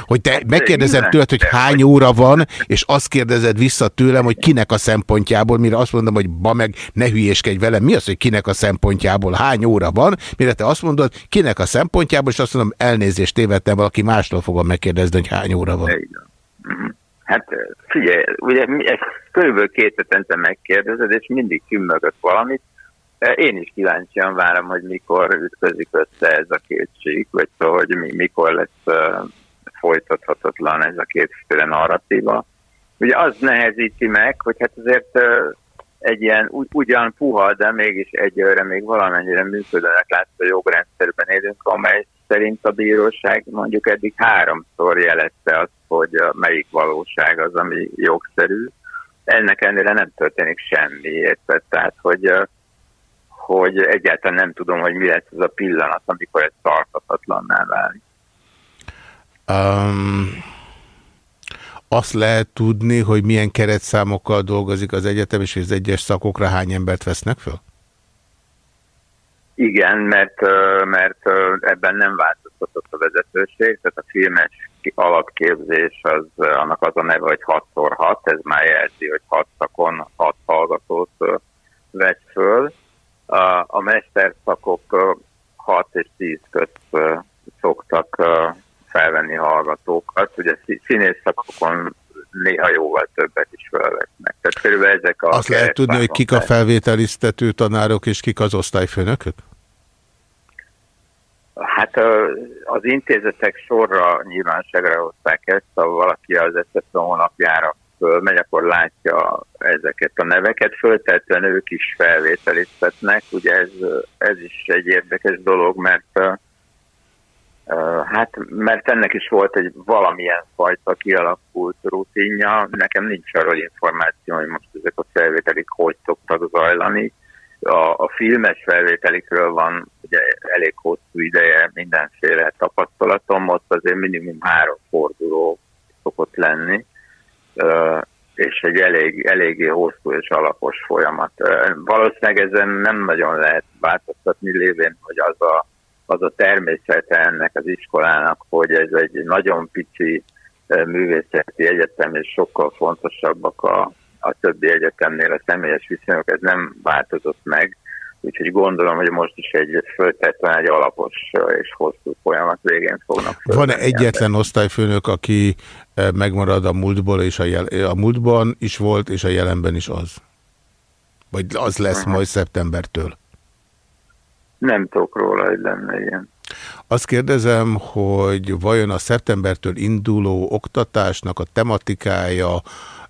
Hogy te hát, megkérdezed tőled, hogy hány óra van, és azt kérdezed vissza tőlem, hogy kinek a szempontjából, mire azt mondom, hogy ba meg, ne hülyéskedj velem, mi az, hogy kinek a szempontjából, hány óra van, mire te azt mondod, kinek a szempontjából, és azt mondom, elnézést tévedtem, valaki mástól fogom megkérdezni, hogy hány óra van. Mhm. Hát figyelj, ugye ezt körülbelül két hetente megkérdezed, és mindig kimögött valamit. Én is kíváncsian várom, hogy mikor ütközik össze ez a kétség, vagy szóval, hogy mi, mikor lesz uh, folytathatatlan ez a kétféle narratíva. Ugye az nehezíti meg, hogy hát azért egy ilyen ugyan puha, de mégis egyőre még valamennyire működőnek látszó jogrendszerben élünk, amely szerint a bíróság mondjuk eddig háromszor jelezte azt, hogy melyik valóság az, ami jogszerű. Ennek ennél nem történik semmi, érted? Tehát, hogy, hogy egyáltalán nem tudom, hogy mi lesz az a pillanat, amikor ez tarthatatlanná válik. Um, azt lehet tudni, hogy milyen keretszámokkal dolgozik az egyetem, és az egyes szakokra hány embert vesznek föl? Igen, mert, mert ebben nem változtatott a vezetőség, tehát a filmes alapképzés az, annak az a neve, hogy 6x6, ez már jelzi, hogy 6 szakon 6 hallgatót vesz föl. A, a mesterszakok 6 és 10 közt szoktak felvenni hallgatókat, ugye színész szakokon néha jóval többet is felvesznek. Tehát körülbelül ezek a... Azt lehet tudni, hogy kik a felvételiztető tanárok és kik az osztályfőnökök? Hát az intézetek sorra nyilvánosságra hozták ezt, ha valaki az SZFA honlapjára fölmegy, akkor látja ezeket a neveket, föltetően ők is felvételiztetnek. Ugye ez, ez is egy érdekes dolog, mert Hát, mert ennek is volt egy valamilyen fajta kialakult rutinja. Nekem nincs arról információ, hogy most ezek a felvételik hogy szoktak zajlani. A, a filmes felvételikről van ugye elég hosszú ideje mindenféle tapasztalatom, ott azért minimum három forduló szokott lenni, és egy elég, eléggé hosszú és alapos folyamat. Valószínűleg ezen nem nagyon lehet változtatni lévén, hogy az a az a természete ennek az iskolának, hogy ez egy nagyon pici művészeti egyetem, és sokkal fontosabbak a, a többi egyetemnél a személyes viszonyok, ez nem változott meg, úgyhogy gondolom, hogy most is egy föltetlen egy alapos és hosszú folyamat végén fognak. Van-e egyetlen osztályfőnök, aki megmarad a múltból, és a, jel a múltban is volt, és a jelenben is az? Vagy az lesz uh -huh. majd szeptembertől? Nem tudok róla, hogy lenne ilyen. Azt kérdezem, hogy vajon a szeptembertől induló oktatásnak a tematikája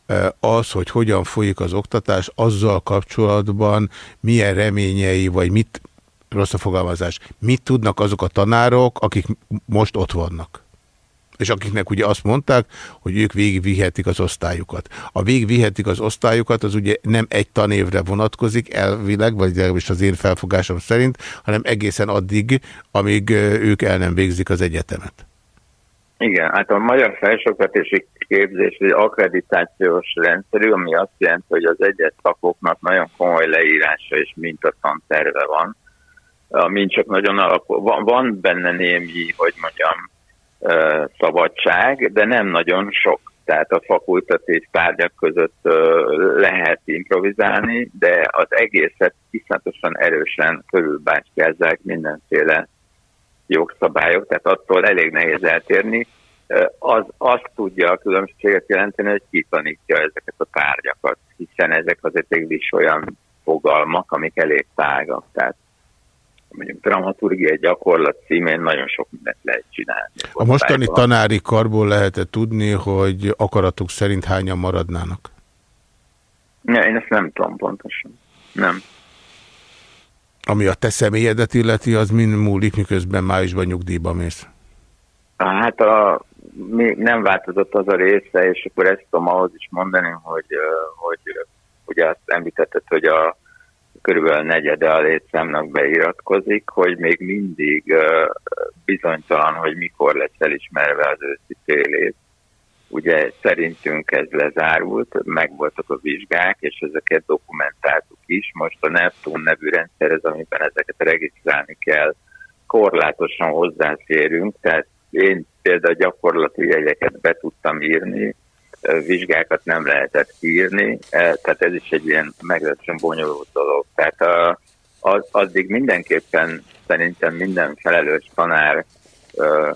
e, az, hogy hogyan folyik az oktatás, azzal kapcsolatban milyen reményei, vagy mit, rossz a fogalmazás, mit tudnak azok a tanárok, akik most ott vannak? És akiknek ugye azt mondták, hogy ők végigvihetik az osztályukat. A végigvihetik az osztályukat, az ugye nem egy tanévre vonatkozik elvileg, vagy legalábbis az én felfogásom szerint, hanem egészen addig, amíg ők el nem végzik az egyetemet. Igen, hát a magyar felsőoktatási képzés egy akkreditációs rendszerű, ami azt jelenti, hogy az egyes szakoknak nagyon komoly leírása és mintatanterve van, mint csak nagyon. Van, van benne némi, hogy mondjam, szabadság, de nem nagyon sok. tehát a fakultatív tárgyak között lehet improvizálni, de az egészet iszonyatosan erősen körülbástyázzák mindenféle jogszabályok, tehát attól elég nehéz eltérni. Az azt tudja a különbséget jelenteni, hogy kitanítja ezeket a tárgyakat, hiszen ezek azért is olyan fogalmak, amik elég tágak. Tehát mondjuk dramaturgiai gyakorlat címén nagyon sok mindent lehet csinálni. A mostani tanári karból lehet tudni, hogy akaratuk szerint hányan maradnának? Ja, én ezt nem tudom pontosan. Nem. Ami a te személyedet illeti, az mind múlik, miközben májusban nyugdíjba mész. Hát a, még nem változott az a része, és akkor ezt tudom ahhoz is mondani, hogy, hogy ugye azt említetted, hogy a körülbelül negyede a létszámnak beiratkozik, hogy még mindig bizonytalan, hogy mikor lesz elismerve az őszi fél. Ugye szerintünk ez lezárult, megvoltak a vizsgák, és ezeket dokumentáltuk is. Most a Neptun nevű rendszerhez, amiben ezeket regisztrálni kell, korlátosan hozzáférünk, tehát én például gyakorlati jegyeket be tudtam írni, vizsgákat nem lehetett írni, tehát ez is egy ilyen meglehetősen bonyolult dolog. Tehát a, az, addig mindenképpen szerintem minden felelős tanár ö,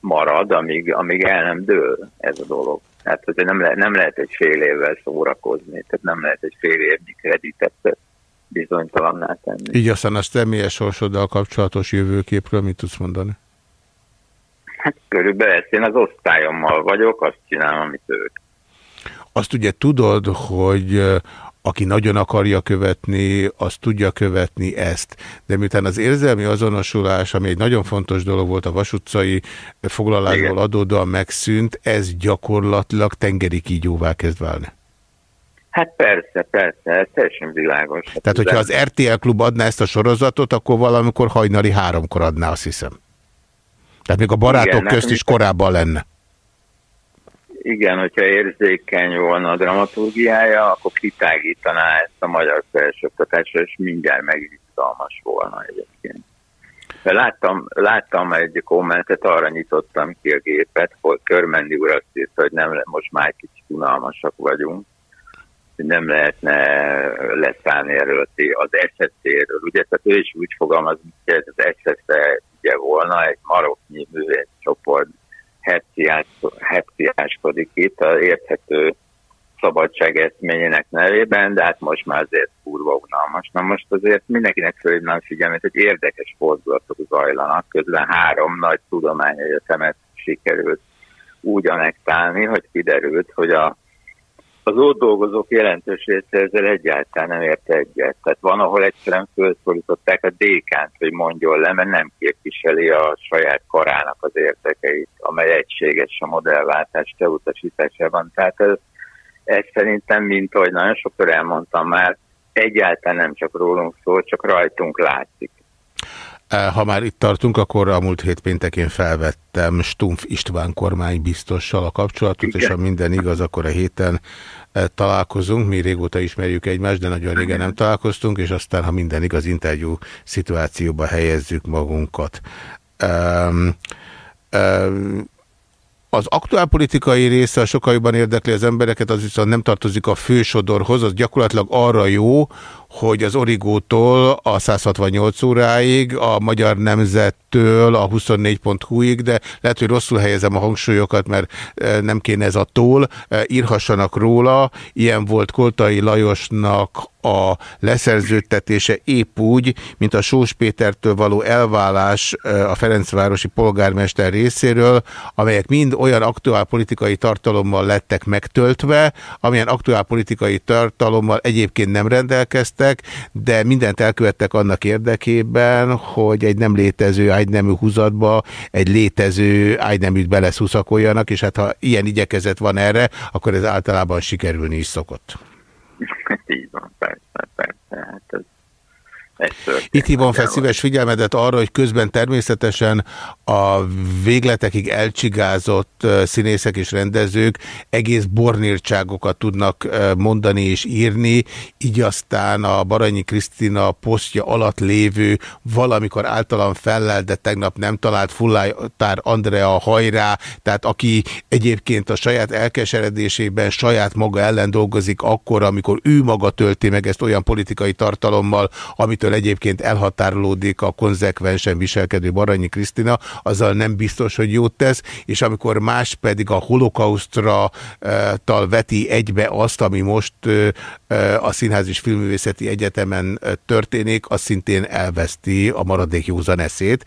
marad, amíg, amíg el nem dől ez a dolog. Tehát, hogy nem, le, nem lehet egy fél évvel szórakozni, tehát nem lehet egy fél évnyi kreditet bizonytalanná tenni. Így aztán a személyes sorsoddal kapcsolatos jövőképről mit tudsz mondani? Hát körülbelül ezt én az osztályommal vagyok, azt csinálom, amit ők. Azt ugye tudod, hogy aki nagyon akarja követni, az tudja követni ezt. De miután az érzelmi azonosulás, ami egy nagyon fontos dolog volt a vasutcai foglalásból adódóan megszűnt, ez gyakorlatilag tengeri kígyóvá kezd válni. Hát persze, persze, ez teljesen világos. Hát Tehát, hogyha az RTL klub adná ezt a sorozatot, akkor valamikor hajnali háromkor adná, azt hiszem. Tehát még a barátok Igen, közt nekem is korábban lenne. Igen, hogyha érzékeny volna a dramaturgiája, akkor kitágítaná ezt a magyar felsőoktatásra, és mindjárt megizgalmas volna egyébként. De láttam, láttam egy kommentet, arra nyitottam ki a gépet, hogy Körmendi úr azt írta, hogy nem, most már kicsit unalmasak vagyunk, hogy nem lehetne leszállni erről az SSZ-ről. Ugye, tehát ő is úgy fogalmaz, hogy ez az SSZ ugye volna, egy maroknyi művészcsoport hepciás- hepciáskodik itt az érthető szabadság eszményének nevében, de hát most már azért kurva unalmas. Na most azért mindenkinek fölhívnám a figyelmet, hogy érdekes fordulatok zajlanak. Közben három nagy tudományegyetemet sikerült úgy anektálni, hogy kiderült, hogy a az ott dolgozók jelentős része ezzel egyáltalán nem érte egyet. Tehát van, ahol egyszerűen felszólították a dékánt, hogy mondjon le, mert nem képviseli a saját karának az érdekeit, amely egységes a modellváltás utasításában. Tehát ez, ez szerintem, mint ahogy nagyon sokszor elmondtam már, egyáltalán nem csak rólunk szól, csak rajtunk látszik. Eh, Ha már itt tartunk, akkor a múlt hét péntekén felvettem Stumpf István kormány biztossal a kapcsolatot, Igen. és ha minden igaz, akkor a héten eh, találkozunk. Mi régóta ismerjük egymást, de nagyon régen nem találkoztunk, és aztán, ha minden igaz, interjú szituációba helyezzük magunkat. Um, um, az aktuálpolitikai része a sokkal jobban érdekli az embereket, az viszont nem tartozik a fősodorhoz, az gyakorlatilag arra jó, hogy az Origótól a 168 óráig, a Magyar Nemzettől a 24.hu-ig, de lehet, hogy rosszul helyezem a hangsúlyokat, mert eh, nem kéne ez a tól, eh, írhassanak róla. Ilyen volt Koltai Lajosnak a leszerződtetése épp úgy, mint a Sós Pétertől való elválás eh, a Ferencvárosi polgármester részéről, amelyek mind olyan aktuál politikai tartalommal lettek megtöltve, amilyen aktuál politikai tartalommal egyébként nem rendelkeztek, de mindent elkövettek annak érdekében, hogy egy nem létező ágynemű húzatba egy létező ágyneműt beleszuszakoljanak, és hát ha ilyen igyekezet van erre, akkor ez általában sikerülni is szokott. (laughs) Így van, persze, persze. Hát ez, Itt hívom fel szíves figyelmedet arra, hogy közben természetesen a végletekig elcsigázott színészek és rendezők egész bornírtságokat tudnak mondani és írni, így aztán a Baranyi Krisztina posztja alatt lévő valamikor általam fellel, de tegnap nem talált Fullájtár Andrea hajrá, tehát aki egyébként a saját elkeseredésében saját maga ellen dolgozik akkor, amikor ő maga tölti meg ezt olyan politikai tartalommal, amitől egyébként elhatárolódik a konzekvensen viselkedő Baranyi Krisztina, azzal nem biztos, hogy jót tesz, és amikor más pedig a holokausztra tal veti egybe azt, ami most a Színház és Filművészeti Egyetemen történik, az szintén elveszti a maradék józan eszét.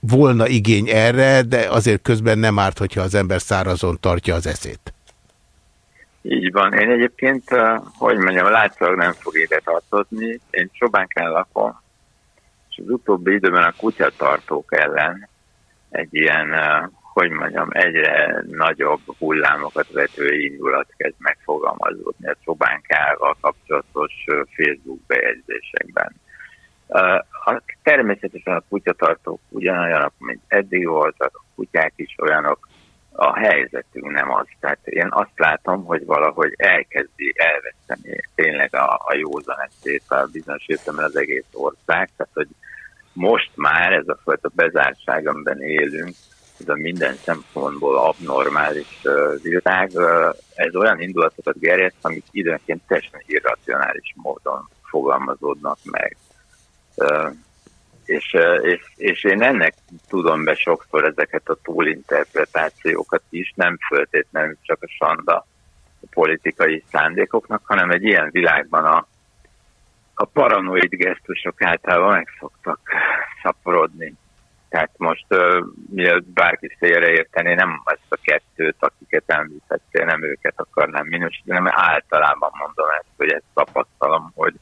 Volna igény erre, de azért közben nem árt, hogyha az ember szárazon tartja az eszét. Így van. Én egyébként, hogy mondjam, látszólag nem fog ide tartozni. Én Csobánkán lakom, és az utóbbi időben a kutyatartók ellen egy ilyen, hogy mondjam, egyre nagyobb hullámokat vető indulat kezd megfogalmazódni a Csobánkával kapcsolatos Facebook bejegyzésekben. Természetesen a kutyatartók ugyanolyanok, mint eddig voltak, a kutyák is olyanok, a helyzetünk nem az. Tehát én azt látom, hogy valahogy elkezdi elveszteni tényleg a, a józan eszét a bizonyos értelemben az egész ország, tehát hogy most már ez a fajta bezártság, amiben élünk, ez a minden szempontból abnormális világ, ez olyan indulatokat gerjeszt, amik időnként teljesen irracionális módon fogalmazódnak meg. És, és, és én ennek tudom be sokszor ezeket a túlinterpretációkat is, nem föltétlenül csak a sanda politikai szándékoknak, hanem egy ilyen világban a, a paranoid gesztusok általában meg szoktak szaporodni. Tehát most uh, mielőtt bárki félreérteni, nem ezt a kettőt, akiket említettél, nem őket akarnám minősíteni, hanem általában mondom ezt, hogy ezt tapasztalom, hogy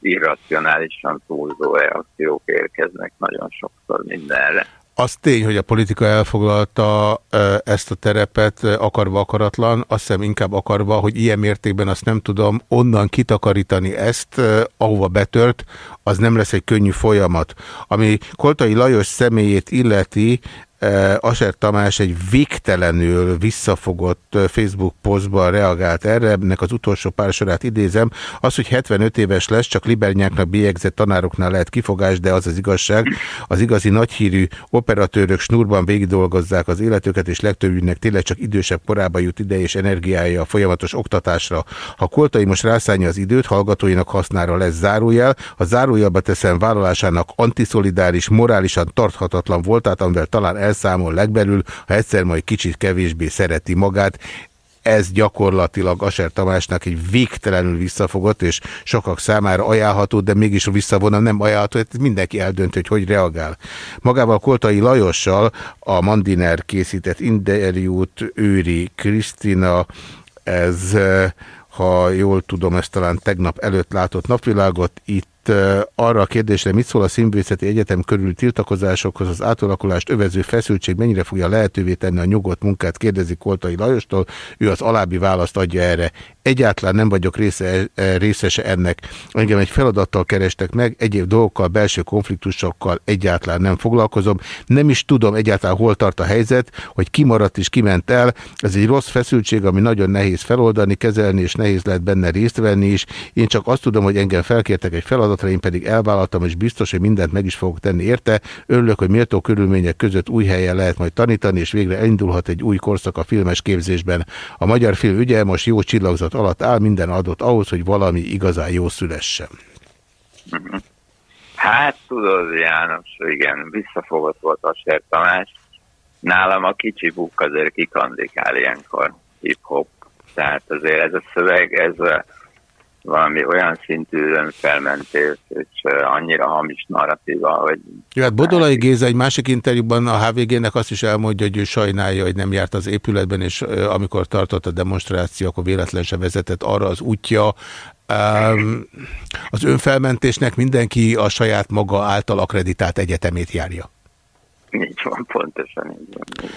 irracionálisan túlzó reakciók érkeznek nagyon sokszor mindenre. Az tény, hogy a politika elfoglalta ezt a terepet akarva akaratlan, azt hiszem inkább akarva, hogy ilyen mértékben azt nem tudom onnan kitakarítani ezt, ahova betört, az nem lesz egy könnyű folyamat. Ami Koltai Lajos személyét illeti, Aser Tamás egy végtelenül visszafogott Facebook posztban reagált erre, ennek az utolsó pár sorát idézem. Az, hogy 75 éves lesz, csak libernyáknak bélyegzett tanároknál lehet kifogás, de az az igazság. Az igazi nagyhírű operatőrök snurban végigdolgozzák az életüket, és legtöbbünknek tényleg csak idősebb korába jut ide és energiája a folyamatos oktatásra. Ha Koltai most rászállja az időt, hallgatóinak hasznára lesz zárójel, ha zárójelbe teszem vállalásának antiszolidáris, morálisan tarthatatlan voltát, amivel talán el elszámol legbelül, ha egyszer majd kicsit kevésbé szereti magát. Ez gyakorlatilag Aser Tamásnak egy végtelenül visszafogott, és sokak számára ajánlható, de mégis visszavonom nem ajánlható, ez mindenki eldönt, hogy hogy reagál. Magával Koltai Lajossal a Mandiner készített interjút őri Krisztina, ez ha jól tudom, ezt talán tegnap előtt látott napvilágot, itt arra a kérdésre, mit szól a Színvészeti Egyetem körül tiltakozásokhoz, az átalakulást övező feszültség mennyire fogja lehetővé tenni a nyugodt munkát, kérdezi Koltai Lajostól. Ő az alábbi választ adja erre. Egyáltalán nem vagyok része, részese ennek. Engem egy feladattal kerestek meg, egyéb dolgokkal, belső konfliktusokkal egyáltalán nem foglalkozom. Nem is tudom egyáltalán hol tart a helyzet, hogy kimaradt és kiment el. Ez egy rossz feszültség, ami nagyon nehéz feloldani, kezelni, és nehéz lehet benne részt venni is. Én csak azt tudom, hogy engem felkértek egy feladat feladatra, én pedig elvállaltam, és biztos, hogy mindent meg is fogok tenni érte. Örülök, hogy méltó körülmények között új helyen lehet majd tanítani, és végre elindulhat egy új korszak a filmes képzésben. A magyar film ügye most jó csillagzat alatt áll, minden adott ahhoz, hogy valami igazán jó szülessen. Hát tudod, János, igen, visszafogott volt a Ser Tamás. Nálam a kicsi buk azért kikandikál ilyenkor hip-hop. Tehát azért ez a szöveg, ez a valami olyan szintű felmentés, és annyira hamis narratíva, hogy... Jó, hát Bodolai Géza egy másik interjúban a HVG-nek azt is elmondja, hogy ő sajnálja, hogy nem járt az épületben, és amikor tartott a demonstráció, akkor véletlen se vezetett arra az útja. Az önfelmentésnek mindenki a saját maga által akreditált egyetemét járja. Így van, pontosan így van.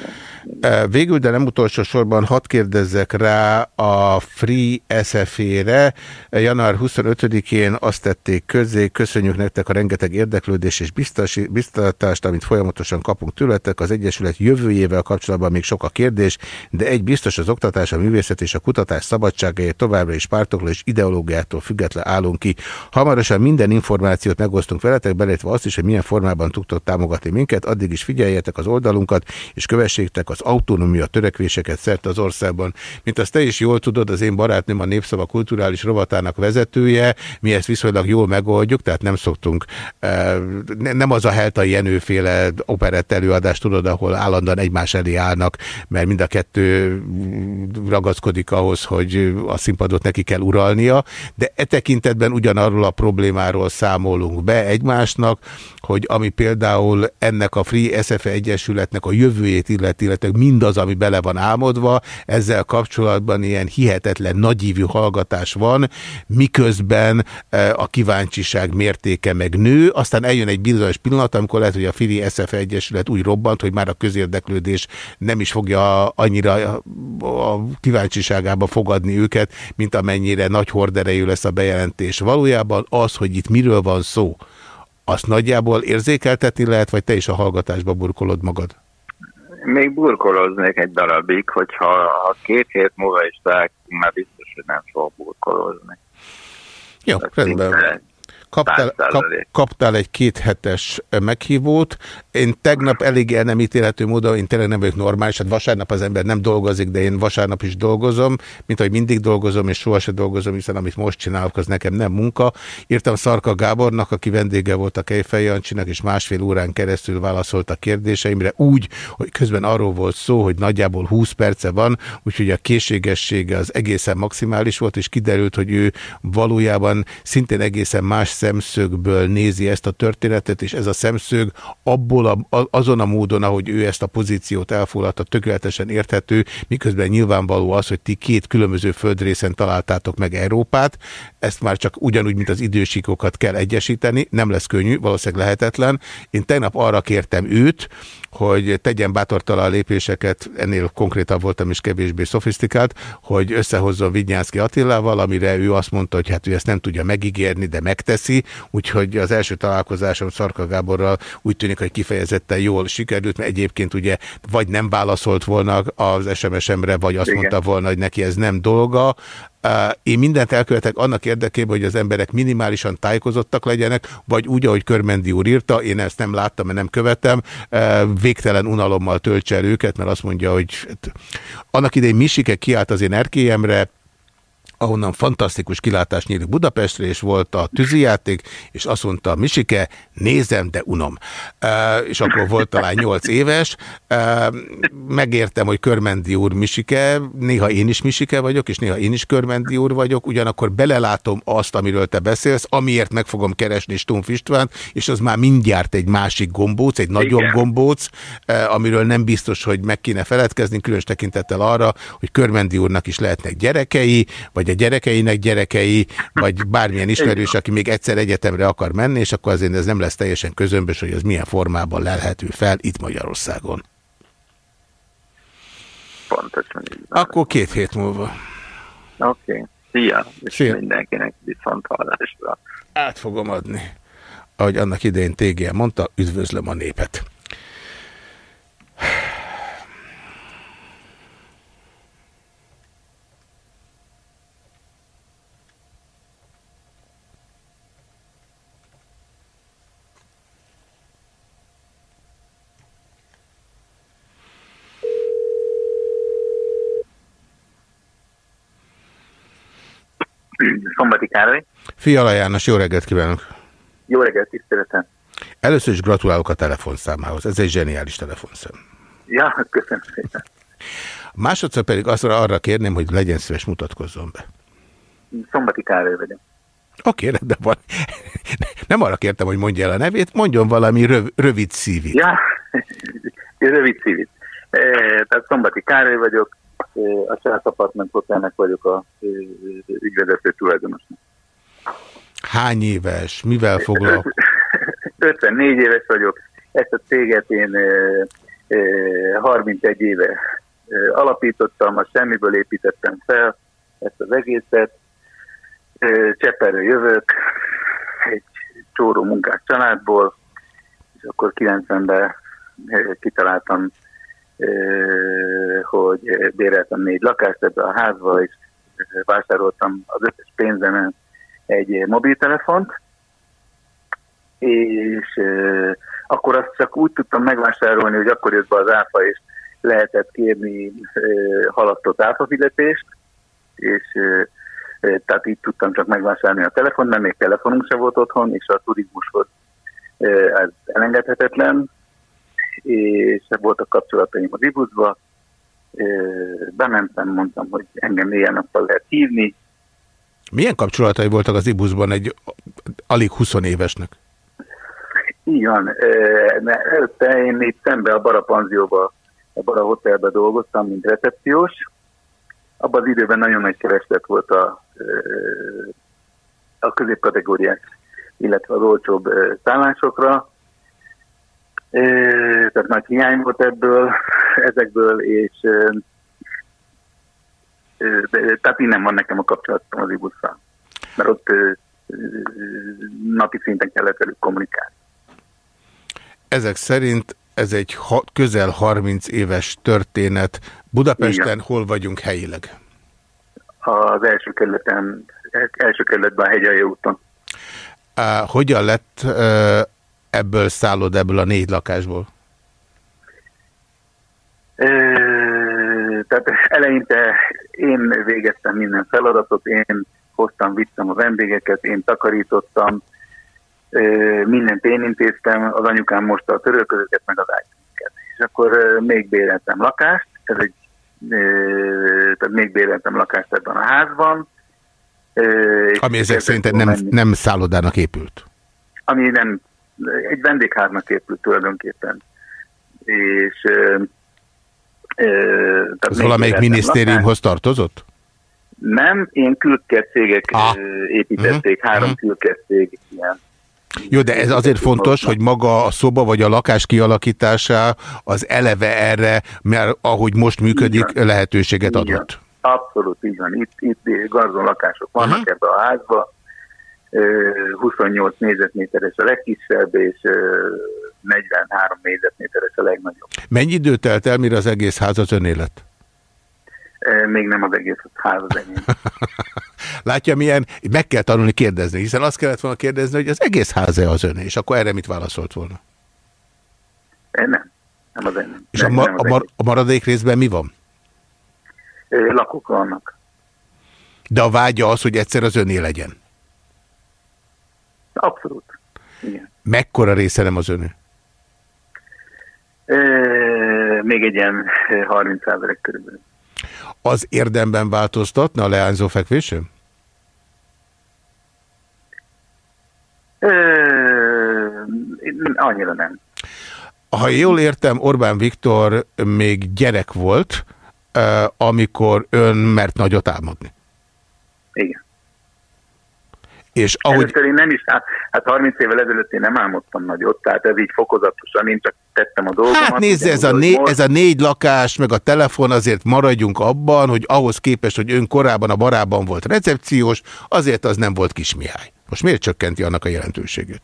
E, Végül, de nem utolsó sorban, hadd kérdezzek rá a Free SF-ére. Január 25-én azt tették közzé, köszönjük nektek a rengeteg érdeklődés és biztatást, amit folyamatosan kapunk tőletek. Az Egyesület jövőjével kapcsolatban még sok a kérdés, de egy biztos az oktatás, a művészet és a kutatás szabadságáért továbbra is pártoktól és ideológiától független állunk ki. Hamarosan minden információt megosztunk veletek, belétve azt is, hogy milyen formában tudtok támogatni minket, addig is figyeljetek az oldalunkat, és kövessétek az autonómia törekvéseket szerte az országban. Mint azt te is jól tudod, az én barátnőm a Népszava kulturális rovatának vezetője, mi ezt viszonylag jól megoldjuk, tehát nem szoktunk, ne- nem az a Heltai Jenőféle operett előadás, tudod, ahol állandóan egymás elé állnak, mert mind a kettő ragaszkodik ahhoz, hogy a színpadot neki kell uralnia, de e tekintetben ugyanarról a problémáról számolunk be egymásnak, hogy ami például ennek a Free SFE Egyesületnek a jövőjét illeti, illetve mindaz, ami bele van álmodva, ezzel kapcsolatban ilyen hihetetlen nagyívű hallgatás van, miközben eh, a kíváncsiság mértéke meg nő, aztán eljön egy bizonyos pillanat, amikor lehet, hogy a Free SFE Egyesület úgy robbant, hogy már a közérdeklődés nem is fogja annyira a kíváncsiságába fogadni őket, mint amennyire nagy horderejű lesz a bejelentés. Valójában az, hogy itt miről van szó, azt nagyjából érzékeltetni lehet, vagy te is a hallgatásba burkolod magad? Még burkoloznék egy darabig, hogyha ha két hét múlva is találkozunk, már biztos, hogy nem fog burkolozni. Jó, rendben van. Kaptál, kap, kaptál egy kéthetes meghívót. Én tegnap elég el nem ítélhető módon, én tényleg nem vagyok normális, hát vasárnap az ember nem dolgozik, de én vasárnap is dolgozom, mint ahogy mindig dolgozom, és sohasem dolgozom, hiszen amit most csinálok, az nekem nem munka. Írtam Szarka Gábornak, aki vendége volt a Kejfej Jancsinak, és másfél órán keresztül válaszolt a kérdéseimre, úgy, hogy közben arról volt szó, hogy nagyjából 20 perce van, úgyhogy a készségessége az egészen maximális volt, és kiderült, hogy ő valójában szintén egészen más szemszögből nézi ezt a történetet, és ez a szemszög abból a, azon a módon, ahogy ő ezt a pozíciót elfoglalta, tökéletesen érthető, miközben nyilvánvaló az, hogy ti két különböző földrészen találtátok meg Európát, ezt már csak ugyanúgy, mint az idősíkokat kell egyesíteni, nem lesz könnyű, valószínűleg lehetetlen. Én tegnap arra kértem őt, hogy tegyen bátortalan lépéseket, ennél konkrétabb voltam és kevésbé szofisztikált, hogy összehozzon Vignyánszki Attilával, amire ő azt mondta, hogy hát ő ezt nem tudja megígérni, de megteszi, úgyhogy az első találkozásom Szarka Gáborral úgy tűnik, hogy kifejezetten jól sikerült, mert egyébként ugye vagy nem válaszolt volna az SMS-emre, vagy azt Igen. mondta volna, hogy neki ez nem dolga, Én mindent elkövetek annak érdekében, hogy az emberek minimálisan tájékozottak legyenek, vagy úgy, ahogy Körmendi úr írta, én ezt nem láttam, mert nem követem, végtelen unalommal töltse el őket, mert azt mondja, hogy hát, annak idején Misike kiállt az én erkélyemre, ahonnan fantasztikus kilátás nyílik Budapestre, és volt a tűzijáték, és azt mondta Misike, nézem, de unom. E, és akkor volt talán 8 éves. E, megértem, hogy Körmendi úr Misike, néha én is Misike vagyok, és néha én is Körmendi úr vagyok, ugyanakkor belelátom azt, amiről te beszélsz, amiért meg fogom keresni Stumpf Istvánt, és az már mindjárt egy másik gombóc, egy nagyobb Igen. gombóc, e, amiről nem biztos, hogy meg kéne feledkezni, különös tekintettel arra, hogy Körmendi úrnak is lehetnek gyerekei, vagy a gyerekeinek gyerekei, vagy bármilyen ismerős, aki még egyszer egyetemre akar menni, és akkor azért ez nem lesz teljesen közömbös, hogy az milyen formában lelhető fel itt Magyarországon. Pontosan így van. Akkor két hét múlva. Oké. Okay. Szia. És Szia. mindenkinek viszont hallásra. Át fogom adni. Ahogy annak idején TGM mondta, üdvözlöm a népet. Szombati Károly. Fiala János, jó reggelt kívánok! Jó reggelt, tiszteletem. Először is gratulálok a telefonszámához. Ez egy zseniális telefonszám. Ja, köszönöm szépen. Másodszor pedig azra arra kérném, hogy legyen szíves mutatkozzon be. Szombati Károly vagyok. Oké, rendben van. (laughs) Nem arra kértem, hogy mondja el a nevét, mondjon valami röv, rövid szívit. Ja, (laughs) rövid szívit. E, tehát Szombati Károly vagyok, a Charles Apartment Hotelnek vagyok a ügyvezető tulajdonosnak. Hány éves, mivel foglalkozik? 54 (laughs) éves vagyok, ezt a céget én ö, ö, 31 éve alapítottam, a semmiből építettem fel ezt az egészet. Ö, Cseperről jövök, egy csóró munkás családból, és akkor 90-ben ö, kitaláltam, hogy béreltem négy lakást ebbe a házba, és ö, vásároltam az összes pénzemen egy mobiltelefont, és akkor azt csak úgy tudtam megvásárolni, hogy akkor jött be az áfa, és lehetett kérni ö, haladtott áfafizetést, és tehát így tudtam csak megvásárolni a telefon, mert még telefonunk sem volt otthon, és a turizmushoz ez elengedhetetlen, és voltak kapcsolataim az ibuszba, bementem, mondtam, hogy engem éjjel nappal lehet hívni, Milyen kapcsolatai voltak az Ibuszban egy alig 20 évesnek? Mert Előtte én itt szembe a Bara panzióba, a Bara hotelbe dolgoztam, mint recepciós. Abban az időben nagyon nagy kereslet volt a, a középkategóriás, illetve az olcsóbb szállásokra. Tehát nagy hiány volt ebből, ezekből, és tehát innen van nekem a kapcsolatom az Ibusszal. Mert ott napi szinten kellett velük kommunikálni. Ezek szerint ez egy ha közel 30 éves történet. Budapesten Igen. hol vagyunk helyileg? az első kerületen, első kerületben a Hegyalja úton. Á, hogyan lett ebből szállod ebből a négy lakásból? Tehát eleinte én végeztem minden feladatot, én hoztam, vittem a vendégeket, én takarítottam, mindent én intéztem, az anyukám mosta a törölközőket, meg az ágytünket. És akkor még béreltem lakást, ez egy, tehát még béreltem lakást ebben a házban. Ami ezek szerint nem, menni. nem szállodának épült. ami nem, egy vendégháznak épült tulajdonképpen. És még valamelyik minisztériumhoz tartozott? Nem, ilyen külkert cégek Ah. építették, Mhm, három külkert cég ilyen. Jó, de ez azért fontos, hogy maga a szoba vagy a lakás kialakítása az eleve erre, mert ahogy most működik, lehetőséget Így van. adott. Abszolút így van. Itt, itt garzon lakások vannak Mhm. uh-huh. ebbe a házba. Ö, 28 négyzetméteres a legkisebb, és 43 négyzetméteres a legnagyobb. Mennyi idő telt el, mire az egész ház az öné lett? Még nem az egész ház az enyém. (laughs) Látja, milyen, meg kell tanulni kérdezni, hiszen azt kellett volna kérdezni, hogy az egész ház-e az öné, és akkor erre mit válaszolt volna? Nem, nem az enyém. És a, Nem, ma, nem az a, mar, a maradék részben mi van? Ö, Lakók vannak. De a vágya az, hogy egyszer az öné legyen. Abszolút. Igen. Mekkora része nem az öné? Még egy ilyen ö, 30 százalék körülbelül. Az érdemben változtatna a leányzó fekvésön? Ö, Annyira nem. Ha jól értem, Orbán Viktor még gyerek volt, amikor ön mert nagyot álmodni. Igen. És ahogy... Először én nem is, hát 30 évvel ezelőtt én nem álmodtam nagyot, tehát ez így fokozatosan, én csak tettem a dolgomat. Hát nézze, ez a, ugyanúgy, né ahogy ez a négy lakás, meg a telefon, azért maradjunk abban, hogy ahhoz képest, hogy ön korábban a barában volt recepciós, azért az nem volt kis Mihály. Most miért csökkenti annak a jelentőségét?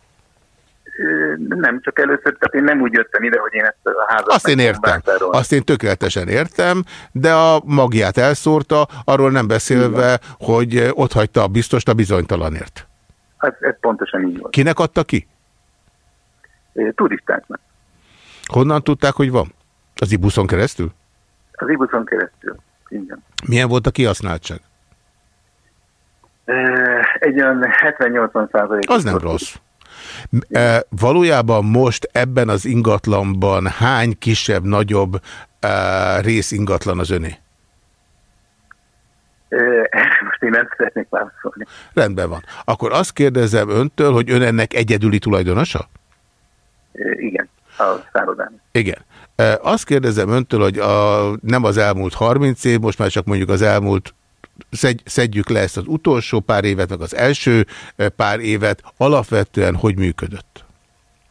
Nem, csak először, tehát én nem úgy jöttem ide, hogy én ezt a házat Azt én értem, azt én tökéletesen értem, de a magját elszórta, arról nem beszélve, hogy ott hagyta a biztost a bizonytalanért. Ez, ez pontosan így volt. Kinek adta ki? Ö, Turistáknak. Honnan tudták, hogy van? Az ibuszon keresztül? Az ibuszon keresztül. Igen. Milyen volt a kihasználtság? Egy olyan 70-80 százalék. Az nem rossz. E, valójában most ebben az ingatlanban hány kisebb, nagyobb e, rész ingatlan az öné? (laughs) Most én nem szeretnék válaszolni. Rendben van. Akkor azt kérdezem öntől, hogy ön ennek egyedüli tulajdonosa? Igen, a szállodán. Igen. Azt kérdezem öntől, hogy a, nem az elmúlt 30 év, most már csak mondjuk az elmúlt, szedj, szedjük le ezt az utolsó pár évet, meg az első pár évet, alapvetően hogy működött?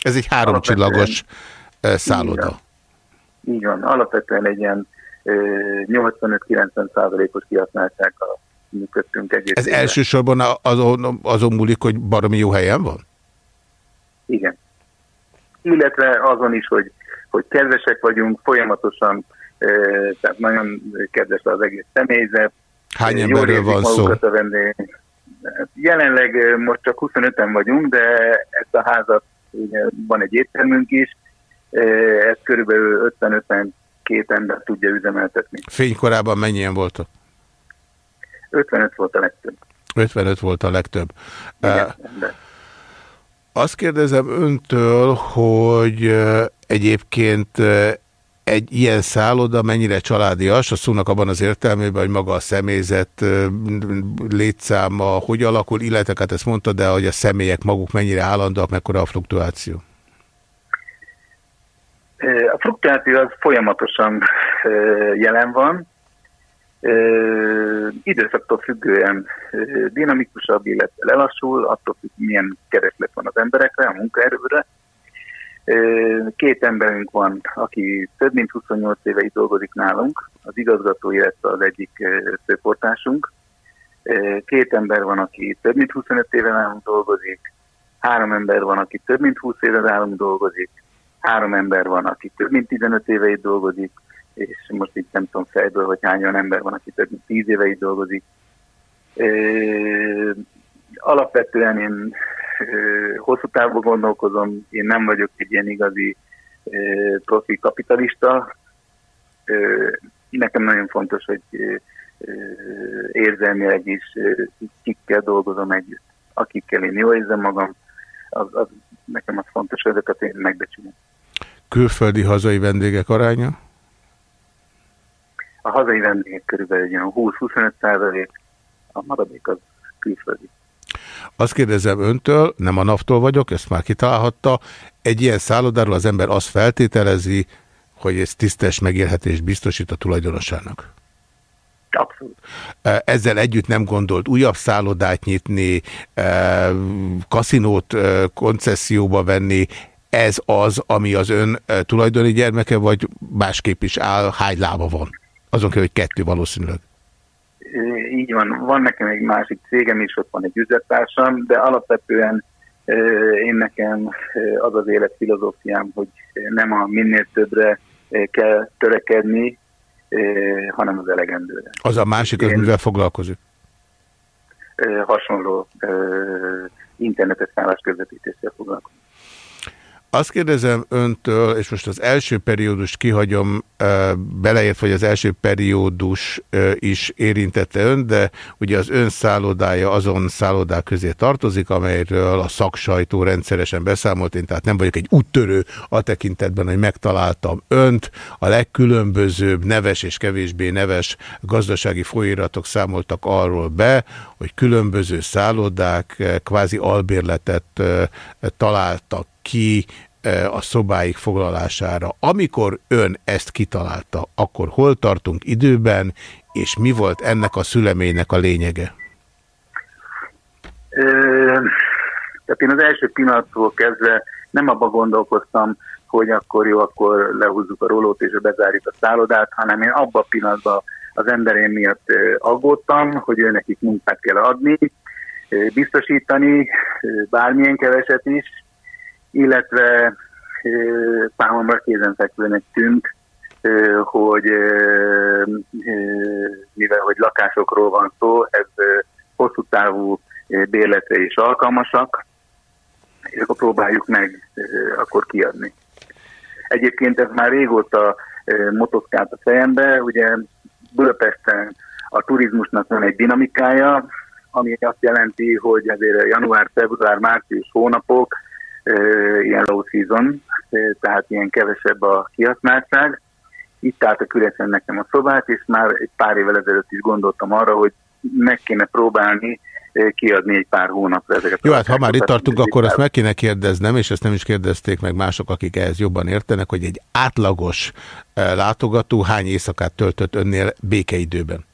Ez egy háromcsillagos szálloda. Így van, alapvetően egy ilyen ö, 85-90 százalékos kihasználtsággal működtünk egész Ez évben. elsősorban azon, azon múlik, hogy baromi jó helyen van? Igen. Illetve azon is, hogy, hogy kedvesek vagyunk, folyamatosan, ö, tehát nagyon kedves az egész személyzet. Hány Jól emberről van szó? a vendég. Jelenleg ö, most csak 25-en vagyunk, de ezt a házat ugye, van egy éttermünk is, ez körülbelül 50-52 ember tudja üzemeltetni. Fénykorában mennyien voltak? 55 volt a legtöbb. 55 volt a legtöbb. Igen, ember. Azt kérdezem öntől, hogy egyébként egy ilyen szálloda mennyire családias, a szónak abban az értelmében, hogy maga a személyzet létszáma hogy alakul, illetve hát ezt mondta, de hogy a személyek maguk mennyire állandóak, mekkora a fluktuáció. A fluktuáció az folyamatosan jelen van, Ö, időszaktól függően dinamikusabb, illetve lelassul, attól függ, milyen kereslet van az emberekre, a munkaerőre. Két emberünk van, aki több mint 28 éve itt dolgozik nálunk, az igazgató, illetve az egyik főportásunk. Két ember van, aki több mint 25 éve nálunk dolgozik, három ember van, aki több mint 20 éve nálunk dolgozik, három ember van, aki több mint 15 éve itt dolgozik, és most itt nem tudom fejből, hogy hány olyan ember van, aki több mint 10 éve itt dolgozik. Ö, alapvetően én ö, hosszú távban gondolkozom, én nem vagyok egy ilyen igazi ö, profi kapitalista. Ö, nekem nagyon fontos, hogy ö, érzelmileg is ö, kikkel dolgozom együtt, akikkel én jól érzem magam, az, az, nekem az fontos, hogy ezeket én megbecsülöm. Külföldi hazai vendégek aránya? A hazai vendégek körülbelül egy olyan 20-25 százalék, a maradék az külföldi. Azt kérdezem öntől, nem a naptól vagyok, ezt már kitalálhatta, egy ilyen szállodáról az ember azt feltételezi, hogy ez tisztes megélhetést biztosít a tulajdonosának. Abszolút. Ezzel együtt nem gondolt újabb szállodát nyitni, eh, kaszinót eh, koncesszióba venni, ez az, ami az ön tulajdoni gyermeke, vagy másképp is áll, hány lába van? Azon kell, hogy kettő valószínűleg. Így van, van nekem egy másik cégem is, ott van egy üzlettársam, de alapvetően én nekem az az életfilozófiám, hogy nem a minél többre kell törekedni, hanem az elegendőre. Az a másik, az Én- mivel foglalkozik? Hasonló internetes szállás közvetítéssel foglalkozom. Azt kérdezem öntől, és most az első periódust kihagyom, ö, beleértve, hogy az első periódus is érintette ön, de ugye az ön szállodája azon szállodák közé tartozik, amelyről a szaksajtó rendszeresen beszámolt, én tehát nem vagyok egy úttörő a tekintetben, hogy megtaláltam önt, a legkülönbözőbb neves és kevésbé neves gazdasági folyóiratok számoltak arról be, hogy különböző szállodák kvázi albérletet találtak ki eh, a szobáik foglalására. Amikor ön ezt kitalálta, akkor hol tartunk időben, és mi volt ennek a szüleménynek a lényege? Ö, tehát én az első pillanattól kezdve nem abba gondolkoztam, hogy akkor jó, akkor lehúzzuk a rólót és bezárjuk a szállodát, hanem én abban a pillanatban az emberém miatt aggódtam, hogy ő nekik munkát kell adni, biztosítani, bármilyen keveset is, illetve számomra kézenfekvőnek tűnt, hogy mivel hogy lakásokról van szó, ez hosszú távú bérletre is alkalmasak, és akkor próbáljuk meg akkor kiadni. Egyébként ez már régóta motoszkált a fejembe, ugye Budapesten a turizmusnak van egy dinamikája, ami azt jelenti, hogy azért január, február, március hónapok ilyen low season, tehát ilyen kevesebb a kihasználtság. Itt állt a küresen nekem a szobát, és már egy pár évvel ezelőtt is gondoltam arra, hogy meg kéne próbálni kiadni egy pár hónapra ezeket. Jó, hát ha már itt tartunk, akkor ezt meg kéne kérdeznem, és ezt nem is kérdezték meg mások, akik ehhez jobban értenek, hogy egy átlagos látogató hány éjszakát töltött önnél békeidőben?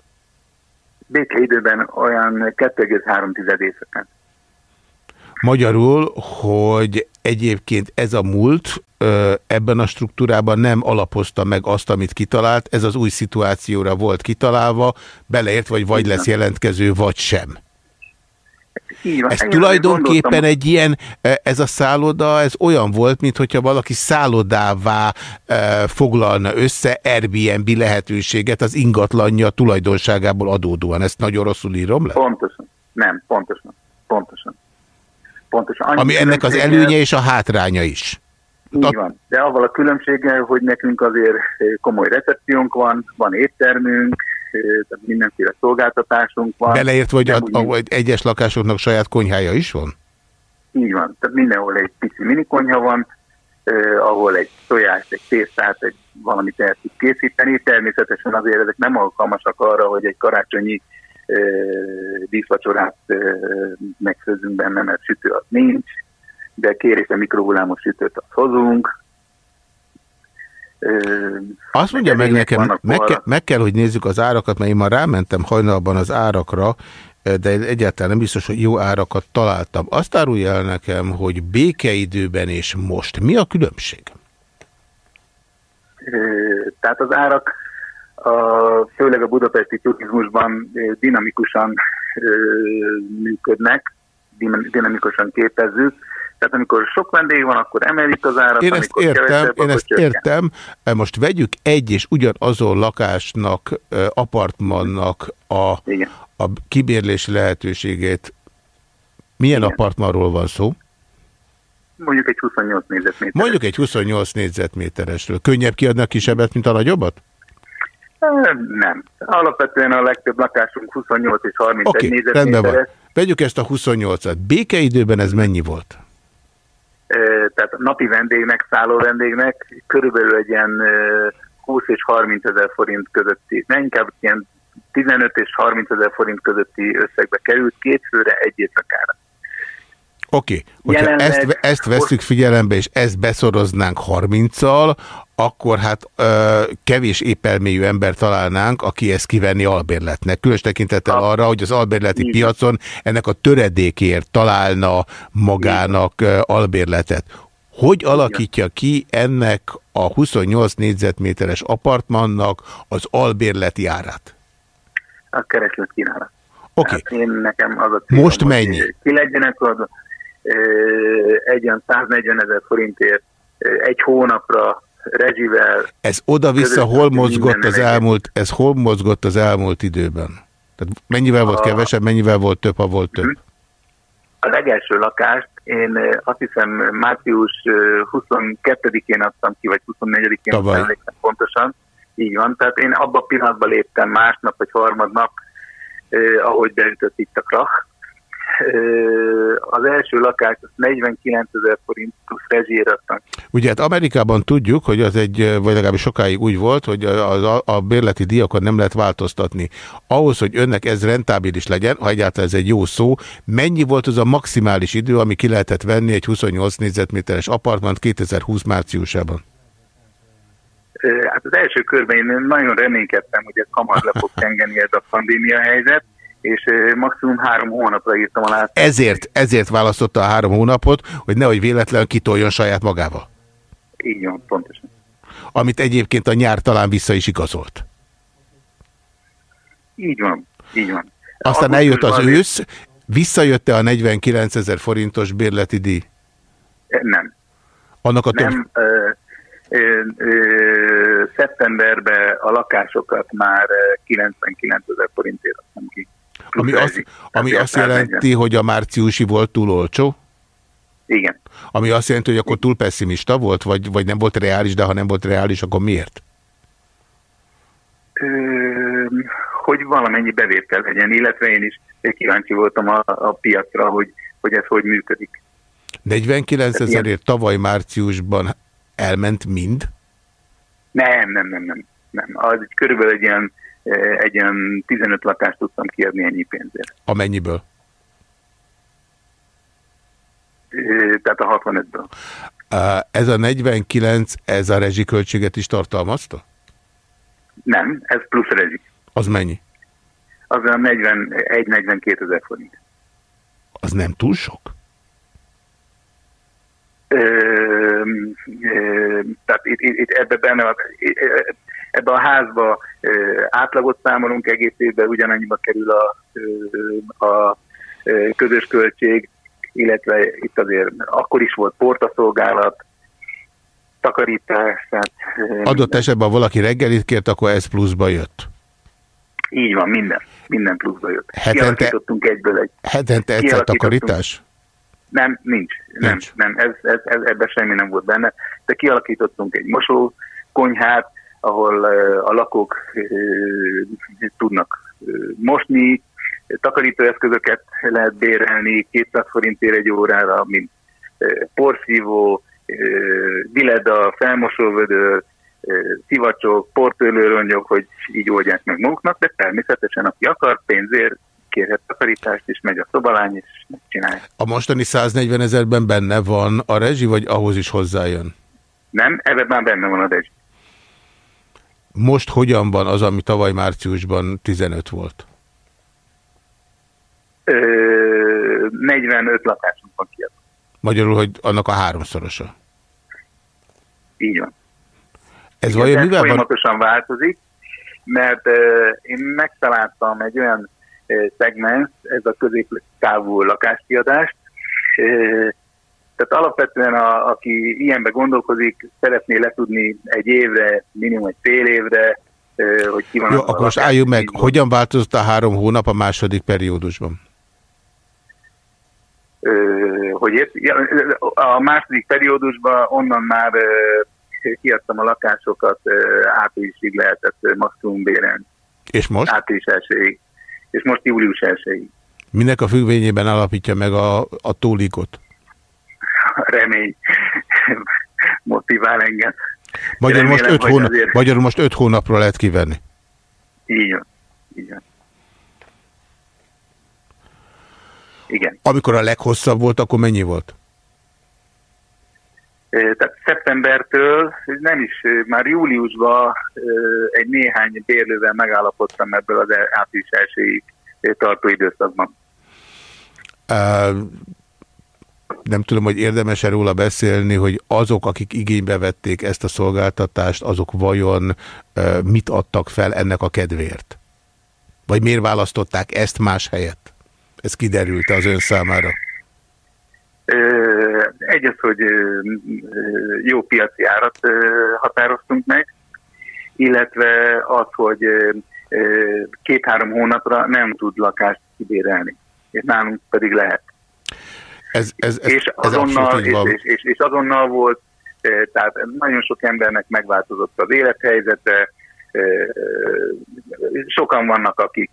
Békeidőben olyan 2,3 éjszakán. Magyarul, hogy egyébként ez a múlt ebben a struktúrában nem alapozta meg azt, amit kitalált, ez az új szituációra volt kitalálva, beleért, vagy vagy lesz jelentkező, vagy sem. Van. Ez tulajdonképpen egy ilyen, ez a szálloda, ez olyan volt, mintha valaki szállodává foglalna össze Airbnb lehetőséget az ingatlanja tulajdonságából adódóan. Ezt nagyon rosszul írom le? Pontosan. Nem, pontosan. Pontosan. Pontosan. Annyi Ami ennek az előnye és a hátránya is. Így van. De avval a különbséggel, hogy nekünk azért eh, komoly recepciónk van, van éttermünk, eh, tehát mindenféle szolgáltatásunk van. Beleért, hogy a, a, egyes lakásoknak saját konyhája is van? Így van. Tehát mindenhol egy pici minikonyha van, eh, ahol egy tojást, egy tésztát, egy valamit el tud készíteni. Természetesen azért ezek nem alkalmasak arra, hogy egy karácsonyi díszvacsorát megfőzzünk benne, mert sütő az nincs, de kérés a mikrohullámos sütőt azt hozunk. Azt mondja meg nekem, meg, ke, meg kell, hogy nézzük az árakat, mert én már rámentem hajnalban az árakra, de egyáltalán nem biztos, hogy jó árakat találtam. Azt árulja el nekem, hogy békeidőben és most. Mi a különbség? Tehát az árak, a, főleg a budapesti turizmusban dinamikusan működnek, din- dinamikusan képezzük. Tehát amikor sok vendég van, akkor emelik az árat, Én ezt értem, én ezt csökken. értem. Most vegyük egy és ugyanazon lakásnak, apartmannak a, a kibérlési lehetőségét. Milyen apartmanról van szó? Mondjuk egy 28 négyzetméter. Mondjuk egy 28 négyzetméteresről. Könnyebb kiadni a kisebbet, mint a nagyobbat? Nem. Alapvetően a legtöbb lakásunk 28 és 31 Oké, okay, négyzetméteres. van. Vegyük ezt a 28-at. Békeidőben ez mennyi volt? Tehát napi vendégnek, szálló vendégnek körülbelül egy ilyen ö, 20 és 30 ezer forint közötti, nem inkább ilyen 15 és 30 ezer forint közötti összegbe került két főre egy éjszakára. Oké, okay. hogyha Jelenleg- ezt, ezt vesszük figyelembe, és ezt beszoroznánk 30-al, akkor hát ö, kevés épelmélyű ember találnánk, aki ezt kivenni albérletnek. Különös tekintettel arra, hogy az albérleti piacon ennek a töredékért találna magának ö, albérletet. Hogy alakítja ki ennek a 28 négyzetméteres apartmannak az albérleti árát? A kereslet kínálat. Oké. Hát én nekem az a célom, Most mennyi? Ki legyenek az egy olyan 140 ezer forintért egy hónapra rezsivel. Ez oda-vissza hol mozgott az elmúlt, ez hol mozgott az elmúlt időben? Tehát mennyivel volt A- kevesebb, mennyivel volt több, ha volt több? A legelső lakást én azt hiszem március ö, 22-én adtam ki, vagy 24-én, Tavaly. nem emlékszem pontosan. Így van, tehát én abban a pillanatban léptem másnap vagy harmadnap, eh, ahogy beütött itt a krach. Az első lakást azt 49 ezer forint plusz rezsijére adtam. Ugye hát Amerikában tudjuk, hogy az egy, vagy legalábbis sokáig úgy volt, hogy az, a, a bérleti díjakon nem lehet változtatni. Ahhoz, hogy önnek ez rentábilis legyen, ha egyáltalán ez egy jó szó, mennyi volt az a maximális idő, ami ki lehetett venni egy 28 négyzetméteres apartmant 2020 márciusában? Hát az első körben én nagyon reménykedtem, hogy ez hamar le fog (laughs) tengeni ez a pandémia helyzet, és maximum három hónapra írtam alá. Ezért, ezért választotta a három hónapot, hogy nehogy véletlenül kitoljon saját magával. Így van, pontosan. Amit egyébként a nyár talán vissza is igazolt. Így van, így van. Aztán eljött az Augusztusban- ősz, visszajött-e a 49 ezer forintos bérleti díj? Nem. Annak a több... Nem, ö, ö, ö, szeptemberben a lakásokat már ö, 99 ezer forintért adtam ki. Ami rezsi. ami azt 140. jelenti, hogy a márciusi volt túl olcsó? Igen. Ami azt jelenti, hogy akkor túl pessimista volt, vagy, vagy nem volt reális, de ha nem volt reális, akkor miért? Ö, hogy valamennyi bevétel legyen, illetve én is kíváncsi voltam a, a piacra, hogy, hogy ez hogy működik. 49 ezerért tavaly márciusban elment mind? Nem, nem, nem, nem. nem. Az egy körülbelül egy ilyen, egy ilyen 15 lakást tudtam kiadni ennyi pénzért. Amennyiből? Ö, Tehát a 65-ből. Uh, Ez a 49, ez a rezsiköltséget is tartalmazta? Nem, ez plusz rezsi. Az mennyi? Az a 41-42 ezer forint. Az nem túl sok? Ö, itt, itt, itt ebbe benne van, ebbe a házba átlagot számolunk egész évben, ugyanannyiba kerül a, a közös költség, illetve itt azért akkor is volt portaszolgálat, takarítás. Tehát, Adott esetben, ha valaki reggelit kért, akkor ez pluszba jött. Így van, minden. Minden pluszba jött. Hetente, egyből egy. Hetente egyszer takarítás? Nem, nincs. nincs. Nem, nem ez, ez, ez, ebben semmi nem volt benne. De kialakítottunk egy mosókonyhát, ahol a lakók tudnak mosni, takarítóeszközöket lehet bérelni 200 forintért egy órára, mint porszívó, bileda, felmosóvödör, szivacsok, portőlőrongyok, hogy így oldják meg maguknak, de természetesen aki akar pénzért kérhet takarítást, és megy a szobalány, és megcsinálja. A mostani 140 ezerben benne van a rezsi, vagy ahhoz is hozzájön? Nem, ebben már benne van a rezsi. Most hogyan van az, ami tavaly márciusban 15 volt? Ö, 45 lakásunk van kiadva. Magyarul, hogy annak a háromszorosa. Így van. Ez Igen, vajon mivel folyamatosan van? változik, mert én megtaláltam egy olyan szegmens, ez a középtávú lakáskiadást, tehát alapvetően, a, aki ilyenbe gondolkozik, szeretné letudni egy évre, minimum egy fél évre, hogy ki van Jó, akkor most álljunk meg, hogyan változott a három hónap a második periódusban? hogy ért, a második periódusban onnan már kiadtam a lakásokat, áprilisig lehetett maximum. És most? Április elsőig. És most július elsőig. Minek a függvényében alapítja meg a, a tólikot? Remény motivál engem. Magyarul most, öt hónap, azért... magyarul most öt hónapra lehet kivenni. Így van. Így van. Igen. Amikor a leghosszabb volt, akkor mennyi volt? Tehát szeptembertől, nem is, már júliusban egy néhány bérlővel megállapodtam ebből az április elsőig tartó időszakban. Nem tudom, hogy érdemes-e róla beszélni, hogy azok, akik igénybe vették ezt a szolgáltatást, azok vajon mit adtak fel ennek a kedvéért? Vagy miért választották ezt más helyett? Ez kiderült az ön számára? Egy az, hogy jó piaci árat határoztunk meg, illetve az, hogy két-három hónapra nem tud lakást kibérelni, és nálunk pedig lehet. Ez, ez, ez, és, azonnal, ez és, és, és, azonnal volt, tehát nagyon sok embernek megváltozott az élethelyzete, sokan vannak, akik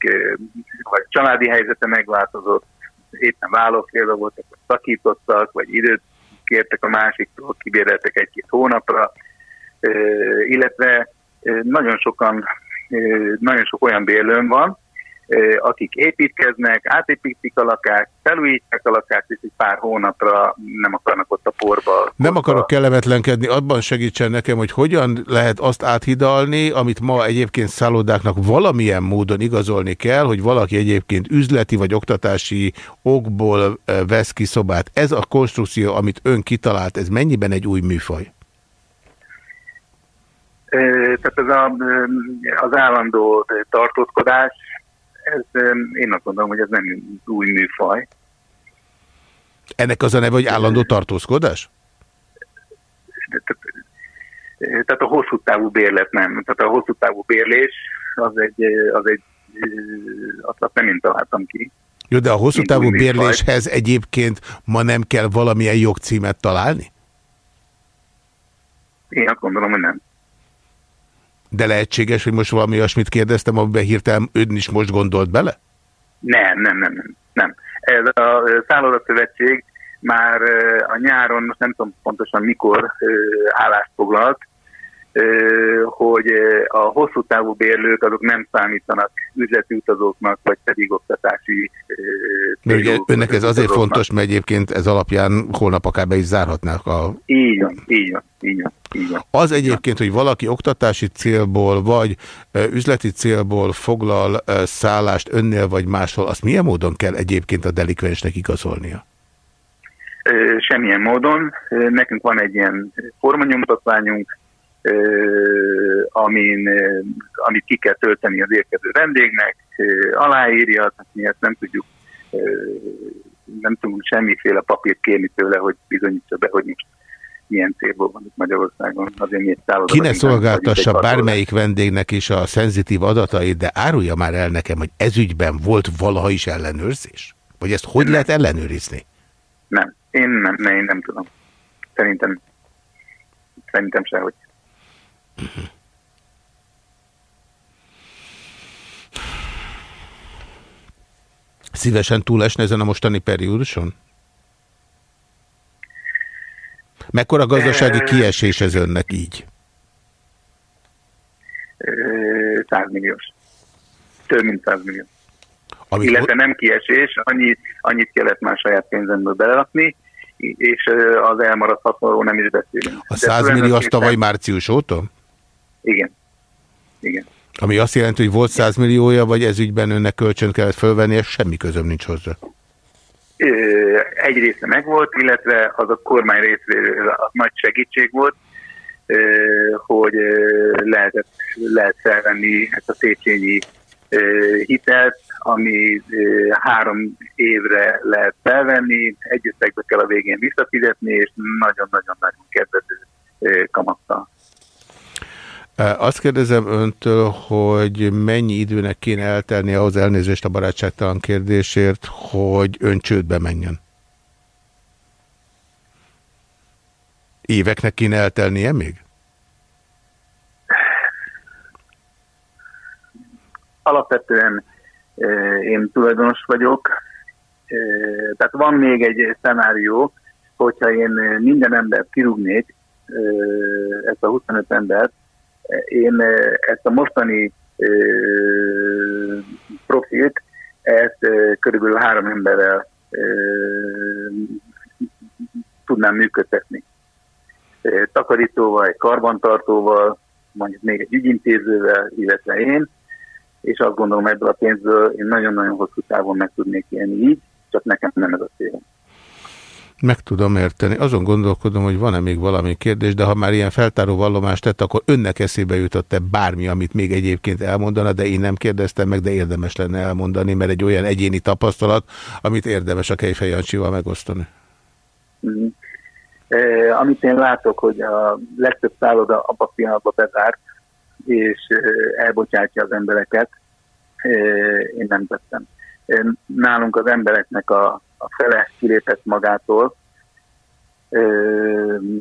vagy családi helyzete megváltozott, éppen vállófélve voltak, vagy szakítottak, vagy időt kértek a másiktól, kibéreltek egy-két hónapra, illetve nagyon sokan, nagyon sok olyan bérlőn van, akik építkeznek, átépítik a lakást, felújítják a lakást, és egy pár hónapra nem akarnak ott a porba. Nem akarok kellemetlenkedni, abban segítsen nekem, hogy hogyan lehet azt áthidalni, amit ma egyébként szállodáknak valamilyen módon igazolni kell, hogy valaki egyébként üzleti vagy oktatási okból vesz ki szobát. Ez a konstrukció, amit ön kitalált, ez mennyiben egy új műfaj? Tehát ez a, az állandó tartózkodás, ez, én azt gondolom, hogy ez nem új műfaj. Ennek az a neve, hogy állandó tartózkodás? Tehát a hosszú távú bérlet nem. Tehát a hosszú távú bérlés az egy, az egy azt nem én találtam ki. Jó, de a hosszú távú bérléshez egyébként ma nem kell valamilyen jogcímet találni? Én azt gondolom, hogy nem. De lehetséges, hogy most valami olyasmit kérdeztem, amiben hirtelen ön is most gondolt bele? Nem, nem, nem, nem. nem. Ez a Szálloda-szövetség már a nyáron, most nem tudom pontosan mikor állást foglalt, hogy a hosszú távú bérlők azok nem számítanak üzleti utazóknak, vagy pedig oktatási De ugye önnek ez azért fontos, mert egyébként ez alapján holnap akár be is zárhatnák a... Így van, így van, így van. Így van. Az egyébként, hogy valaki oktatási célból, vagy üzleti célból foglal szállást önnél, vagy máshol, azt milyen módon kell egyébként a delikvensnek igazolnia? Semmilyen módon. Nekünk van egy ilyen formanyomtatványunk, amin, amit ki kell tölteni az érkező vendégnek, aláírja, tehát mi ezt nem tudjuk, nem tudunk semmiféle papírt kérni tőle, hogy bizonyítsa be, hogy most milyen célból van itt Magyarországon. Azért mi egy szálloda Ki ne vagyunk, nem vagyunk szolgáltassa bármelyik vendégnek is a szenzitív adatait, de árulja már el nekem, hogy ezügyben volt valaha is ellenőrzés? Vagy ezt hogy lehet ellenőrizni? Nem, én nem, nem, én nem tudom. Szerintem, szerintem sehogy. Szívesen túlesne ezen a mostani perióduson? Mekkora gazdasági kiesés ez önnek így? Ö, 100 milliós. Több mint 100 millió. Amit Illetve nem kiesés, annyit, annyit kellett már saját pénzemből belerakni, és az elmaradt 60 nem is beszélünk. A 100 millió az tavaly március óta? Igen. Igen. Ami azt jelenti, hogy volt 100 milliója, vagy ez ügyben önnek kölcsön kellett fölvenni, és semmi közöm nincs hozzá. Egy része megvolt, illetve az a kormány részéről a nagy segítség volt, hogy lehetett, lehet felvenni ezt a Széchenyi hitelt, ami három évre lehet felvenni, egy összegbe kell a végén visszafizetni, és nagyon-nagyon-nagyon kedvező kamattal. Azt kérdezem öntől, hogy mennyi időnek kéne eltelni ahhoz elnézést a barátságtalan kérdésért, hogy ön csődbe menjen? Éveknek kéne eltelnie még? alapvetően én tulajdonos vagyok, tehát van még egy szenárió, hogyha én minden embert kirúgnék, ezt a 25 embert, én ezt a mostani profilt, ezt körülbelül három emberrel tudnám működtetni. Takarítóval, egy karbantartóval, mondjuk még egy ügyintézővel, illetve én, és azt gondolom ebből a pénzből én nagyon-nagyon hosszú távon meg tudnék élni így, csak nekem nem ez a célom. Meg tudom érteni. Azon gondolkodom, hogy van-e még valami kérdés, de ha már ilyen feltáró vallomást tett, akkor önnek eszébe jutott-e bármi, amit még egyébként elmondana, de én nem kérdeztem meg, de érdemes lenne elmondani, mert egy olyan egyéni tapasztalat, amit érdemes a Kejfej Jancsival megosztani. Mm. Eh, amit én látok, hogy a legtöbb szálloda abban a pillanatban bezárt, és eh, elbocsátja az embereket, eh, én nem tettem. Nálunk az embereknek a, a fele kilépett magától,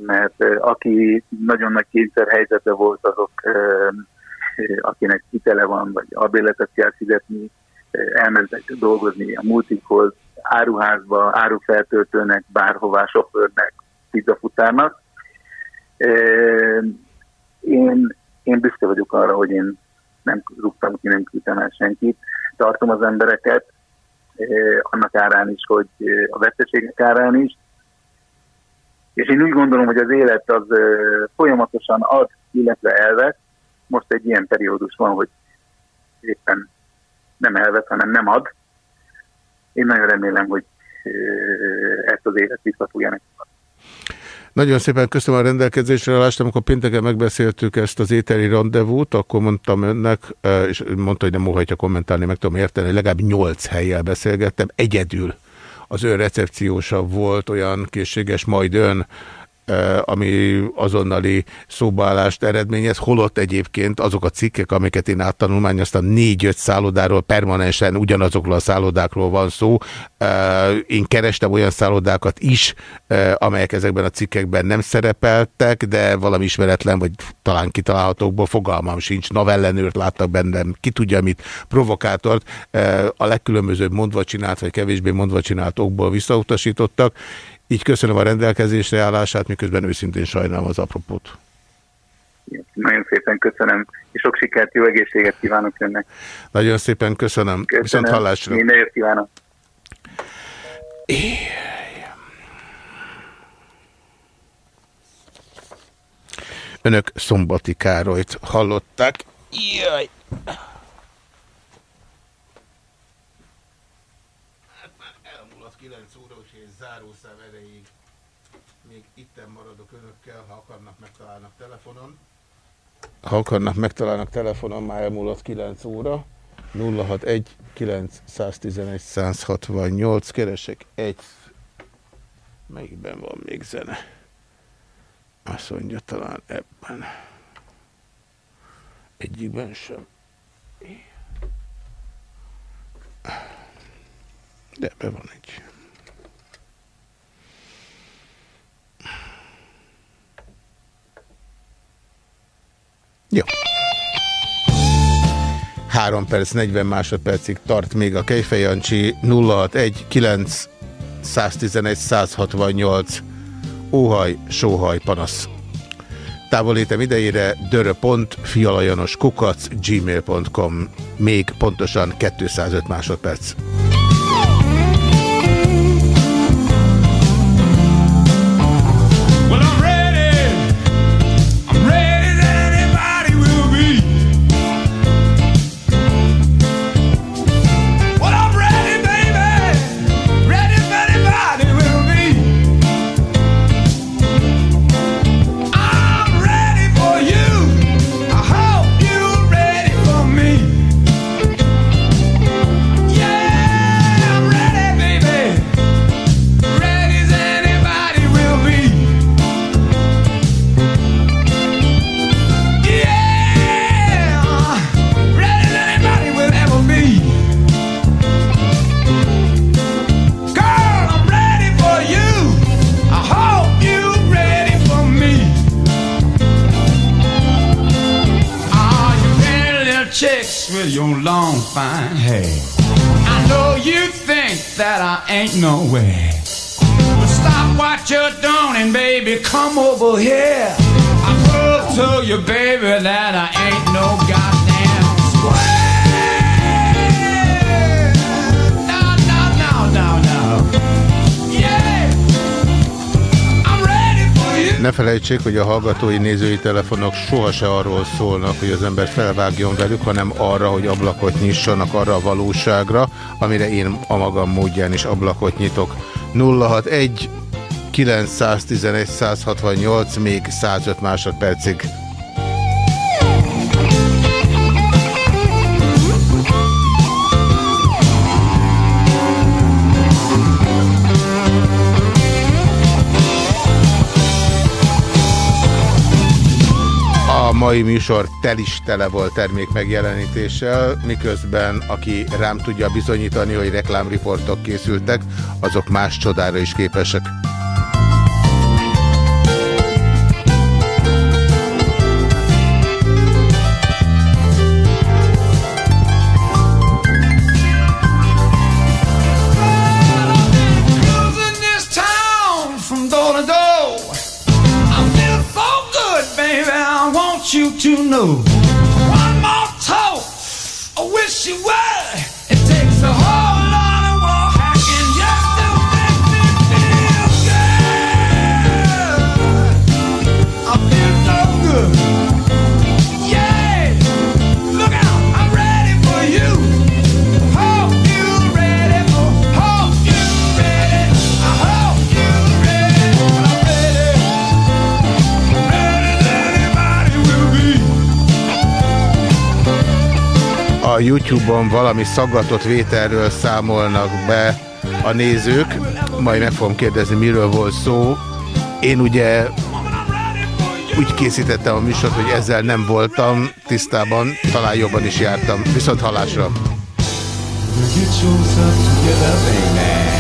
mert aki nagyon nagy kényszerhelyzetben volt, azok, akinek hitele van, vagy albérletet kell fizetni, elmentek dolgozni a multikhoz, áruházba, árufeltöltőnek, bárhová, sofőrnek, pizzafutárnak. Én, én büszke vagyok arra, hogy én nem rúgtam ki, nem küldtem el senkit. Tartom az embereket, eh, annak árán is, hogy eh, a veszteségek árán is. És én úgy gondolom, hogy az élet az eh, folyamatosan ad, illetve elvesz. Most egy ilyen periódus van, hogy éppen nem elvesz, hanem nem ad. Én nagyon remélem, hogy ezt az élet vissza adni. Nagyon szépen köszönöm a rendelkezésre állást, amikor pénteken megbeszéltük ezt az éteri rendezvút, akkor mondtam önnek, és mondta, hogy nem óhajtja kommentálni, meg tudom érteni, hogy legalább nyolc helyjel beszélgettem, egyedül. Az ön recepciósa volt olyan készséges, majd ön, ami azonnali szóbaállást eredményez, holott egyébként azok a cikkek, amiket én áttanulmányoztam, négy-öt szállodáról permanensen ugyanazokról a szállodákról van szó. Én kerestem olyan szállodákat is, amelyek ezekben a cikkekben nem szerepeltek, de valami ismeretlen, vagy talán kitalálhatókból fogalmam sincs. Navellenőrt láttak bennem, ki tudja mit, provokátort. A legkülönbözőbb mondva csinált, vagy kevésbé mondva csinált okból visszautasítottak. Így köszönöm a rendelkezésre állását, miközben őszintén sajnálom az apropót. Nagyon szépen köszönöm, és sok sikert, jó egészséget kívánok önnek. Nagyon szépen köszönöm. Köszönöm. Viszont hallásra. Minden jót kívánok. Önök Szombati Károlyt hallották. Jaj! Hát már elmúlott 9 óra, úgyhogy egy zárószám önökkel, ha akarnak, megtalálnak telefonon. Ha akarnak, megtalálnak telefonon, már elmúlott 9 óra. 061 911 168. Keresek egy... Melyikben van még zene? Azt mondja talán ebben. Egyikben sem. De ebben van egy. Jó. 3 perc 40 másodpercig tart még a Kejfejancsi 061 9 111 168 óhaj, sóhaj, panasz. Távolétem idejére dörö.fialajanoskukac gmail.com még pontosan 205 másodperc. Ain't no way. Stop what you're doing and baby, come over here. I prove to you, baby, that I ain't no goddamn square. Ne felejtsék, hogy a hallgatói nézői telefonok sohasem arról szólnak, hogy az ember felvágjon velük, hanem arra, hogy ablakot nyissanak arra a valóságra, amire én a magam módján is ablakot nyitok. 061 911 168 még 105 másodpercig. Mai műsor tel is tele volt termék megjelenítéssel, miközben aki rám tudja bizonyítani, hogy reklámriportok készültek, azok más csodára is képesek. YouTube-on valami szaggatott vételről számolnak be a nézők, majd meg fogom kérdezni, miről volt szó. Én ugye úgy készítettem a műsort, hogy ezzel nem voltam tisztában, talán jobban is jártam. Viszont halásra! Get yourself together, baby.